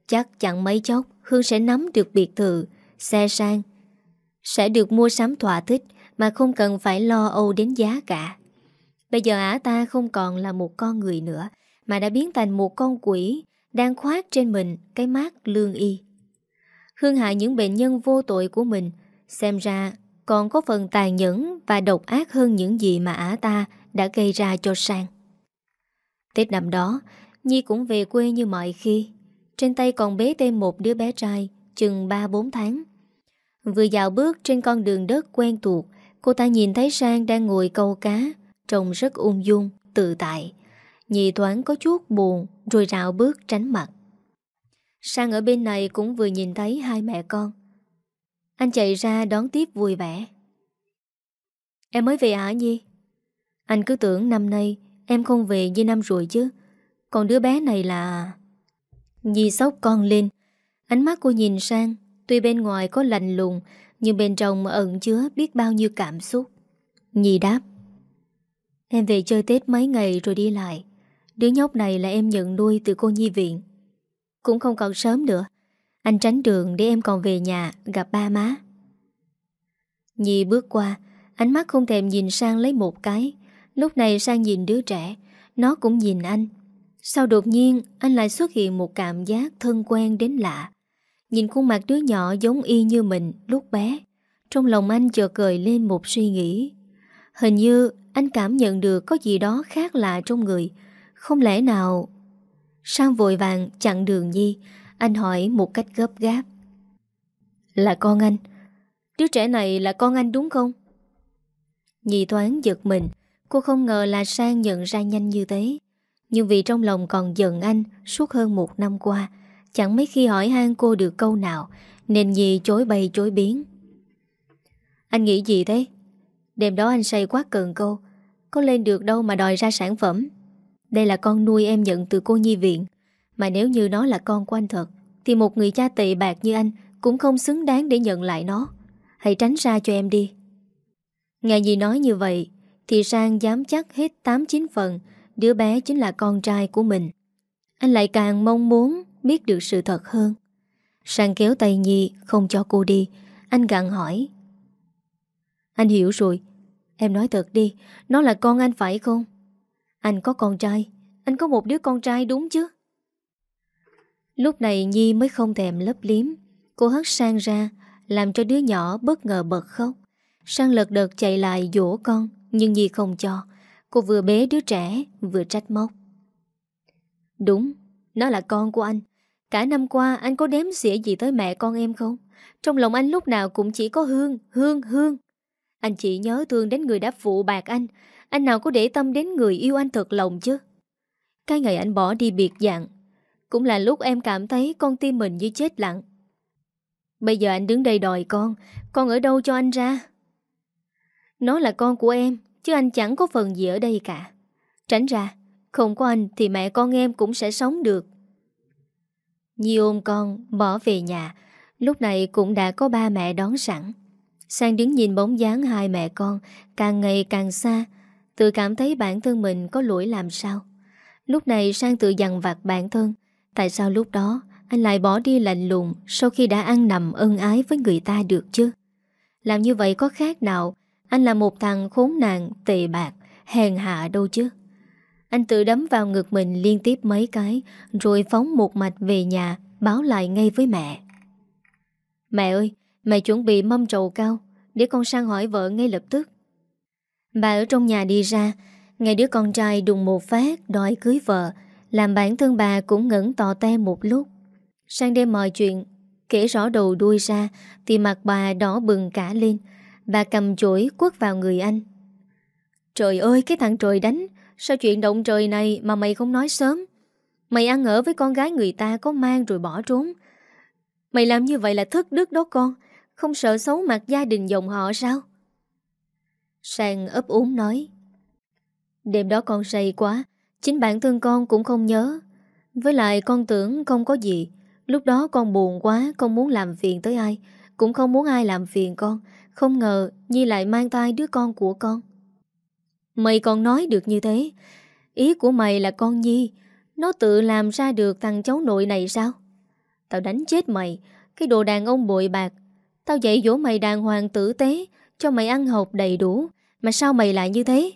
Chắc chẳng mấy chốc Hương sẽ nắm được biệt thự, Xe sang sẽ được mua sắm thỏa thích Mà không cần phải lo âu đến giá cả. Bây giờ ả ta không còn là một con người nữa, Mà đã biến thành một con quỷ Đang khoác trên mình Cái mát lương y. Hương hại những bệnh nhân vô tội của mình, Xem ra còn có phần tàn nhẫn Và độc ác hơn những gì mà ả ta Đã gây ra cho sang. Tết năm đó, Nhi cũng về quê như mọi khi. Trên tay còn bế thêm một đứa bé trai Chừng 3-4 tháng. Vừa dạo bước trên con đường đất quen thuộc Cô ta nhìn thấy Sang đang ngồi câu cá Trông rất ung dung, tự tại. Nhị thoáng có chút buồn Rồi rạo bước tránh mặt. Sang ở bên này cũng vừa nhìn thấy hai mẹ con. Anh chạy ra đón tiếp vui vẻ. Em mới về hả Nhi? Anh cứ tưởng năm nay Em không về như năm rồi chứ. Còn đứa bé này là... Nhi sóc con lên. Ánh mắt cô nhìn sang Tuy bên ngoài có lạnh lùng, Nhưng bên trong ẩn chứa biết bao nhiêu cảm xúc. Nhi đáp, Em về chơi Tết mấy ngày rồi đi lại. Đứa nhóc này là em nhận nuôi từ cô nhi viện. Cũng không còn sớm nữa. Anh tránh đường để em còn về nhà, Gặp ba má. Nhi bước qua, Ánh mắt không thèm nhìn sang lấy một cái. Lúc này sang nhìn đứa trẻ, Nó cũng nhìn anh. Sao đột nhiên, anh lại xuất hiện một cảm giác thân quen đến lạ. Nhìn khuôn mặt đứa nhỏ giống y như mình lúc bé, Trong lòng anh chợt cười lên một suy nghĩ. Hình như anh cảm nhận được có gì đó khác lạ trong người, Không lẽ nào? Sang vội vàng chặn đường Nhi? Anh hỏi một cách gấp gáp. Là con anh. Đứa trẻ này là con anh đúng không? Nhi thoáng giật mình. Cô không ngờ là Sang nhận ra nhanh như thế. Nhưng vì trong lòng còn giận anh Suốt hơn một năm qua Chẳng mấy khi hỏi han cô được câu nào, Nên Nhi chối bay chối biến. Anh nghĩ gì thế? Đêm đó anh say quá cần câu Có lên được đâu mà đòi ra sản phẩm. Đây là con nuôi em nhận từ cô nhi viện. Mà nếu như nó là con của anh thật, Thì một người cha tệ bạc như anh Cũng không xứng đáng để nhận lại nó. Hãy tránh ra cho em đi. Nghe gì nói như vậy, thì Sang dám chắc hết 8-9 phần, Đứa bé chính là con trai của mình. Anh lại càng mong muốn Biết được sự thật hơn. Sang kéo tay Nhi, không cho cô đi. Anh gặn hỏi. Anh hiểu rồi. Em nói thật đi, Nó là con anh phải không? Anh có con trai, Anh có một đứa con trai đúng chứ? Lúc này Nhi mới không thèm lấp liếm. Cô hất sang ra, Làm cho đứa nhỏ bất ngờ bật khóc. Sang lật đật chạy lại dỗ con, nhưng Nhi không cho. Cô vừa bế đứa trẻ, vừa trách móc. Đúng, Nó là con của anh. Cả năm qua, anh có đếm xỉa gì tới mẹ con em không? Trong lòng anh lúc nào cũng chỉ có Hương Hương Hương. Anh chỉ nhớ thương đến người đã phụ bạc anh. Anh nào có để tâm đến người yêu anh thật lòng chứ? Cái ngày anh bỏ đi biệt dạng, Cũng là lúc em cảm thấy con tim mình như chết lặng. Bây giờ anh đứng đây đòi con Con ở đâu cho anh ra? Nó là con của em, Chứ anh chẳng có phần gì ở đây cả. Tránh ra, Không có anh thì mẹ con em cũng sẽ sống được. Nhi ôm con bỏ về nhà. Lúc này cũng đã có ba mẹ đón sẵn. Sang đứng nhìn bóng dáng hai mẹ con Càng ngày càng xa. Tự cảm thấy bản thân mình có lỗi làm sao. Lúc này Sang tự dằn vặt bản thân. Tại sao lúc đó Anh lại bỏ đi lạnh lùng Sau khi đã ăn nằm ân ái với người ta được chứ? Làm như vậy có khác nào Anh là một thằng khốn nạn Tệ bạc, hèn hạ đâu chứ? Anh tự đấm vào ngực mình liên tiếp mấy cái, Rồi phóng một mạch về nhà, Báo lại ngay với mẹ. Mẹ ơi Mẹ chuẩn bị mâm trầu cao, Để con sang hỏi vợ ngay lập tức. Bà ở trong nhà đi ra, Ngày đứa con trai đùng một phát Đòi cưới vợ, Làm bản thân bà cũng ngẩn tò te một lúc. Sang đêm mọi chuyện, Kể rõ đầu đuôi ra, Thì mặt bà đỏ bừng cả lên. Bà cầm chổi quất vào người anh. Trời ơi, cái thằng trời đánh! Sao chuyện động trời này mà mày không nói sớm? Mày ăn ở với con gái người ta có mang rồi bỏ trốn. Mày làm như vậy là thất đức đó con. Không sợ xấu mặt gia đình dòng họ sao? Sang ấp úng nói, Đêm đó con say quá, Chính bản thân con cũng không nhớ. Với lại con tưởng không có gì. Lúc đó con buồn quá, Không muốn làm phiền tới ai. Cũng không muốn ai làm phiền con. Không ngờ Nhi lại mang tay đứa con của con. Mày còn nói được như thế. Ý của mày là con Nhi. Nó tự làm ra được thằng cháu nội này sao? Tao đánh chết mày. Cái đồ đàn ông bội bạc. Tao dạy dỗ mày đàng hoàng tử tế, Cho mày ăn học đầy đủ. Mà sao mày lại như thế?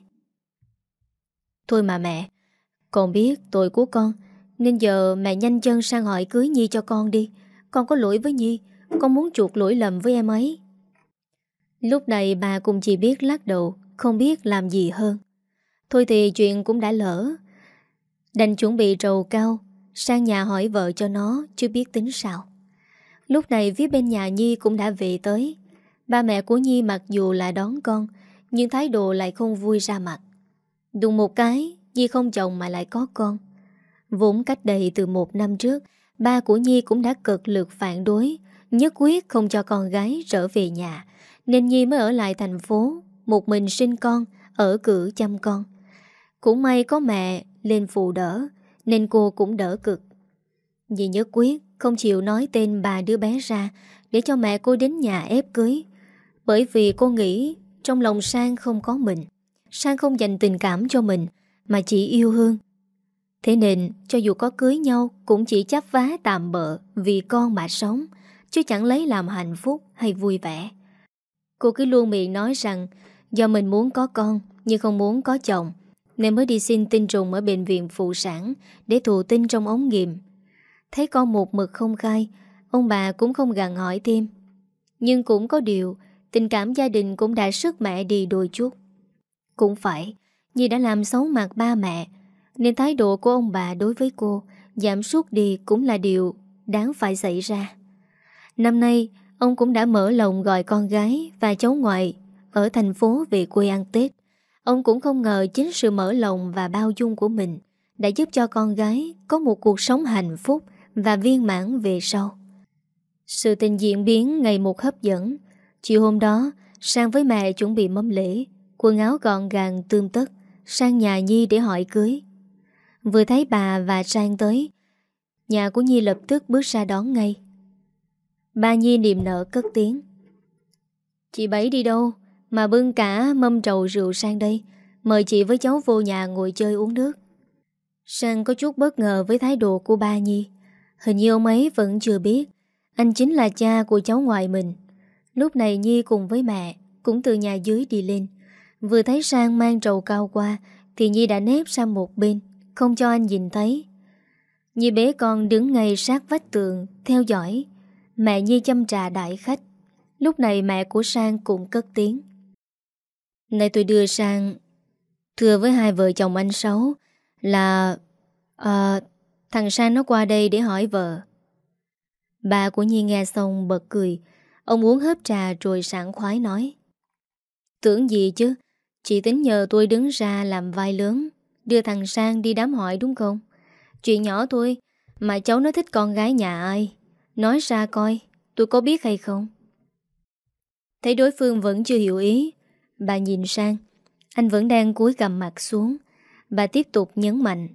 Thôi mà mẹ, Con biết tội của con, Nên giờ mẹ nhanh chân sang hỏi cưới Nhi cho con đi. Con có lỗi với Nhi, Con muốn chuộc lỗi lầm với em ấy. Lúc này bà cũng chỉ biết lắc đầu. Không biết làm gì hơn. Thôi thì chuyện cũng đã lỡ. Đành chuẩn bị trầu cao, Sang nhà hỏi vợ cho nó Chứ biết tính sao. Lúc này phía bên nhà Nhi cũng đã về tới. Ba mẹ của Nhi mặc dù là đón con, Nhưng thái độ lại không vui ra mặt. Đùng một cái, Nhi không chồng mà lại có con. Vốn cách đây từ một năm trước, Ba của Nhi cũng đã cực lực phản đối, Nhất quyết không cho con gái trở về nhà, Nên Nhi mới ở lại thành phố. Một mình sinh con, Ở cử chăm con. Cũng may có mẹ lên phụ đỡ, Nên cô cũng đỡ cực. Dì nhất quyết, không chịu nói tên bà đứa bé ra, Để cho mẹ cô đến nhà ép cưới. Bởi vì cô nghĩ, Trong lòng Sang không có mình. Sang không dành tình cảm cho mình, Mà chỉ yêu Hương. Thế nên, cho dù có cưới nhau, Cũng chỉ chấp vá tạm bợ Vì con mà sống, Chứ chẳng lấy làm hạnh phúc hay vui vẻ. Cô cứ luôn miệng nói rằng Do mình muốn có con, Nhưng không muốn có chồng, Nên mới đi xin tinh trùng ở bệnh viện phụ sản Để thụ tinh trong ống nghiệm. Thấy con một mực không khai, Ông bà cũng không gặn hỏi thêm. Nhưng cũng có điều, Tình cảm gia đình cũng đã sức mẹ đi đôi chút. Cũng phải, Nhi đã làm xấu mặt ba mẹ, Nên thái độ của ông bà đối với cô Giảm suốt đi cũng là điều Đáng phải xảy ra. Năm nay, Ông cũng đã mở lòng gọi con gái Và cháu ngoại ở thành phố về quê ăn Tết. Ông cũng không ngờ chính sự mở lòng Và bao dung của mình Đã giúp cho con gái Có một cuộc sống hạnh phúc Và viên mãn về sau. Sự tình diễn biến ngày một hấp dẫn. Chiều hôm đó, Sang với mẹ chuẩn bị mâm lễ, Quần áo gọn gàng tươm tất, Sang nhà Nhi để hỏi cưới. Vừa thấy bà và Sang tới, Nhà của Nhi lập tức bước ra đón ngay. Ba Nhi niềm nở cất tiếng. Chị Bảy đi đâu? Mà bưng cả mâm trầu rượu sang đây. Mời chị với cháu vô nhà ngồi chơi uống nước. Sang có chút bất ngờ với thái độ của ba Nhi. Hình như ông ấy vẫn chưa biết, Anh chính là cha của cháu ngoại mình. Lúc này Nhi cùng với mẹ Cũng từ nhà dưới đi lên. Vừa thấy Sang mang trầu cao qua, Thì Nhi đã nếp sang một bên, Không cho anh nhìn thấy. Nhi bé con đứng ngay sát vách tường, Theo dõi. Mẹ Nhi chăm trà đại khách. Lúc này mẹ của Sang cũng cất tiếng. Này tôi đưa Sang Thưa với hai vợ chồng anh Sáu Là à, Thằng Sang nó qua đây để hỏi vợ. Bà của Nhi nghe xong bật cười Ông uống hớp trà rồi sảng khoái nói Tưởng gì chứ Chị tính nhờ tôi đứng ra làm vai lớn Đưa thằng Sang đi đám hỏi đúng không? Chuyện nhỏ thôi Mà cháu nó thích con gái nhà ai? Nói ra coi Tôi có biết hay không? Thấy đối phương vẫn chưa hiểu ý Bà nhìn sang. Anh vẫn đang cúi gầm mặt xuống. Bà tiếp tục nhấn mạnh.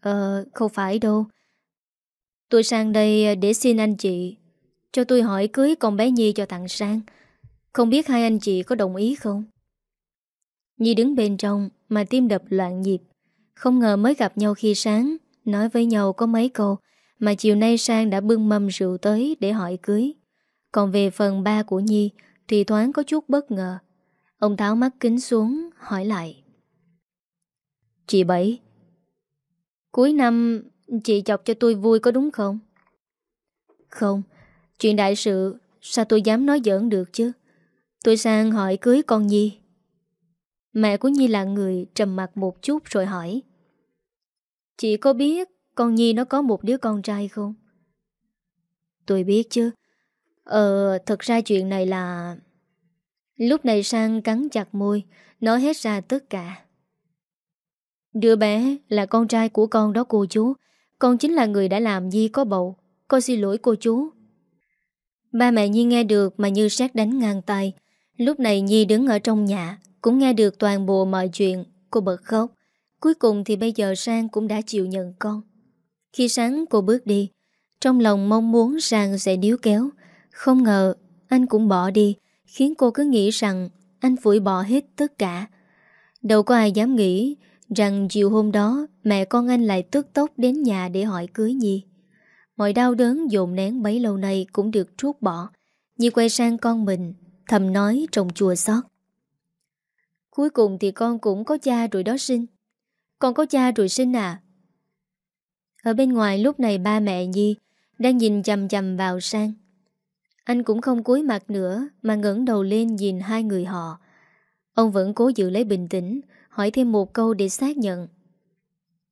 Ờ không phải đâu. Tôi sang đây để xin anh chị. Cho tôi hỏi cưới con bé Nhi cho thằng Sang. Không biết hai anh chị có đồng ý không? Nhi đứng bên trong, Mà tim đập loạn nhịp. Không ngờ mới gặp nhau khi sáng Nói với nhau có mấy câu, Mà chiều nay Sang đã bưng mâm rượu tới Để hỏi cưới. Còn về phần ba của Nhi, Thì thoáng có chút bất ngờ. Ông tháo mắt kính xuống, hỏi lại. Chị Bảy, Cuối năm Chị chọc cho tôi vui có đúng không? Không, Chuyện đại sự, Sao tôi dám nói giỡn được chứ? Tôi sang hỏi cưới con Nhi. Mẹ của Nhi là người trầm mặt một chút rồi hỏi. Chị có biết con Nhi nó có một đứa con trai không? Tôi biết chứ. Ờ thật ra chuyện này là Lúc này Sang cắn chặt môi, Nói hết ra tất cả. Đứa bé là con trai của con đó cô chú. Con chính là người đã làm gì có bầu. Con xin lỗi cô chú. Ba mẹ Nhi nghe được mà như sát đánh ngang tay. Lúc này Nhi đứng ở trong nhà, Cũng nghe được toàn bộ mọi chuyện. Cô bật khóc. Cuối cùng thì bây giờ Sang cũng đã chịu nhận con. Khi sáng cô bước đi, Trong lòng mong muốn Sang sẽ níu kéo. Không ngờ, anh cũng bỏ đi. Khiến cô cứ nghĩ rằng Anh phủi bỏ hết tất cả. Đâu có ai dám nghĩ Rằng chiều hôm đó Mẹ con anh lại tức tốc đến nhà để hỏi cưới Nhi. Mọi đau đớn dồn nén bấy lâu nay Cũng được trút bỏ. Nhi quay sang con mình, Thầm nói trong chùa xót. Cuối cùng thì con cũng có cha rồi đó sinh. Con có cha rồi sinh à? Ở bên ngoài lúc này ba mẹ Nhi Đang nhìn chầm chầm vào sang. Anh cũng không cúi mặt nữa Mà ngẩng đầu lên nhìn hai người họ. Ông vẫn cố giữ lấy bình tĩnh, Hỏi thêm một câu để xác nhận.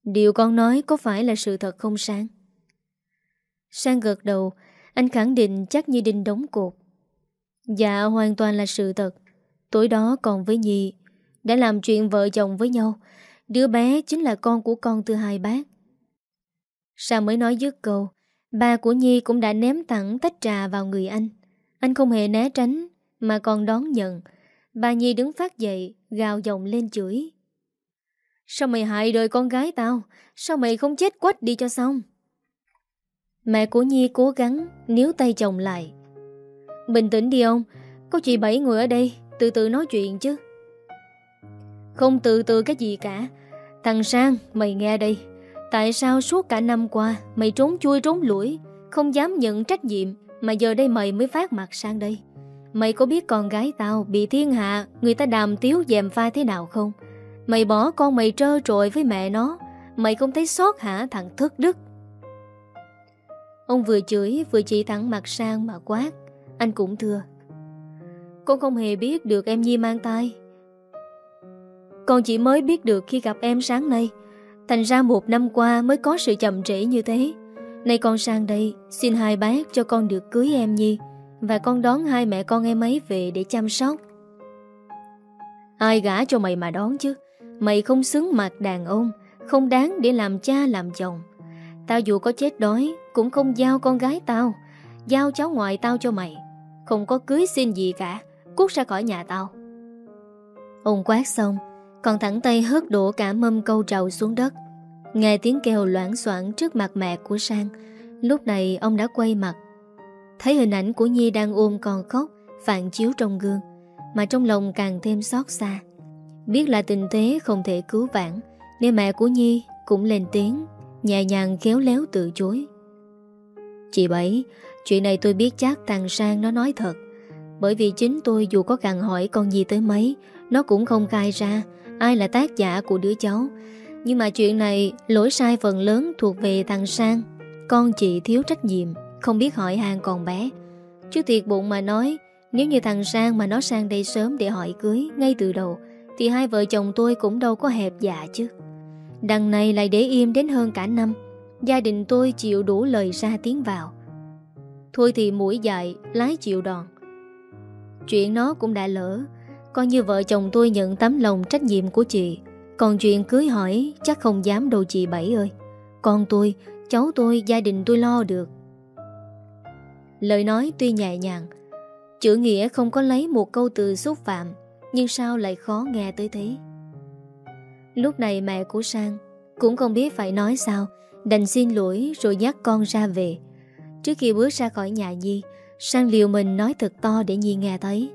Điều con nói có phải là sự thật không Sang? Sang gật đầu, Anh khẳng định chắc như đinh đóng cột Dạ hoàn toàn là sự thật. Tối đó còn với Nhi, Đã làm chuyện vợ chồng với nhau. Đứa bé chính là con của con từ hai bác. Sang mới nói dứt câu Ba của Nhi cũng đã ném thẳng tách trà vào người anh. Anh không hề né tránh, Mà còn đón nhận. Bà Nhi đứng phát dậy, Gào giọng lên chửi. Sao mày hại đời con gái tao? Sao mày không chết quách đi cho xong? Mẹ của Nhi cố gắng níu tay chồng lại. Bình tĩnh đi ông, Có chị Bảy người ở đây, Từ từ nói chuyện chứ. Không từ từ cái gì cả. Thằng Sang, mày nghe đây. Tại sao suốt cả năm qua Mày trốn chui trốn lũi Không dám nhận trách nhiệm Mà giờ đây mày mới phát mặt sang đây? Mày có biết con gái tao bị thiên hạ Người ta đàm tiếu dèm pha thế nào không? Mày bỏ con mày trơ trội với mẹ nó, Mày không thấy xót hả thằng thức đức? Ông vừa chửi vừa chỉ thẳng mặt sang mà quát, Anh cũng thưa. Con không hề biết được em Nhi mang tay Con chỉ mới biết được khi gặp em sáng nay Thành ra một năm qua mới có sự chậm trễ như thế. Nay con sang đây, Xin hai bác cho con được cưới em Nhi, Và con đón hai mẹ con em ấy về để chăm sóc. Ai gả cho mày mà đón chứ? Mày không xứng mặt đàn ông, Không đáng để làm cha làm chồng. Tao dù có chết đói, Cũng không giao con gái tao. Giao cháu ngoại tao cho mày. Không có cưới xin gì cả Cút ra khỏi nhà tao. Ông quát xong còn thẳng tay hớt đổ cả mâm câu trầu xuống đất. Nghe tiếng kêu loãng xoảng trước mặt mẹ của Sang, Lúc này ông đã quay mặt. Thấy hình ảnh của Nhi đang ôm con khóc, Phản chiếu trong gương, Mà trong lòng càng thêm xót xa. Biết là tình thế không thể cứu vãn, Nên mẹ của Nhi cũng lên tiếng, Nhẹ nhàng khéo léo từ chối. Chị Bảy, Chuyện này tôi biết chắc thằng Sang nó nói thật. Bởi vì chính tôi dù có gặn hỏi con gì tới mấy, Nó cũng không khai ra Ai là tác giả của đứa cháu. Nhưng mà chuyện này Lỗi sai phần lớn thuộc về thằng Sang. Con chị thiếu trách nhiệm, Không biết hỏi hàng còn bé. Chứ thiệt bụng mà nói, Nếu như thằng Sang mà nó sang đây sớm để hỏi cưới Ngay từ đầu, Thì hai vợ chồng tôi cũng đâu có hẹp dạ chứ. Đằng này lại để im đến hơn cả năm. Gia đình tôi chịu đủ lời ra tiếng vào. Thôi thì mũi dài, Lái chịu đòn. Chuyện nó cũng đã lỡ. Coi như vợ chồng tôi nhận tấm lòng trách nhiệm của chị. Còn chuyện cưới hỏi Chắc không dám đâu chị Bảy ơi. Con tôi, cháu tôi, gia đình tôi lo được. Lời nói tuy nhẹ nhàng Chữ nghĩa không có lấy một câu từ xúc phạm Nhưng sao lại khó nghe tới thế? Lúc này mẹ của Sang Cũng không biết phải nói sao Đành xin lỗi rồi dắt con ra về. Trước khi bước ra khỏi nhà Nhi Sang liều mình nói thật to để Nhi nghe thấy.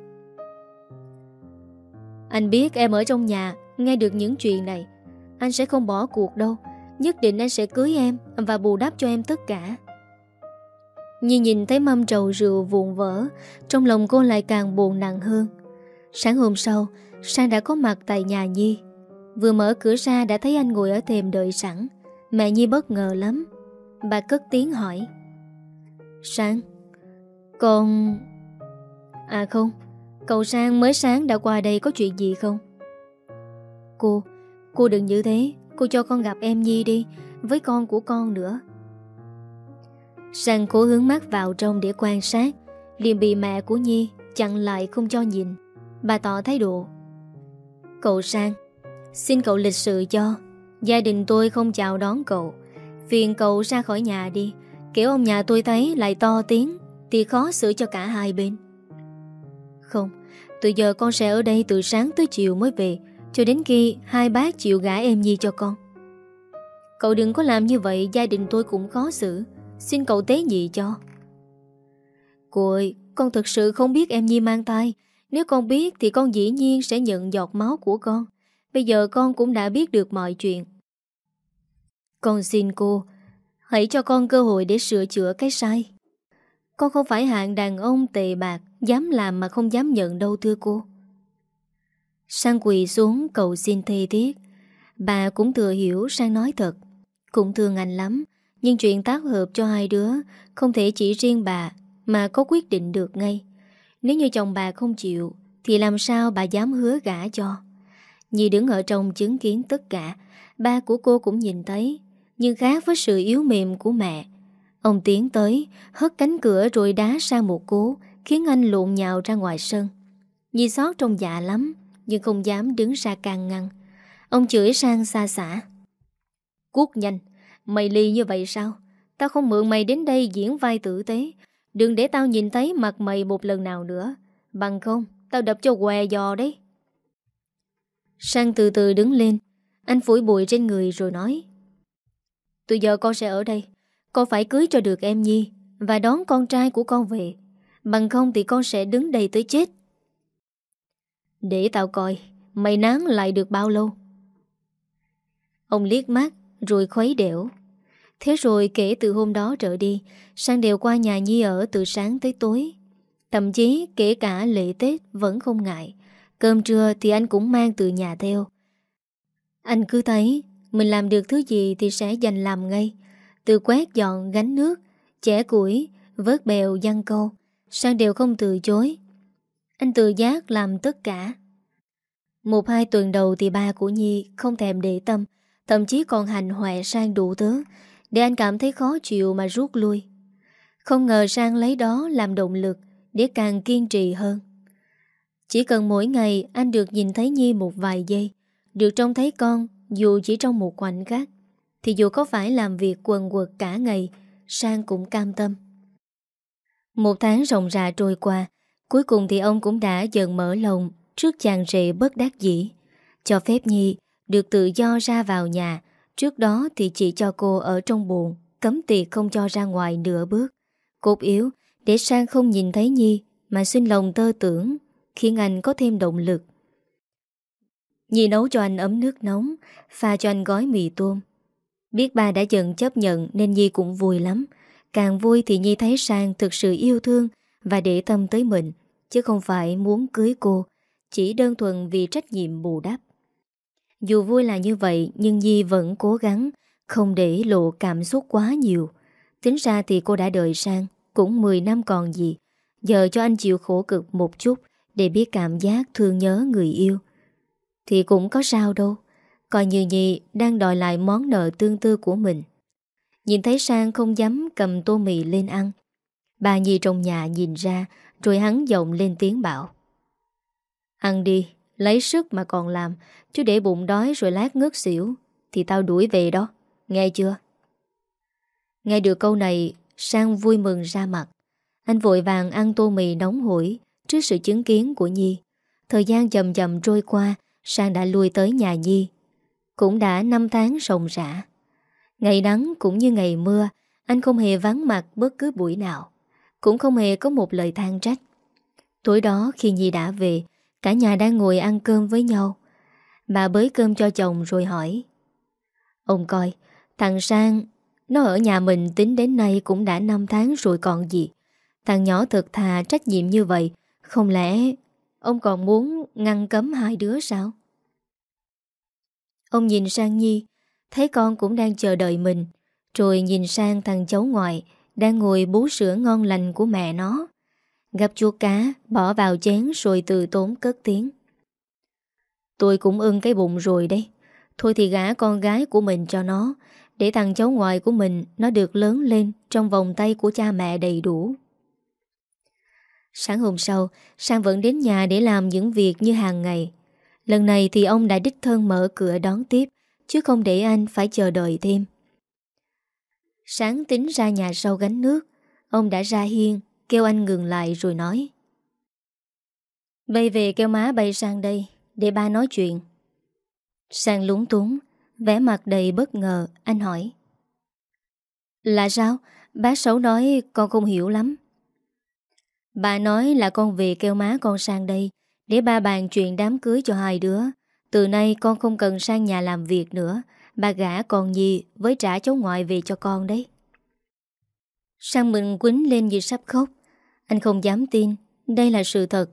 Anh biết em ở trong nhà, Nghe được những chuyện này. Anh sẽ không bỏ cuộc đâu. Nhất định anh sẽ cưới em Và bù đắp cho em tất cả. Nhi nhìn thấy mâm trầu rượu vụn vỡ, Trong lòng cô lại càng buồn nặng hơn. Sáng hôm sau, Sang đã có mặt tại nhà Nhi. Vừa mở cửa ra đã thấy anh ngồi ở thềm đợi sẵn. Mẹ Nhi bất ngờ lắm. Bà cất tiếng hỏi. Sang, Con... À không. Cậu Sang mới sáng đã qua đây có chuyện gì không? Cô Cô đừng như thế. Cô cho con gặp em Nhi đi, Với con của con nữa. Sang cố hướng mắt vào trong để quan sát. Liền bị mẹ của Nhi chặn lại không cho nhìn. Bà tỏ thái độ. Cậu Sang, Xin cậu lịch sự cho. Gia đình tôi không chào đón cậu. Phiền cậu ra khỏi nhà đi. Kiểu ông nhà tôi thấy lại to tiếng, Thì khó xử cho cả hai bên. Không từ giờ con sẽ ở đây từ sáng tới chiều mới về. Cho đến khi hai bác chịu gả em Nhi cho con. Cậu đừng có làm như vậy, Gia đình tôi cũng khó xử. Xin cậu tế nhị cho. Cô ơi, Con thật sự không biết em Nhi mang tay Nếu con biết thì con dĩ nhiên sẽ nhận giọt máu của con. Bây giờ con cũng đã biết được mọi chuyện. Con xin cô, Hãy cho con cơ hội để sửa chữa cái sai. Con không phải hạng đàn ông tề bạc, Dám làm mà không dám nhận đâu, thưa cô. Sang quỳ xuống, cầu xin thê thiết. Bà cũng thừa hiểu Sang nói thật. Cũng thương anh lắm, Nhưng chuyện tác hợp cho hai đứa Không thể chỉ riêng bà Mà có quyết định được ngay. Nếu như chồng bà không chịu, Thì làm sao bà dám hứa gả cho? Nhi đứng ở trong chứng kiến tất cả Ba của cô cũng nhìn thấy, Nhưng khác với sự yếu mềm của mẹ. Ông tiến tới, Hất cánh cửa rồi đá sang một cú, Khiến anh lộn nhào ra ngoài sân. Nhi xót trong dạ lắm, Nhưng không dám đứng ra can ngăn. Ông chửi sang xa xả. Cút nhanh, Mày ly như vậy sao? Tao không mượn mày đến đây diễn vai tử tế. Đừng để tao nhìn thấy mặt mày một lần nào nữa. Bằng không, Tao đập cho què giò đấy. Sang từ từ đứng lên, Anh phủi bụi trên người rồi nói Từ giờ con sẽ ở đây. Con phải cưới cho được em Nhi Và đón con trai của con về. Bằng không thì con sẽ đứng đây tới chết. Để tao coi, Mày nán lại được bao lâu? Ông liếc mắt, Rồi khuấy đẻo. Thế rồi kể từ hôm đó trở đi, Sang đều qua nhà Nhi ở từ sáng tới tối. Thậm chí kể cả lễ Tết vẫn không ngại. Cơm trưa thì anh cũng mang từ nhà theo. Anh cứ thấy, Mình làm được thứ gì thì sẽ dành làm ngay. Từ quét dọn gánh nước Chẻ củi Vớt bèo giăng câu Sang đều không từ chối. Anh tự giác làm tất cả. Một hai tuần đầu thì ba của Nhi Không thèm để tâm Thậm chí còn hành hoẹ sang đủ thứ Để anh cảm thấy khó chịu mà rút lui. Không ngờ sang lấy đó làm động lực Để càng kiên trì hơn. Chỉ cần mỗi ngày anh được nhìn thấy Nhi một vài giây, được trông thấy con dù chỉ trong một khoảnh khắc, thì dù có phải làm việc quần quật cả ngày, Sang cũng cam tâm. Một tháng rộng rạ trôi qua, cuối cùng thì ông cũng đã dần mở lòng trước chàng rể bất đắc dĩ, cho phép Nhi được tự do ra vào nhà, trước đó thì chỉ cho cô ở trong buồn, cấm tiệc không cho ra ngoài nửa bước. Cốt yếu để Sang không nhìn thấy Nhi mà xin lòng tơ tưởng khiến anh có thêm động lực. Nhi nấu cho anh ấm nước nóng, pha cho anh gói mì tôm. Biết ba đã dần chấp nhận nên Nhi cũng vui lắm. Càng vui thì Nhi thấy Sang thực sự yêu thương và để tâm tới mình, chứ không phải muốn cưới cô, chỉ đơn thuần vì trách nhiệm bù đắp. Dù vui là như vậy nhưng Nhi vẫn cố gắng không để lộ cảm xúc quá nhiều. Tính ra thì cô đã đợi Sang cũng 10 năm còn gì. Giờ cho anh chịu khổ cực một chút để biết cảm giác thương nhớ người yêu Thì cũng có sao đâu Coi như Nhi đang đòi lại món nợ tương tư của mình. Nhìn thấy Sang không dám cầm tô mì lên ăn, Bà Nhi trong nhà nhìn ra, Rồi hắn giọng lên tiếng bảo, Ăn đi, Lấy sức mà còn làm, Chứ để bụng đói rồi lát ngất xỉu, Thì tao đuổi về đó, Nghe chưa? Nghe được câu này, Sang vui mừng ra mặt. Anh vội vàng ăn tô mì nóng hổi Trước sự chứng kiến của Nhi. Thời gian chậm chậm trôi qua, Sang đã lui tới nhà Nhi cũng đã 5 tháng rộng rã. Ngày nắng cũng như ngày mưa, Anh không hề vắng mặt bất cứ buổi nào, Cũng không hề có một lời than trách. Tối đó khi Nhi đã về, Cả nhà đang ngồi ăn cơm với nhau. Bà bới cơm cho chồng rồi hỏi, Ông coi, Thằng Sang, Nó ở nhà mình tính đến nay cũng đã 5 tháng rồi còn gì? Thằng nhỏ thật thà trách nhiệm như vậy, Không lẽ Ông còn muốn ngăn cấm hai đứa sao? Ông nhìn sang Nhi, Thấy con cũng đang chờ đợi mình, Rồi nhìn sang thằng cháu ngoại Đang ngồi bú sữa ngon lành của mẹ nó. Gặp chua cá, Bỏ vào chén rồi từ tốn cất tiếng. Tôi cũng ưng cái bụng rồi đấy. Thôi thì gả con gái của mình cho nó, Để thằng cháu ngoại của mình Nó được lớn lên Trong vòng tay của cha mẹ đầy đủ. Sáng hôm sau, Sang vẫn đến nhà để làm những việc như hàng ngày. Lần này thì ông đã đích thân mở cửa đón tiếp, Chứ không để anh phải chờ đợi thêm. Sáng tính ra nhà sau gánh nước, Ông đã ra hiên, Kêu anh ngừng lại rồi nói. Bay về kêu má bay sang đây, Để ba nói chuyện. Sang lúng túng, vẻ mặt đầy bất ngờ, Anh hỏi. Là sao? Bác Sáu nói con không hiểu lắm. Bà nói là con về kêu má con sang đây để ba bàn chuyện đám cưới cho hai đứa, Từ nay con không cần sang nhà làm việc nữa Bà gã còn gì với trả cháu ngoại về cho con đấy. Sang mình quýnh lên như sắp khóc. Anh không dám tin, Đây là sự thật.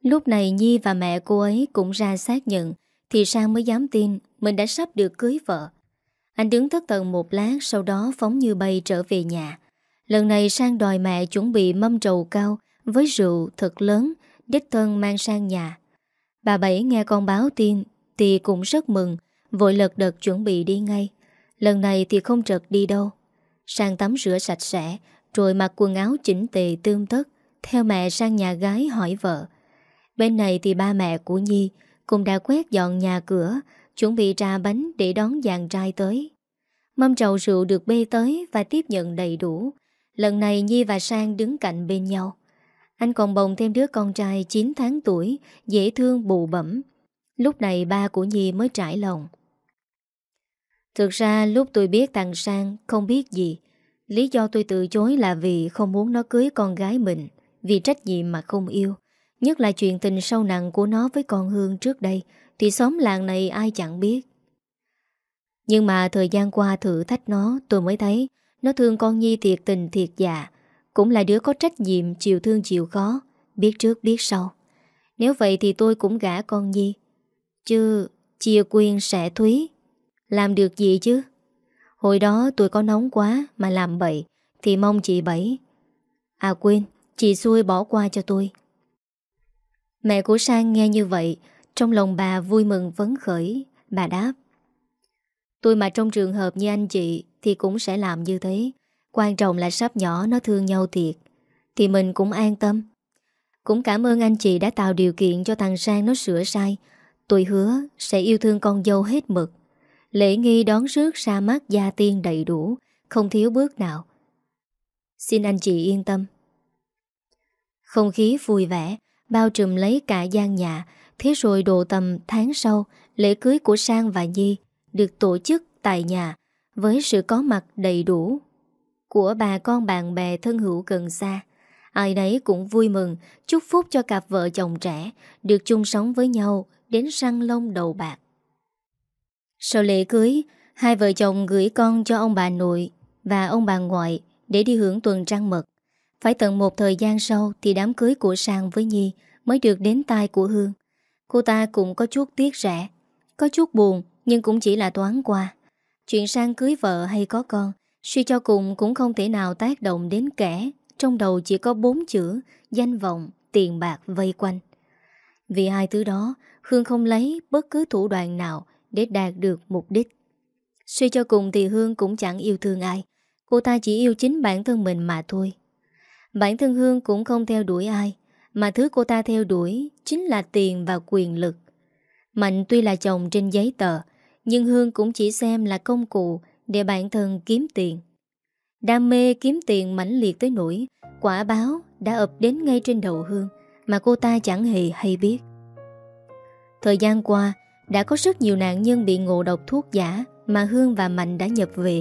Lúc này Nhi và mẹ cô ấy cũng ra xác nhận, Thì Sang mới dám tin Mình đã sắp được cưới vợ. Anh đứng thất thần một lát, Sau đó phóng như bay trở về nhà. Lần này Sang đòi mẹ chuẩn bị mâm trầu cao Với rượu thật lớn Đích thân mang sang nhà. Bà Bảy nghe con báo tin, Thì cũng rất mừng, Vội lật đật chuẩn bị đi ngay. Lần này thì không trật đi đâu. Sang tắm rửa sạch sẽ, Rồi mặc quần áo chỉnh tề tươm tất, Theo mẹ sang nhà gái hỏi vợ. Bên này thì ba mẹ của Nhi Cũng đã quét dọn nhà cửa, Chuẩn bị trà bánh để đón dàn trai tới. Mâm trầu rượu được bê tới Và tiếp nhận đầy đủ. Lần này Nhi và Sang đứng cạnh bên nhau. Anh còn bồng thêm đứa con trai 9 tháng tuổi, Dễ thương, bù bẩm. Lúc này ba của Nhi mới trải lòng. Thực ra lúc tôi biết thằng Sang không biết gì, Lý do tôi từ chối là vì không muốn nó cưới con gái mình, Vì trách nhiệm mà không yêu. Nhất là chuyện tình sâu nặng của nó với con Hương trước đây, Thì xóm làng này ai chẳng biết. Nhưng mà thời gian qua thử thách nó, Tôi mới thấy, Nó thương con Nhi thiệt tình thiệt dạ cũng là đứa có trách nhiệm chịu thương chịu khó, Biết trước biết sau. Nếu vậy thì tôi cũng gả con Nhi. Chứ chia quyền sẽ thúy. Làm được gì chứ? Hồi đó tôi có nóng quá Mà làm bậy, Thì mong chị Bảy À quên, Chị xui bỏ qua cho tôi. Mẹ của Sang nghe như vậy, Trong lòng bà vui mừng vấn khởi. Bà đáp, Tôi mà trong trường hợp như anh chị Thì cũng sẽ làm như thế. Quan trọng là sắp nhỏ nó thương nhau thiệt, Thì mình cũng an tâm. Cũng cảm ơn anh chị đã tạo điều kiện Cho thằng Sang nó sửa sai. Tôi hứa sẽ yêu thương con dâu hết mực. Lễ nghi đón rước ra mắt gia tiên đầy đủ, Không thiếu bước nào. Xin anh chị yên tâm. Không khí vui vẻ, Bao trùm lấy cả gian nhà. Thế rồi độ tầm tháng sau, Lễ cưới của Sang và Nhi Được tổ chức tại nhà Với sự có mặt đầy đủ. Của bà con bạn bè thân hữu gần xa Ai đấy cũng vui mừng Chúc phúc cho cặp vợ chồng trẻ Được chung sống với nhau Đến răng lông đầu bạc Sau lễ cưới Hai vợ chồng gửi con cho ông bà nội Và ông bà ngoại Để đi hưởng tuần trăng mật phải tận một thời gian sau thì đám cưới của Sang với Nhi mới được đến tai của Hương. Cô ta cũng có chút tiếc rẻ, có chút buồn nhưng cũng chỉ là toán qua. Chuyện Sang cưới vợ hay có con, suy cho cùng cũng không thể nào tác động đến kẻ. Trong đầu chỉ có bốn chữ, danh vọng, tiền bạc vây quanh. Vì hai thứ đó, Hương không lấy bất cứ thủ đoạn nào để đạt được mục đích. Suy cho cùng thì Hương cũng chẳng yêu thương ai. Cô ta chỉ yêu chính bản thân mình mà thôi. Bản thân Hương cũng không theo đuổi ai Mà thứ cô ta theo đuổi Chính là tiền và quyền lực Mạnh tuy là chồng trên giấy tờ Nhưng Hương cũng chỉ xem là công cụ để bản thân kiếm tiền Đam mê kiếm tiền mãnh liệt tới nỗi Quả báo đã ập đến ngay trên đầu Hương Mà cô ta chẳng hề hay biết Thời gian qua, Đã có rất nhiều nạn nhân bị ngộ độc thuốc giả Mà Hương và Mạnh đã nhập về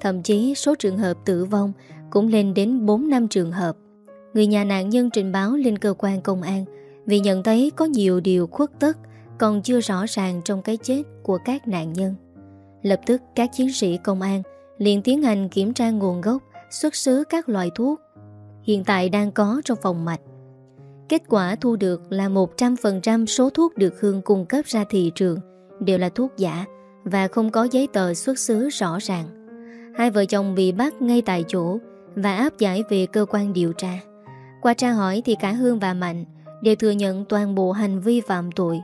Thậm chí số trường hợp tử vong cũng lên đến 4 năm trường hợp. Người nhà nạn nhân trình báo lên cơ quan công an vì nhận thấy có nhiều điều khuất tất còn chưa rõ ràng trong cái chết của các nạn nhân. Lập tức các chiến sĩ công an liền tiến hành kiểm tra nguồn gốc, xuất xứ các loại thuốc hiện tại đang có trong phòng mạch. Kết quả thu được là 100% số thuốc được Hương cung cấp ra thị trường đều là thuốc giả và không có giấy tờ xuất xứ rõ ràng. Hai vợ chồng bị bắt ngay tại chỗ và áp giải về cơ quan điều tra. Qua tra hỏi thì cả Hương và Mạnh đều thừa nhận toàn bộ hành vi phạm tội.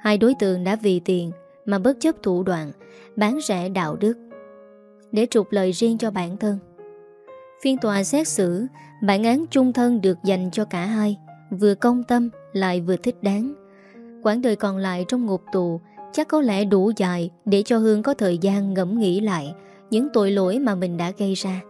Hai đối tượng đã vì tiền mà bất chấp thủ đoạn, bán rẻ đạo đức. Để trục lợi riêng cho bản thân. Phiên tòa xét xử, bản án chung thân được dành cho cả hai, vừa công tâm lại vừa thích đáng. Quãng đời còn lại trong ngục tù chắc có lẽ đủ dài để cho Hương có thời gian ngẫm nghĩ lại những tội lỗi mà mình đã gây ra.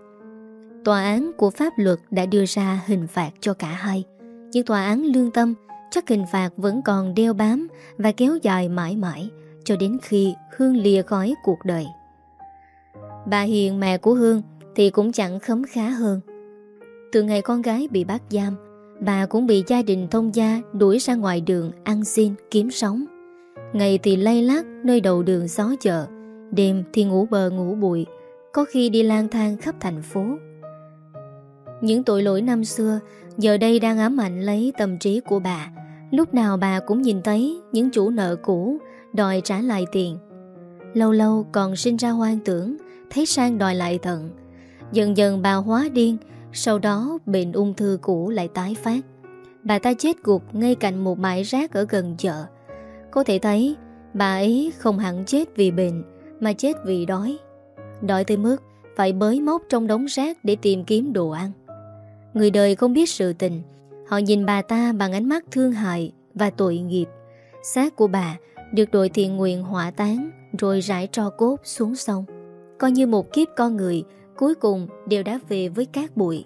Tòa án của pháp luật đã đưa ra hình phạt cho cả hai, nhưng tòa án lương tâm chắc hình phạt vẫn còn đeo bám và kéo dài mãi mãi cho đến khi Hương lìa khỏi cuộc đời. Bà Hiền mẹ của Hương thì cũng chẳng khấm khá hơn. Từ ngày con gái bị bắt giam, bà cũng bị gia đình thông gia đuổi ra ngoài đường ăn xin kiếm sống. Ngày thì lay lát nơi đầu đường gió chợ, đêm thì ngủ bờ ngủ bụi, có khi đi lang thang khắp thành phố. Những tội lỗi năm xưa giờ đây đang ám ảnh lấy tâm trí của bà. Lúc nào bà cũng nhìn thấy những chủ nợ cũ đòi trả lại tiền. Lâu lâu còn sinh ra hoang tưởng, thấy sang đòi lại thận. Dần dần bà hóa điên, sau đó bệnh ung thư cũ lại tái phát. Bà ta chết gục ngay cạnh một bãi rác ở gần chợ. Có thể thấy bà ấy không hẳn chết vì bệnh mà chết vì đói. Đói tới mức phải bới móc trong đống rác để tìm kiếm đồ ăn. Người đời không biết sự tình, họ nhìn bà ta bằng ánh mắt thương hại và tội nghiệp. Xác của bà được đội thiện nguyện hỏa tán rồi rải tro cốt xuống sông. Coi như một kiếp con người cuối cùng đều đã về với cát bụi.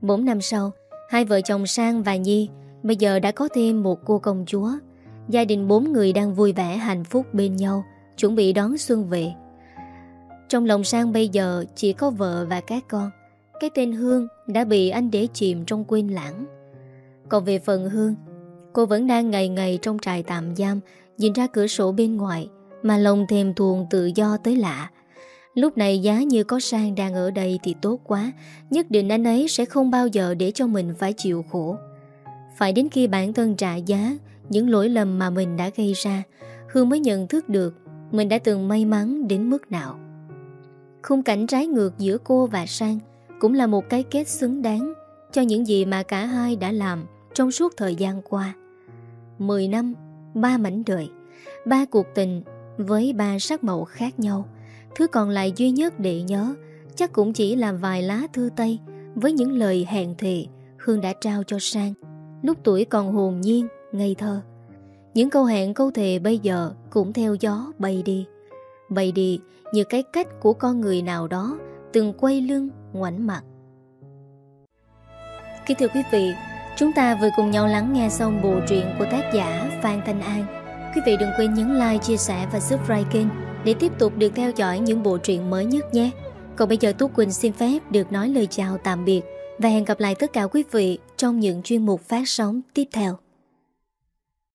Bốn năm sau, hai vợ chồng Sang và Nhi bây giờ đã có thêm một cô công chúa. Gia đình bốn người đang vui vẻ hạnh phúc bên nhau, chuẩn bị đón xuân về. Trong lòng Sang bây giờ chỉ có vợ và các con. Cái tên Hương đã bị anh để chìm trong quên lãng. Còn về phần Hương, cô vẫn đang ngày ngày trong trại tạm giam, nhìn ra cửa sổ bên ngoài, mà lòng thèm thuồng tự do tới lạ. Lúc này giá như có sang đang ở đây thì tốt quá Nhất định anh ấy sẽ không bao giờ để cho mình phải chịu khổ. Phải đến khi bản thân trả giá Những lỗi lầm mà mình đã gây ra Hương mới nhận thức được Mình đã từng may mắn đến mức nào. Khung cảnh trái ngược giữa cô và Sang Cũng là một cái kết xứng đáng Cho những gì mà cả hai đã làm Trong suốt thời gian qua. 10 năm, ba mảnh đời Ba cuộc tình với ba sắc màu khác nhau. Thứ còn lại duy nhất để nhớ Chắc cũng chỉ là vài lá thư Tây Với những lời hẹn thề Hương đã trao cho Sang Lúc tuổi còn hồn nhiên, ngây thơ. Những câu hẹn câu thề bây giờ Cũng theo gió bay đi. Bay đi như cái cách của con người nào đó Từng quay lưng, ngoảnh mặt. Kính thưa quý vị Chúng ta vừa cùng nhau lắng nghe xong bộ truyện của tác giả Phan Thanh An Quý vị đừng quên nhấn like, chia sẻ và subscribe kênh để tiếp tục được theo dõi những bộ truyện mới nhất nhé. Còn bây giờ Tú Quỳnh xin phép được nói lời chào tạm biệt và hẹn gặp lại tất cả quý vị trong những chuyên mục phát sóng tiếp theo.